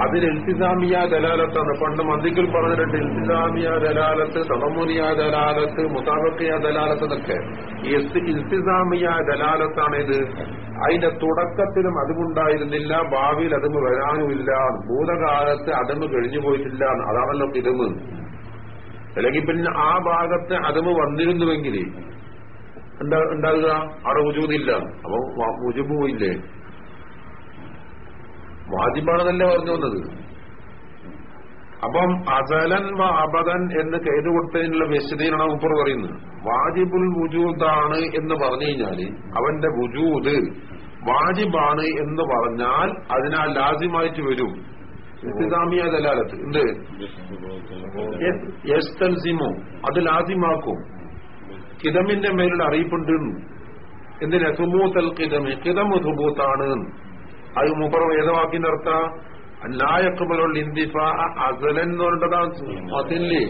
അതിന് ഇൽത്തിസാമിയ ദലാലത്താണ് പണ്ട് മന്ദിക്കിൽ പറഞ്ഞിട്ടുണ്ട് ഇൽത്തിസാമിയ ദലാലത്ത് തളമുനിയ ദലാലത്ത് മുതാബക്കിയ ദലാലത്ത് എന്നൊക്കെ. ദലാലത്താണ് ഇത് അതിന്റെ തുടക്കത്തിലും അതുമുണ്ടായിരുന്നില്ല ഭാവിയിൽ അതും വരാനുമില്ല ഭൂതകാലത്ത് അതും കഴിഞ്ഞു പോയിട്ടില്ല അതാണല്ലോ ഇതുമ് അല്ലെങ്കിൽ പിന്നെ ആ ഭാഗത്ത് അതും വന്നിരുന്നുവെങ്കിൽ ഉണ്ടാകുക അവിടെ ഉജൂതില്ല അപ്പൊ ഉജുബ് വാജിബാണെന്നല്ലേ പറഞ്ഞു വന്നത്. അപ്പം അസലൻ വ അബദൻ എന്ന് കൈത് കൊടുത്തതിനുള്ള വിശദീകരണം ഉപ്പർ പറയുന്നത്. വാജിബുൽ വുജൂദാണ് എന്ന് പറഞ്ഞു കഴിഞ്ഞാൽ അവന്റെ വുജൂദ് വാജിബാണ് എന്ന് പറഞ്ഞാൽ അതിനാൽ ലാസിമായിട്ട് വരും. ഇസ്തിദാമിയ ദലാലത്ത്. എന്ത്? യസ്തൽസിമു അത് ലാസിമാക്കും. കിതമിന്റെ മേലുള്ള അറിയിപ്പുണ്ട് എന്തിനാ? സുബൂത്തൽ കിതമി. കിതമ് സുബൂത്താണ് അത് മുപ്പറ വേദവാക്കി നിർത്ത ലായക്കുമലുള്ള ഇന്ദിഫ അസലൻ എന്ന് പറഞ്ഞതാണ് അതില്ലേ?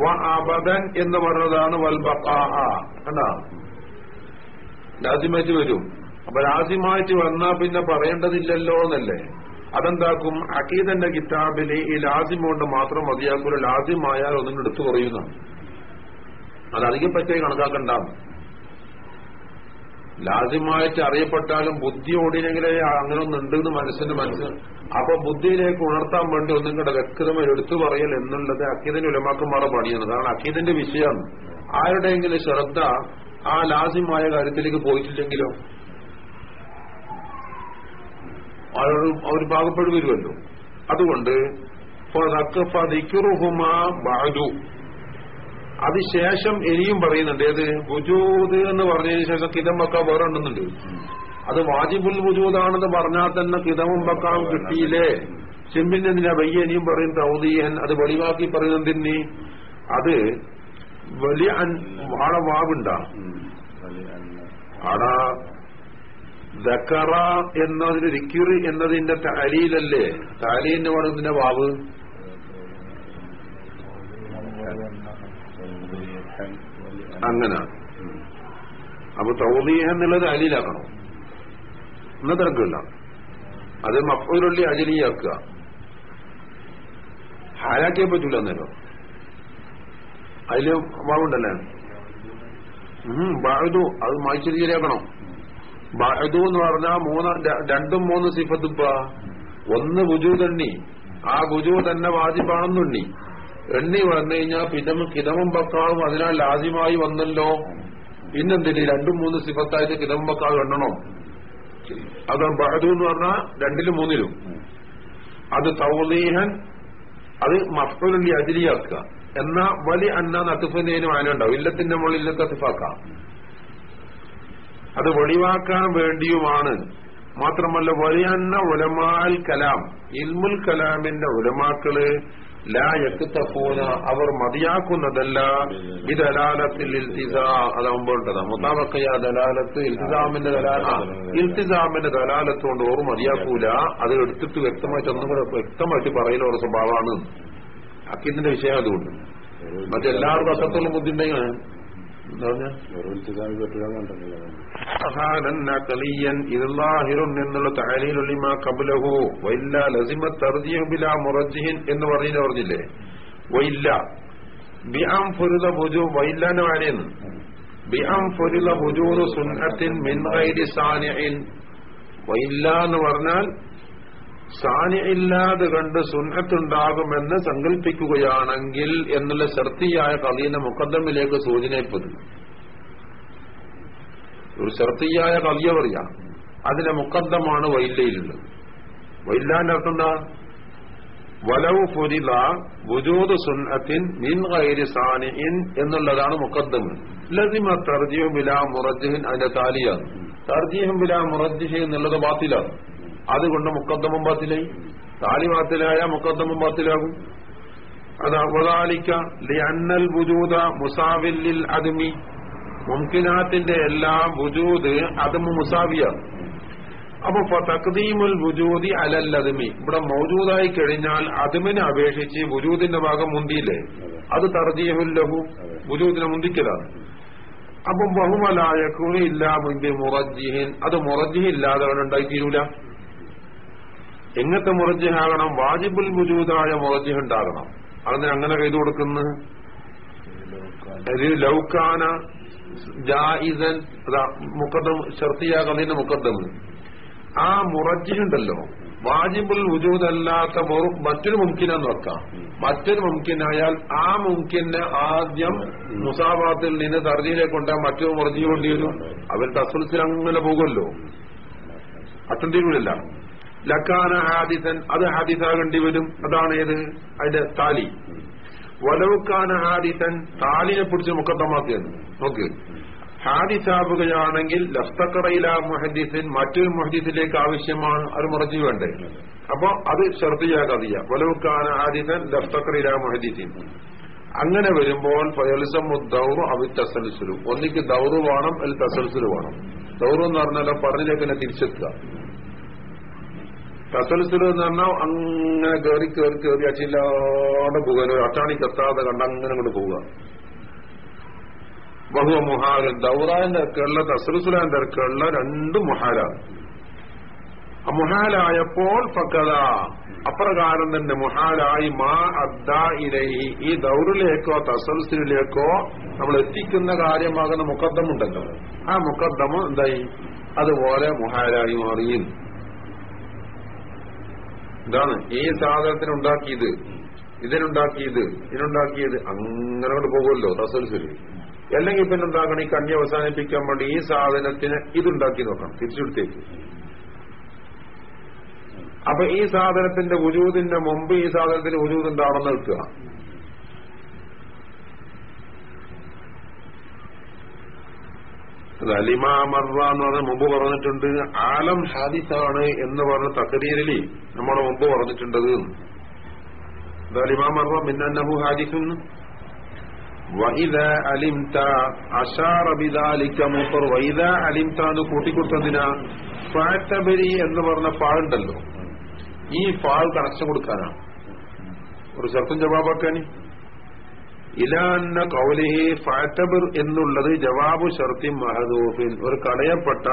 വ അബദൻ എന്ന് പറഞ്ഞതാണ് വൽബക്കാ കണ്ടാ? ലാസിമായിട്ട് വരും. അപ്പൊ ലാസിമായിട്ട് വന്നാ പിന്നെ പറയേണ്ടതില്ലല്ലോ എന്നല്ലേ? അതെന്താക്കും? അക്കീദന്റെ കിതാബിൽ ഈ ലാസിം കൊണ്ട് മാത്രം മതിയാക്കൂല. ലാസിമായാൽ ഒന്നും എടുത്തു കുറയുന്നതാണ് അത് അധികം പറ്റി കണക്കാക്കണ്ടാവും. ലാസിമായിട്ട് അറിയപ്പെട്ടാലും ബുദ്ധി ഓടിനെങ്കിലേ അങ്ങനെ എന്ന് മനസ്സിന്റെ മനസ്സ്. അപ്പൊ ബുദ്ധിയിലേക്ക് ഉണർത്താൻ വേണ്ടി ഒന്നും കൂടെ വ്യക്തമായി എടുത്തു പറയൽ എന്നുള്ളത് അക്കീദിന്റെ ഉലമാക്കന്മാരുടെ പണിയാണ്. കാരണം അക്കീദിന്റെ വിഷയമാണ് ആരുടെയെങ്കിലും ശ്രദ്ധ ആ ലാസിമായ കാര്യത്തിലേക്ക് പോയിട്ടില്ലെങ്കിലോ? അവർ അവർ പാകപ്പെട്ടു വരുമല്ലോ അതുകൊണ്ട് അതിശേഷം ഇനിയും പറയുന്നുണ്ട്. ഏത്? ബുജൂദ് എന്ന് പറഞ്ഞതിന് ശേഷം കിതം വെക്കാൻ വേറെ ഉണ്ടെന്നുണ്ട്. അത് വാജിബുൽ ബുജൂദാണെന്ന് പറഞ്ഞാൽ തന്നെ കിതമും വെക്കാൻ കിട്ടിയില്ലേ? ചെമ്പിന്റെ എന്തിനാ വയ്യ? ഇനിയും പറയും തൗദീഹൻ. അത് വെളിവാക്കി പറയുന്നതിന് അത് വലിയ ആളെ വാവുണ്ട. ആടാ ദക്കറ എന്നതിന് റിക്യൂറി എന്നതിന്റെ താലിയിലല്ലേ വേണം ഇതിന്റെ വാവ്? അങ്ങനെ. അപ്പൊ തൗദീഹ എന്നുള്ളത് അലിയിലാക്കണം എന്നാ തിരക്കില്ല അത് മഫൂലുള്ളി അജലിയാക്കുക. ഹാലാക്കിയേ പറ്റൂല അന്നേരം അതിൽ വാവുണ്ടല്ലേ ബാഴുതു അത് മായ്ച്ചു ശരിയാക്കണം ബാഴുതു എന്ന് പറഞ്ഞാൽ മൂന്ന് രണ്ടും മൂന്ന് സിഫത്തുപ്പ. ഒന്ന് ബുജൂതെണ്ണി ആ ബുജു തന്നെ വാജിബാണെന്നുണ്ണി. എണ്ണി വന്നു കഴിഞ്ഞാൽ പിന്നെ കിതമും പക്കാളും അതിനാൽ ലാജിമായി വന്നല്ലോ. പിന്നെന്തിന്? രണ്ടും മൂന്ന് സിഫത്തായിട്ട് കിതമും ബക്കാവ് എണ്ണണം? അത് ബഹദു എന്ന് പറഞ്ഞാൽ രണ്ടിലും മൂന്നിലും. അത് തൗലീഹൻ അത് മഫ്തുലി അജിലിയാക്കുക. എന്നാ വലി അന്ന നത്തുഫിനേനും ആനുണ്ടാവും ഇല്ലത്തിന്റെ മുകളിൽ തത്തുഫാക്കാം അത് വെളിവാക്കാൻ വേണ്ടിയുമാണ്. മാത്രമല്ല വലിയന്ന ഉലമാൽ കലാം. ഇൽമുൽ കലാമിന്റെ ഉലമാക്കൾ ലാ യക്തഫൂന അവർ മതിയാക്കുന്നതല്ല. ബിദലാലത്തിൽ ഇൽത്തിസാ. അതാകുമ്പോണ്ടതാ മുത്താമക്കയ ദലാലത്ത് ഇൽത്തിസാമിന്റെ ഇൽത്തിസാമിന്റെ ദലാലത്ത് കൊണ്ട് ഓർ മതിയാക്കൂല. അത് എടുത്തിട്ട് വ്യക്തമായിട്ട് ഒന്നും കൂടെ വ്യക്തമായിട്ട് പറയുന്ന ഒരു സ്വഭാവമാണ് അക്കിന്റെ വിഷയം അതുകൊണ്ട്. മറ്റെല്ലാവർക്കും അത്രത്തോളം ബുദ്ധിയുണ്ടെങ്കിൽ എന്നുള്ള ലസിമ എന്ന് പറഞ്ഞില്ല പറഞ്ഞില്ലേ? വയില്ല ബിഅം ഫുരുദ ബുജു വയില്ലാന്റെ വാഴയെന്ന് ബിഅം ഫുരുദ ബുജൂദു സുന്നത്തിൻ മിൻ ഗൈരി സാനിഇൻ. വയില്ല എന്ന് പറഞ്ഞാൽ സാനി ഇല്ലാതെ കണ്ട് സുന്നത്തുണ്ടാകുമെന്ന് സങ്കല്പിക്കുകയാണെങ്കിൽ എന്നുള്ള ശർത്തിയായ കലീന മുക്കദ്ദമിലേക്ക് സൂചനയിപ്പത് ഒരു ശർത്തിയായ കവിയ പറയാം അതിന്റെ മുക്കദ്ദമാണ് വൈല്ലയിലുള്ളത്. വൈല്ലാന്റെ അർത്ഥം എന്താ വലവ് പൊരിത വുജൂദ് സുന്നത്തിൻ മിൻ ഗൈരി സാനിഇൻ എന്നുള്ളതാണ് മുക്കദ്ദം ലസിമ തർജിഹും ബിലാ മുറജിഹിൻ അതിന്റെ താലിയാണ്. തർജിഹും ബിലാ മുറജ്ജിഹി എന്നുള്ളത് ബാത്തിലാണ്. അതുകൊണ്ട് മുക്കദ്ദമും ബാത്തിലായി. താലിമാത്തിലായ മുക്കദ്ദമും ബാത്തിലാകും. അത് അവതാലിക്ക ലിഅന്നൽ ബുജൂത മുസാവില്ലിൽ അദ്മി. മുംകിനാത്തിന്റെ എല്ലാം ബുജൂത് അതും മുസാവിയാണ് അപ്പൊ തക്ദീമുൽ ബുജൂതി അലൽ അദ്മി. ഇവിടെ മൗജൂദായി കഴിഞ്ഞാൽ അതുമിനെ അപേക്ഷിച്ച് ബുജൂദിന്റെ ഭാഗം മുന്തിയില്ലേ? അത് തർജീഹുൽ ലഹു. വുജൂദിനെ മുന്തിക്കലാണ്. അപ്പം ബഹുമലായക്കൂണി ഇല്ല മുൻപ് മുറജിഹിൻ അത് മുറജിഹില്ലാതെ ഉണ്ടായിത്തീരൂല. എങ്ങനത്തെ മുറജിഹാകണം വാജിബുൽ മുജൂദായ മുറജിഹ് ഉണ്ടാകണം അതിന് അങ്ങനെ ചെയ്തു കൊടുക്കുന്നു? ലൗക്കാന ജായിസൻ മുക്കദ്ദം ഷർത്തിയാ ഷർത്തിയാകുന്നതിന്റെ മുക്കദ്ദം ആ മുറജിഹുണ്ടല്ലോ വാജിബുൽ വുജൂദല്ലാത്ത മറ്റൊരു മുംകിനെന്ന് വെക്കാം. മറ്റൊരു മുംകിനായാൽ ആ മുംകിനെ ആദ്യം മുസാബാത്തിൽ നിന്ന് തർജിയിലേക്ക് കൊണ്ടാ മറ്റൊരു മുറജി കൊണ്ടിരുന്നു അവർ തസുൽസിൽ അങ്ങനെ പോകുമല്ലോ. അത്തന്തിരൂലല്ല ലക്കാന ഹാദിസൻ അത് ഹാദിസാകേണ്ടി വരും. അതാണ് ഏത്? അതിന്റെ താലി. വലവുക്കാന ഹാദിസൻ താലിനെ പിടിച്ച് മുക്കത്തമാക്കിയത് നോക്ക്. ഹാദിസാവുകയാണെങ്കിൽ ലഫ്തക്കറയില മുഹദ്ദീസിൻ മറ്റൊരു മുഹദ്ദീസിലേക്ക് ആവശ്യമാണ് അത് മുറജി വേണ്ടേ? അപ്പൊ അത് ഷർദിയ കഥയ വലവുക്കാന ഹാദിസൻ ലഫ്തക്കറയില മുഹദ്ദീസിൻ. അങ്ങനെ വരുമ്പോൾ ഫയൽസമു ദൗറു അവി തസൽസുലു. ഒന്നിക്ക് ദൗറു വേണം അല്ലെങ്കിൽ തസൽസുലു വേണം. ദൗറു എന്ന് പറഞ്ഞാലോ പറഞ്ഞിലേക്ക് തന്നെ തിരിച്ചെത്തുക. തസൽസുൽ എന്ന് പറഞ്ഞാൽ അങ്ങനെ കയറി കയറി കയറി അച്ചില്ലാണ്ട് പോകാൻ ഒരു അട്ടാണിക്കെത്താതെ കണ്ട് അങ്ങനെ അങ്ങോട്ട് പോവുക. ബഹുവ മുഹാര ദൗറാന്റെ ഇറക്കുള്ള തസൽസുലാന്റെ ഇറക്കുള്ള രണ്ട് ആ മുഹാലായപ്പോൾ പക്കത അപ്രകാരം തന്നെ മുഹാലായി മാ അദ്ദ ഇലൈഹി. ഈ ദൗറിലേക്കോ തസൽസിലേക്കോ നമ്മൾ എത്തിക്കുന്ന കാര്യമാകുന്ന മുക്കദ്ദമുണ്ടല്ലോ ആ മുക്കദ്ദമ എന്തായി? അതുപോലെ മുഹാലായി മാറിയും ഇതാണ് ഈ സാധനത്തിന് ഉണ്ടാക്കിയത് ഇതിനുണ്ടാക്കിയത് ഇതിനുണ്ടാക്കിയത്. അങ്ങനെ കൊണ്ട് പോകുമല്ലോ തസൽസിൽ അല്ലെങ്കിൽ പിന്നെ എന്താക്കണം ഈ കണ്ണി അവസാനിപ്പിക്കാൻ വേണ്ടി ഈ സാധനത്തിന് ഇതുണ്ടാക്കി നോക്കണം തിരിച്ചെടുത്തേക്ക് അപ്പൊ ഈ സാധനത്തിന്റെ ഉജൂതിന്റെ മുമ്പ് ഈ സാധനത്തിന് വുജൂദ് നിൽക്കുക അത് അലിമാമർവ എന്ന് പറഞ്ഞ മുമ്പ് പറഞ്ഞിട്ടുണ്ട്. ആലം ഹാദിസാണ് എന്ന് പറഞ്ഞ തക്കരീരിൽ നമ്മുടെ മുമ്പ് പറഞ്ഞിട്ടുണ്ടത്. അലിമാമറ മിന്നഹു ഹാദിസും. വൈദ അലിംത അഷാറ ബിദാലിക്ക മൂപ്പർ വൈദ അലിംത എന്ന് കൂട്ടിക്കൊടുത്തതിനാ ഫാറ്റബരി എന്ന് പറഞ്ഞ പാളുണ്ടല്ലോ. ഈ ഫാൾ കണക്ഷൻ കൊടുക്കാനാണ്. ഒരു ചെറുപ്പം ജവാബാക്കാൻ ഇലാന്ന കൗലിഹി ഫാറ്റബർ എന്നുള്ളത് ജവാബു ഷർത്തി മഹദൂഫിൻ. ഒരു കളയപ്പെട്ട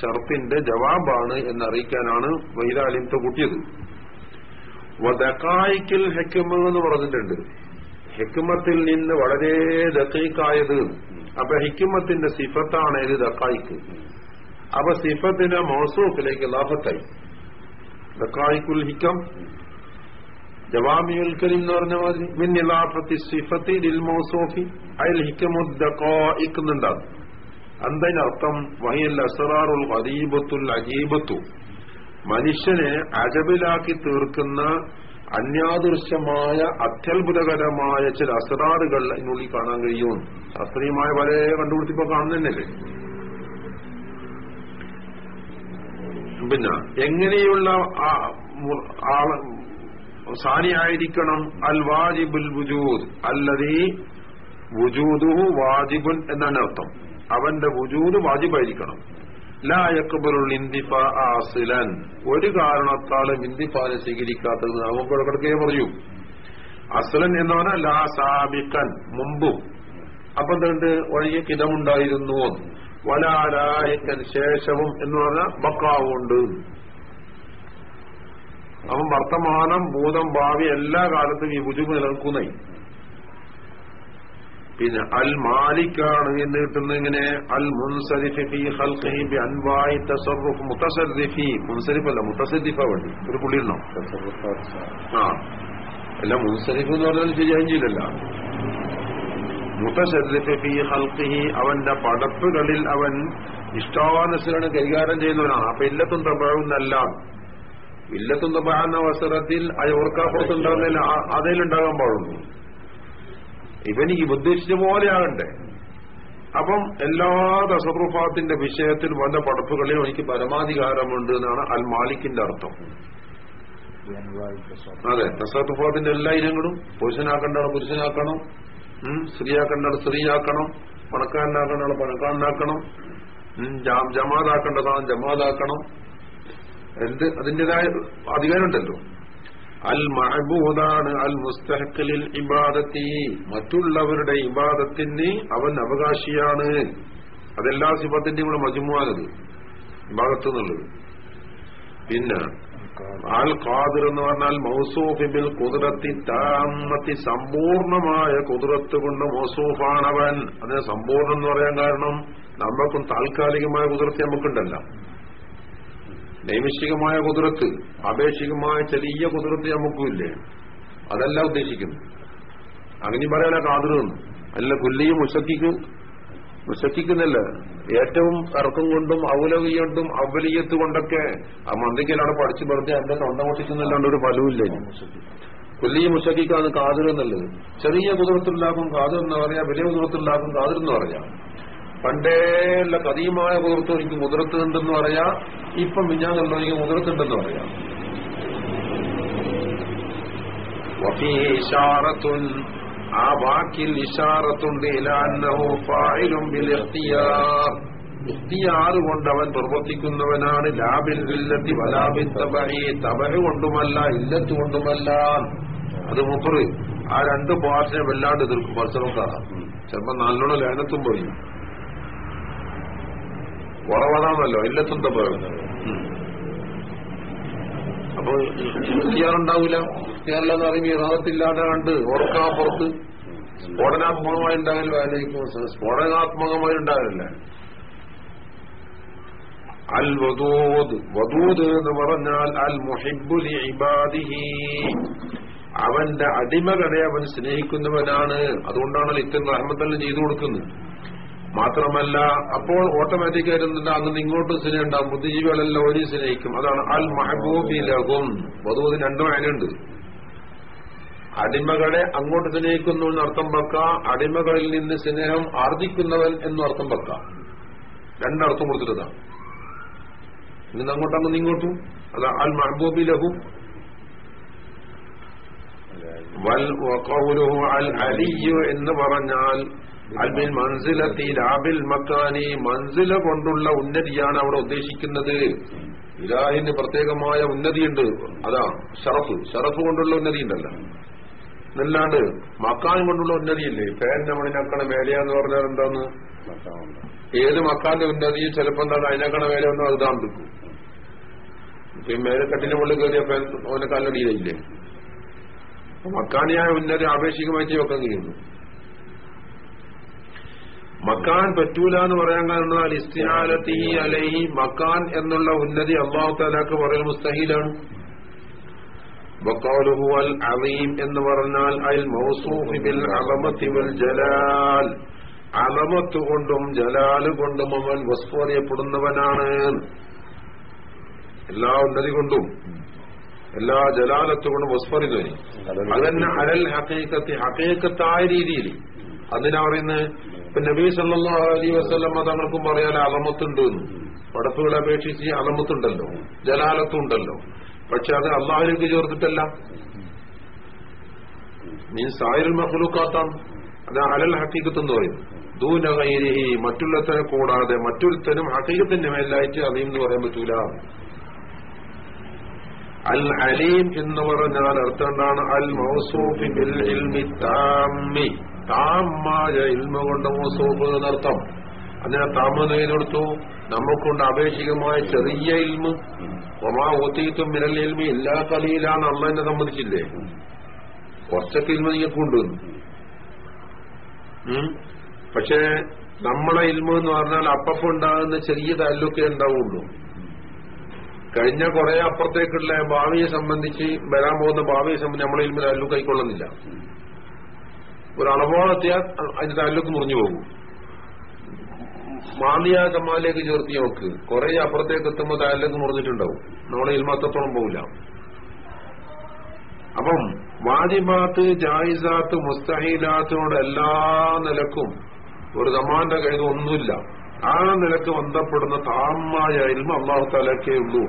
ഷർത്തിന്റെ ജവാബാണ് എന്നറിയിക്കാനാണ് വൈരാലിംത്ത കൂട്ടിയത്. ദക്കായിക്കിൽ ഹെക്കുമ എന്ന് പറഞ്ഞിട്ടുണ്ട്. ഹെക്കുമത്തിൽ നിന്ന് വളരെ ദക്കൈക്കായത് അപ്പൊ ഹിക്കുമത്തിന്റെ സിഫത്താണ് ഇത് ദക്കായിക്ക് അപ്പൊ സിഫത്തിന്റെ മൗസൂഫിലേക്ക് ലാഭത്തായി ദക്കായിക്കുൽ ഹിക്കം. ജവാമിയുൽ കരീം എന്ന് പറഞ്ഞ മാതിരി മിൻ സിഫത്തി ലിൽ മൗസൂഫി അയൽ ഹിക്കമുദ്ദഖായിക് എന്നുണ്ടാകും അന്തതിനർത്ഥം വഹിയൽ അസറാറുൽ ഖദീബത്തുൽ അജീബത്തു. മനുഷ്യനെ അജബിലാക്കി തീർക്കുന്ന അന്യാദൃശ്യമായ അത്യത്ഭുതകരമായ ചില അസറാറുകൾ അതിനുള്ളിൽ കാണാൻ കഴിയും. ശാസ്ത്രീയമായ പല കണ്ടുപിടിച്ചപ്പോ കാണുന്നതന്നെയല്ലേ പിന്നെ എങ്ങനെയുള്ള സാനിയായിരിക്കണം. അൽ വാജിബുൽ വുജൂദ്. അല്ലതീ വുജൂദുഹു വാജിബുൻ എന്നാണ് അർത്ഥം. അവന്റെ വുജൂദ് വാജിബായിരിക്കണം. ലായക്കബറുൽ ഇന്തിഫ ആസിലൻ. ഒരു കാരണത്താലും ഇന്തിഫാനെ സ്വീകരിക്കാത്തത് നമുക്കിവിടെ ഇടക്കിടക്കേ പറയൂ അസലൻ എന്ന് പറഞ്ഞാൽ ലാ സാബിക്കൻ മുമ്പും. അപ്പൊ എന്തുണ്ട്? ഒഴിയ കിതമുണ്ടായിരുന്നു. വലാലായക്കൻ ശേഷവും എന്ന് പറഞ്ഞാൽ ബക്കാവുണ്ട്. അവൻ വർത്തമാനം ഭൂതം ഭാവി എല്ലാ കാലത്തും ഈ ബുജുബ് നിലനിൽക്കുന്നേ. പിന്നെ അൽ മാലിക്കാണ് എന്ന് കിട്ടുന്നത് ഇങ്ങനെ അൽ മുൻസരിഫി ഹൽഖി അൻവായി തസറുഫ് മുത്തസരിഫി മുൻസരിഫ് അല്ല മുത്തസരിഫ വേണ്ടി. ഒരു പുള്ളിയുണ്ടോ? ആ. അല്ല മുൻസരിഫ് എന്ന് പറഞ്ഞാൽ ശരിയായും ചെയ്യില്ലല്ല മുത്തസരിഫി ഹൽഖി അവന്റെ പടപ്പുകളിൽ അവൻ ഇഷ്ടാനുസരണം കൈകാര്യം ചെയ്യുന്നവനാണ്. അപ്പൊ എല്ലാത്തും തപ്പഴുന്നല്ല ഇല്ലത്തും തപ്പഴുന്ന അവസരത്തിൽ അയോർക്കാപ്പുറത്തുണ്ടാകുന്നതിൽ അതിലുണ്ടാകാൻ പാടുള്ളൂ. ഇവനിക്ക് ഉദ്ദേശിച്ച പോലെയാകണ്ടേ അപ്പം എല്ലാ തസറുഫാത്തിന്റെ വിഷയത്തിൽ വന്ന പടപ്പുകളിൽ എനിക്ക് പരമാധികാരമുണ്ട് എന്നാണ് അൽ മാലിക്കിന്റെ അർത്ഥം. അതെ തസറുഫാത്തിന്റെ എല്ലാ ഇനങ്ങളും പുരുഷനാക്കേണ്ടതാണ് പുരുഷനാക്കണം. സ്ത്രീയാക്കേണ്ടതാണ് സ്ത്രീയാക്കണം. പണക്കാരനാക്കേണ്ടതാണ് പണക്കാരനാക്കണം. ജമാതാക്കേണ്ടതാണ് ജമാതാക്കണം. എന്ത് അതിന്റേതായ അധികാരമുണ്ടല്ലോ. അൽ മഹബൂദാണ് അൽ മുസ്തഹക്കലിൽ ഇബാദത്തി. മറ്റുള്ളവരുടെ ഇബാദത്തിന് അവൻ അവകാശിയാണ്. അതെല്ലാ സിബത്തിന്റെയും കൂടെ മജുമാനത് ഇബാദത്ത് എന്നുള്ളത്. പിന്നെ അൽ ഖാദിർ എന്ന് പറഞ്ഞാൽ മൗസൂഫിബിൽ കുതിരത്തി താമത്തി സമ്പൂർണമായ കുതിരത്ത് കൊണ്ട് മൗസൂഫാണവൻ. അതിനെ സമ്പൂർണം എന്ന് പറയാൻ കാരണം നമുക്കും താൽക്കാലികമായ കുതിർത്തി നമുക്കുണ്ടല്ല. നൈമിഷികമായ കുതിരത്ത് ആപേക്ഷികമായ ചെറിയ കുതിരത്ത് നമുക്കുമില്ലേ അതല്ല ഉദ്ദേശിക്കുന്നു അങ്ങനെ പറയാനാ കാതിർന്നു അല്ല കുല്ലിയും മുശക്കിക്ക് മുസക്കിക്കുന്നല്ല ഏറ്റവും ഇറക്കം കൊണ്ടും ഔലവിയുണ്ടും അവലിയത്ത് കൊണ്ടൊക്കെ ആ മന്ദിക്കലാണ് പഠിച്ചു പറഞ്ഞ് എന്റെ തൊണ്ട പൊട്ടിക്കുന്നല്ലാണ്ട് ഒരു ഫലവുമില്ല. കുല്ലിയ മുസക്കിക്കാണ് കാതിർ ചെറിയ കുതിരത്തുണ്ടാക്കും കാതിർ എന്ന് പറയാം വലിയ കുതിരത്തുണ്ടാക്കും കാതിർ എന്ന് പറയാം. പണ്ടേ ഉള്ള കതീമായ കുതിർത്ത് എനിക്ക് മുതിർത്തുണ്ടെന്ന് പറയാ. ഇപ്പം മിഞ്ഞാന്നുള്ള എനിക്ക് മുതിർത്തുണ്ടെന്ന് പറയാം. ആ വാക്കിൽ ഇഷാറത്തുണ്ട് ബിൽ ഇഖ്തിയാർ. അവൻ പ്രവർത്തിക്കുന്നവനാണ്. ലാബിൽ ഇല്ലത്തി വലാബിൽ തബഹി തബഹ് കൊണ്ടുമല്ല ഇല്ലത്ത് കൊണ്ടുമല്ല. അത് മുഖറ് ആ രണ്ട് പാർട്ടിനെ വല്ലാണ്ട് എതിർക്കും. പരസ്പരക്കാരാണ് ചിലപ്പോ നല്ലോണം ലേനത്തും പോയി. വളവതാണല്ലോ ഇല്ലത്തും പറയുന്നത് അപ്പൊ ഇഷ്ടിയാറുണ്ടാവില്ല ഇഷ്ടിയാറില്ലെന്ന് പറയുമ്പോൾ യഥാർത്ഥത്തില്ലാതെ കണ്ട് ഓർക്കാൻ പുറത്ത്. സ്ഫോടനാത്മകമായി ഉണ്ടാകില്ല ആലോചിക്കും സ്ഫോടനാത്മകമായി ഉണ്ടാകില്ല അൽ വധൂദ് വധൂദ് എന്ന് പറഞ്ഞാൽ അൽ മുഹിബുലി ഇബാദിഹി. അവന്റെ അടിമകളെ അവൻ സ്നേഹിക്കുന്നവനാണ്. അതുകൊണ്ടാണ് ഇത്തരം റഹ്മത്തെല്ലാം ചെയ്തു കൊടുക്കുന്നത്. മാത്രമല്ല അപ്പോൾ ഓട്ടോമാറ്റിക്കായിട്ട് അങ്ങ് ഇങ്ങോട്ടും സിനിമ ഉണ്ടാകും ബുദ്ധിജീവികളെല്ലാം ഒരു സ്നേഹിക്കും. അതാണ് അൽ മഹബൂബി ലഹും. വധൂത് രണ്ടും അതിനുണ്ട് അടിമകളെ അങ്ങോട്ട് സ്നേഹിക്കുന്നു എന്നർത്ഥം വെക്ക അടിമകളിൽ നിന്ന് സ്നേഹം ആർജിക്കുന്നവൻ എന്നർത്ഥം വെക്ക. രണ്ടർത്ഥം കൊടുത്തിട്ടതാണ് ഇന്ന് നിങ്ങോട്ടും. അങ്ങ് ഇങ്ങോട്ടും അതാ അൽ മഹബൂബി ലഹു. വൽ അൽ അലിയു എന്ന് പറഞ്ഞാൽ അൽബിൽ മൻസിലത്തി ലാബിൽ മക്കാനി മൻസില കൊണ്ടുള്ള ഉന്നതിയാണ് അവിടെ ഉദ്ദേശിക്കുന്നത്. ഇലാഹിന് പ്രത്യേകമായ ഉന്നതിയുണ്ട്. അതാ ഷറഫ്. ഷറഫ് കൊണ്ടുള്ള ഉന്നതി ഉണ്ടല്ലോ എന്നല്ലാണ്ട് മക്കാൻ കൊണ്ടുള്ള ഉന്നതിയില്ലേ? ഫാൻ നമ്മളിനക്കണ മേലെയാന്ന് പറഞ്ഞാൽ എന്താന്ന്? ഏത് മക്കാന്റെ ഉന്നതി? ചിലപ്പോ എന്താണ് അതിനക്കണ മേലെ ഒന്നും അത് താണ്ടിക്കും ഇപ്പൊ ഈ മേലക്കെട്ടിന്റെ മുകളിൽ കയറിയ പേൻ ഓനെ കാലടിയിലില്ലേ മക്കാനിയായ ഉന്നതി ആപേക്ഷികമായി കഴിയുന്നു മക്കാൻ പറ്റൂല എന്ന് പറയാൻ കാരണം ഇസ്തിഹാലത്തി അലൈഹി മക്കാൻ എന്നുള്ള ഉന്നതി അള്ളാഹു താലാക്ക് പറയുന്ന മുസ്തഹീലാണ്. വഖൗലുഹു അൽ അലീം എന്ന് പറഞ്ഞാൽ അൽ മൗസൂഫി ബിൽ അലമത്തി വൽ ജലാൽ. അലമത്ത് കൊണ്ടും ജലാൽ കൊണ്ടും അവൻ വസ്തു അറിയപ്പെടുന്നവനാണ്. എല്ലാ ഉന്നതി കൊണ്ടും എല്ലാ ജലാലത്തുകൊണ്ടും അറിയുന്നവന് അതന്നെ അലൽ ഹക്കീക്കത്തി ഹക്കീക്കത്തായ രീതിയിൽ. അതിനാ പറയുന്നത് ഇപ്പൊ നബീ സല്ലല്ലാഹു അലൈഹി വസല്ലം തങ്ങൾക്കും പറയാൻ അലമത്തുണ്ട് പടപ്പുകളെ അപേക്ഷിച്ച് അലമത്തുണ്ടല്ലോ ജലാലത്തുണ്ടല്ലോ. പക്ഷെ അത് അള്ളാഹുലേക്ക് ചേർത്തിട്ടല്ല. മീൻസ് ആയിരൽ മഹ്ലൂക്കാത്താണ് അത് അലൽ ഹക്കീക്കത്ത് എന്ന് പറയും ദൂനകൈരിഹി മറ്റുള്ളത്തനെ കൂടാതെ മറ്റൊരുത്തനും ഹക്കീക്കത്തിന്റെ മേലായിട്ട് അലീം എന്ന് പറയാൻ പറ്റൂല. അൽ അലീം എന്ന് പറഞ്ഞാൽ അർത്ഥം എന്താണ്? അൽ മൗസൂഫി ബിൽ ഇൽമി താമ്മി. താമായ ഇൽമ കൊണ്ട് മൗസൂഫ് എന്നർത്ഥം. അതിനെ താമെന്ന് എഴുതെടുത്തു നമുക്കൊണ്ട് അപേക്ഷികമായ ചെറിയ ഇൽമ്. ഒമാ ഒത്തീത്തും മിരൽ ഇൽമി എല്ലാ കലിയിലാണ് അമ്മ എന്നെ സംബന്ധിച്ചില്ലേ കുറച്ചൊക്കെ ഇൽമ നിങ്ങൾക്കുണ്ട്. പക്ഷേ നമ്മളെ ഇൽമ എന്ന് പറഞ്ഞാൽ അപ്പപ്പം ഉണ്ടാകുന്ന ചെറിയ താലൂക്കേ ഉണ്ടാവുള്ളൂ. കഴിഞ്ഞ കുറെ അപ്പുറത്തേക്കുള്ള ഭാവിയെ സംബന്ധിച്ച് വരാൻ പോകുന്ന ഭാവിയെ സംബന്ധിച്ച് നമ്മളെ ഇൽമ താലൂക്ക് കൈക്കൊള്ളുന്നില്ല. ഒരു അളവോളെത്തിയാൽ അതിന്റെ താലൂക്ക് മുറിഞ്ഞു പോകും. മാന്തിയ കമാലിലേക്ക് ചേർത്തി നോക്ക്. കുറെ അപ്പുറത്തേക്ക് എത്തുമ്പോൾ താലിലേക്ക് മുറിഞ്ഞിട്ടുണ്ടാവും. നമ്മുടെ ഇൽമത്തത്തോളം പോകില്ല അപ്പം വാജിബാത്ത് ജായിസാത്ത് മുസ്തഹീലാത്തിനോട് എല്ലാ നിലക്കും ഒരു ദമാന്റെ കയ്യിൽ ഒന്നുമില്ല. ആ നിലയ്ക്ക് ബന്ധപ്പെടുന്ന താമായ ഇൽമ അള്ളാഹു തലക്കേ ഉള്ളൂ.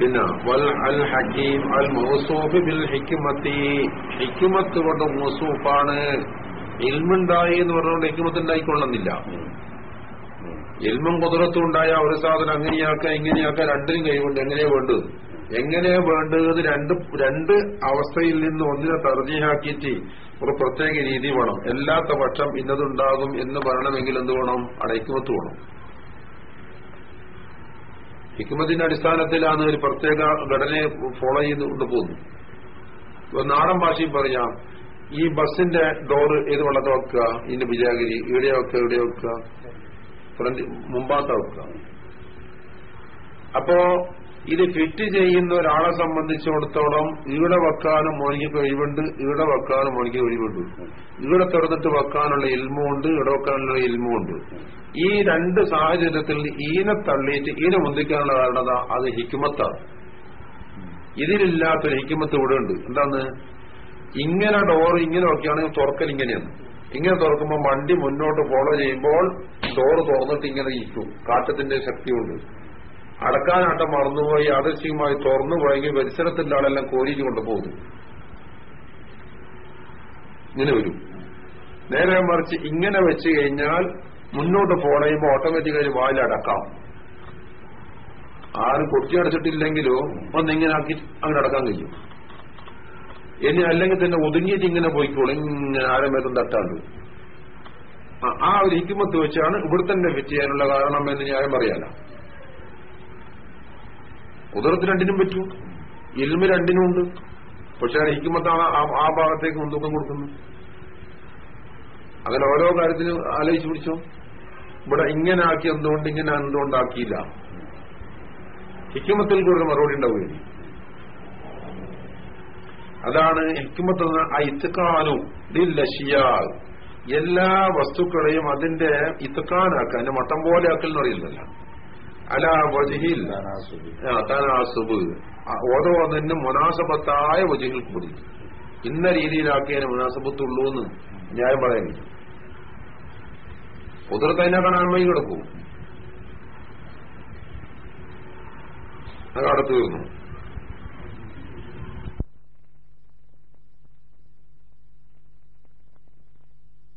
പിന്നെ വൽ അൽ ഹക്കീം അൽ മൗസൂഫ് ബിൽ ഹിക്കുമത്തി ഹിക്കുമത്ത് കൊണ്ട് മൗസൂഫാണ്. ഇൽമുണ്ടായി എന്ന് പറഞ്ഞുകൊണ്ട് ഹിക്കുമത്ത് ഉണ്ടായിക്കൊള്ളുന്നില്ല. ഇൽമും കുതിരത്തും ഉണ്ടായ ഒരു സാധനം അങ്ങനെയാക്കാം ഇങ്ങനെയാക്കാം രണ്ടിനും കഴിവുണ്ട്. എങ്ങനെയാ വേണ്ടത്? എങ്ങനെ വേണ്ടത് രണ്ട് രണ്ട് അവസ്ഥയിൽ നിന്ന് ഒന്നിനെ തർജീഹാക്കിയിട്ട് ഒരു പ്രത്യേക രീതി വേണം. എല്ലാത്ത പക്ഷം ഇന്നതുണ്ടാകും എന്ന് പറയണമെങ്കിൽ എന്ത് വേണം? അടയ്ക്കുമത്ത് വേണം. ഹിക്കുമത്തിന്റെ അടിസ്ഥാനത്തിലാണ് ഒരു പ്രത്യേക ഘടനയെ ഫോളോ ചെയ്തുകൊണ്ട് പോകുന്നു നാടൻ ഭാഷയിൽ പറയാം ഈ ബസിന്റെ ഡോറ് ഏത് വള്ളത്തെ വെക്കുക? ഇതിന്റെ വിജാഗിരി ഇവിടെ വെക്കുക ഇവിടെ വെക്കുക? മുമ്പാത്ത വെക്കുക. അപ്പോ ഇത് ഫിറ്റ് ചെയ്യുന്ന ഒരാളെ സംബന്ധിച്ചിടത്തോളം ഇവിടെ വെക്കാനും മോനിക്ക് കഴിവുണ്ട് ഇവിടെ വെക്കാനും മോനിക്ക് കഴിവുണ്ട് ഇവിടെ തുറന്നിട്ട് വെക്കാനുള്ള ഇൽമുണ്ട് ഇവിടെ വെക്കാനുള്ള ഇൽമുണ്ട് ഈ രണ്ട് സാഹചര്യത്തിൽ ഈനെ തള്ളിയിട്ട് ഈനെ മുന്തിക്കാനുള്ള കാരണത അത് ഹിക്കുമത്താണ് ഇതിലില്ലാത്തൊരു ഹിക്കുമത്ത് ഇവിടെ ഉണ്ട്. എന്താണ്? ഇങ്ങനെ ഡോർ ഇങ്ങനെ നോക്കിയാണെങ്കിൽ തുറക്കൽ ഇങ്ങനെയാണ്. ഇങ്ങനെ തുറക്കുമ്പോൾ വണ്ടി മുന്നോട്ട് ഫോളോ ചെയ്യുമ്പോൾ ഡോർ തുറന്നിട്ട് ഇങ്ങനെ ഇരിക്കും. കാറ്റത്തിന്റെ ശക്തി കൊണ്ട് അടക്കാനാട്ടം മറന്നുപോയി ആദർശികമായി തുറന്നു പോയെങ്കിൽ പരിസരത്തിന്റെ ആളെല്ലാം കോരിച്ചു കൊണ്ടുപോകും ഇങ്ങനെ വരും. നേരെ മറിച്ച് ഇങ്ങനെ വെച്ച് കഴിഞ്ഞാൽ മുന്നോട്ട് പോണയുമ്പോൾ ഓട്ടോമാറ്റിക്കായി വായിലടക്കാം ആരും കൊട്ടിയടച്ചിട്ടില്ലെങ്കിലോ ഒന്നിങ്ങനെ ആക്കി അങ്ങനെ അടക്കാൻ കഴിയും. ഇനി അല്ലെങ്കിൽ തന്നെ ഒതുങ്ങിയിട്ട് ഇങ്ങനെ പോയിക്കോളും ഇങ്ങനെ ആരമേത്തും തട്ടാണ്ട്. ആ- ഒരു ഹിക്കുമത്ത് വെച്ചാണ് ഇവിടെ തന്നെ ഫിറ്റ് ചെയ്യാനുള്ള കാരണം എന്ന് ഞാൻ പറയാല ഉദരത്ത് രണ്ടിനും പറ്റൂ. ഇൽമ രണ്ടിനും ഉണ്ട്. പക്ഷെ ഹിക്കുമത്താണ് ആ- ഭാഗത്തേക്ക് മുൻതൂക്കം കൊടുക്കുന്നു. അങ്ങനെ ഓരോ കാര്യത്തിലും ആലോചിച്ച് പിടിച്ചോ. ഇവിടെ ഇങ്ങനെ ആക്കി എന്തുകൊണ്ട് ഇങ്ങനെ എന്തുകൊണ്ടാക്കിയില്ല ഹിക്കുമത്തിൽ കൂടുതൽ മറുപടി ഉണ്ടാവുകയില്ല അതാണ് ഹിക്കുമത്ത് എന്ന ഐത്തുക്കാനു ലഷിയാൽ എല്ലാ വസ്തുക്കളെയും അതിന്റെ ഇത്തുക്കാനാക്കുക അതിന്റെ മട്ടം പോലെ ആക്കൽ എന്ന് അറിയില്ലല്ല അല ആ, ഓരോന്നിനും മുനാസബത്തായ വജിഹിൽ കൂടി. ഇന്ന രീതിയിലാക്കിയതിന് മുനാസബത്തുള്ളൂ എന്ന് ഞാൻ പറയുന്നു. കുതിർത്തതിനെ കുതിർത്ത് അതിനെ കാണാൻ വഴി കിടക്കൂ. അത് അടുത്ത് തീർന്നു.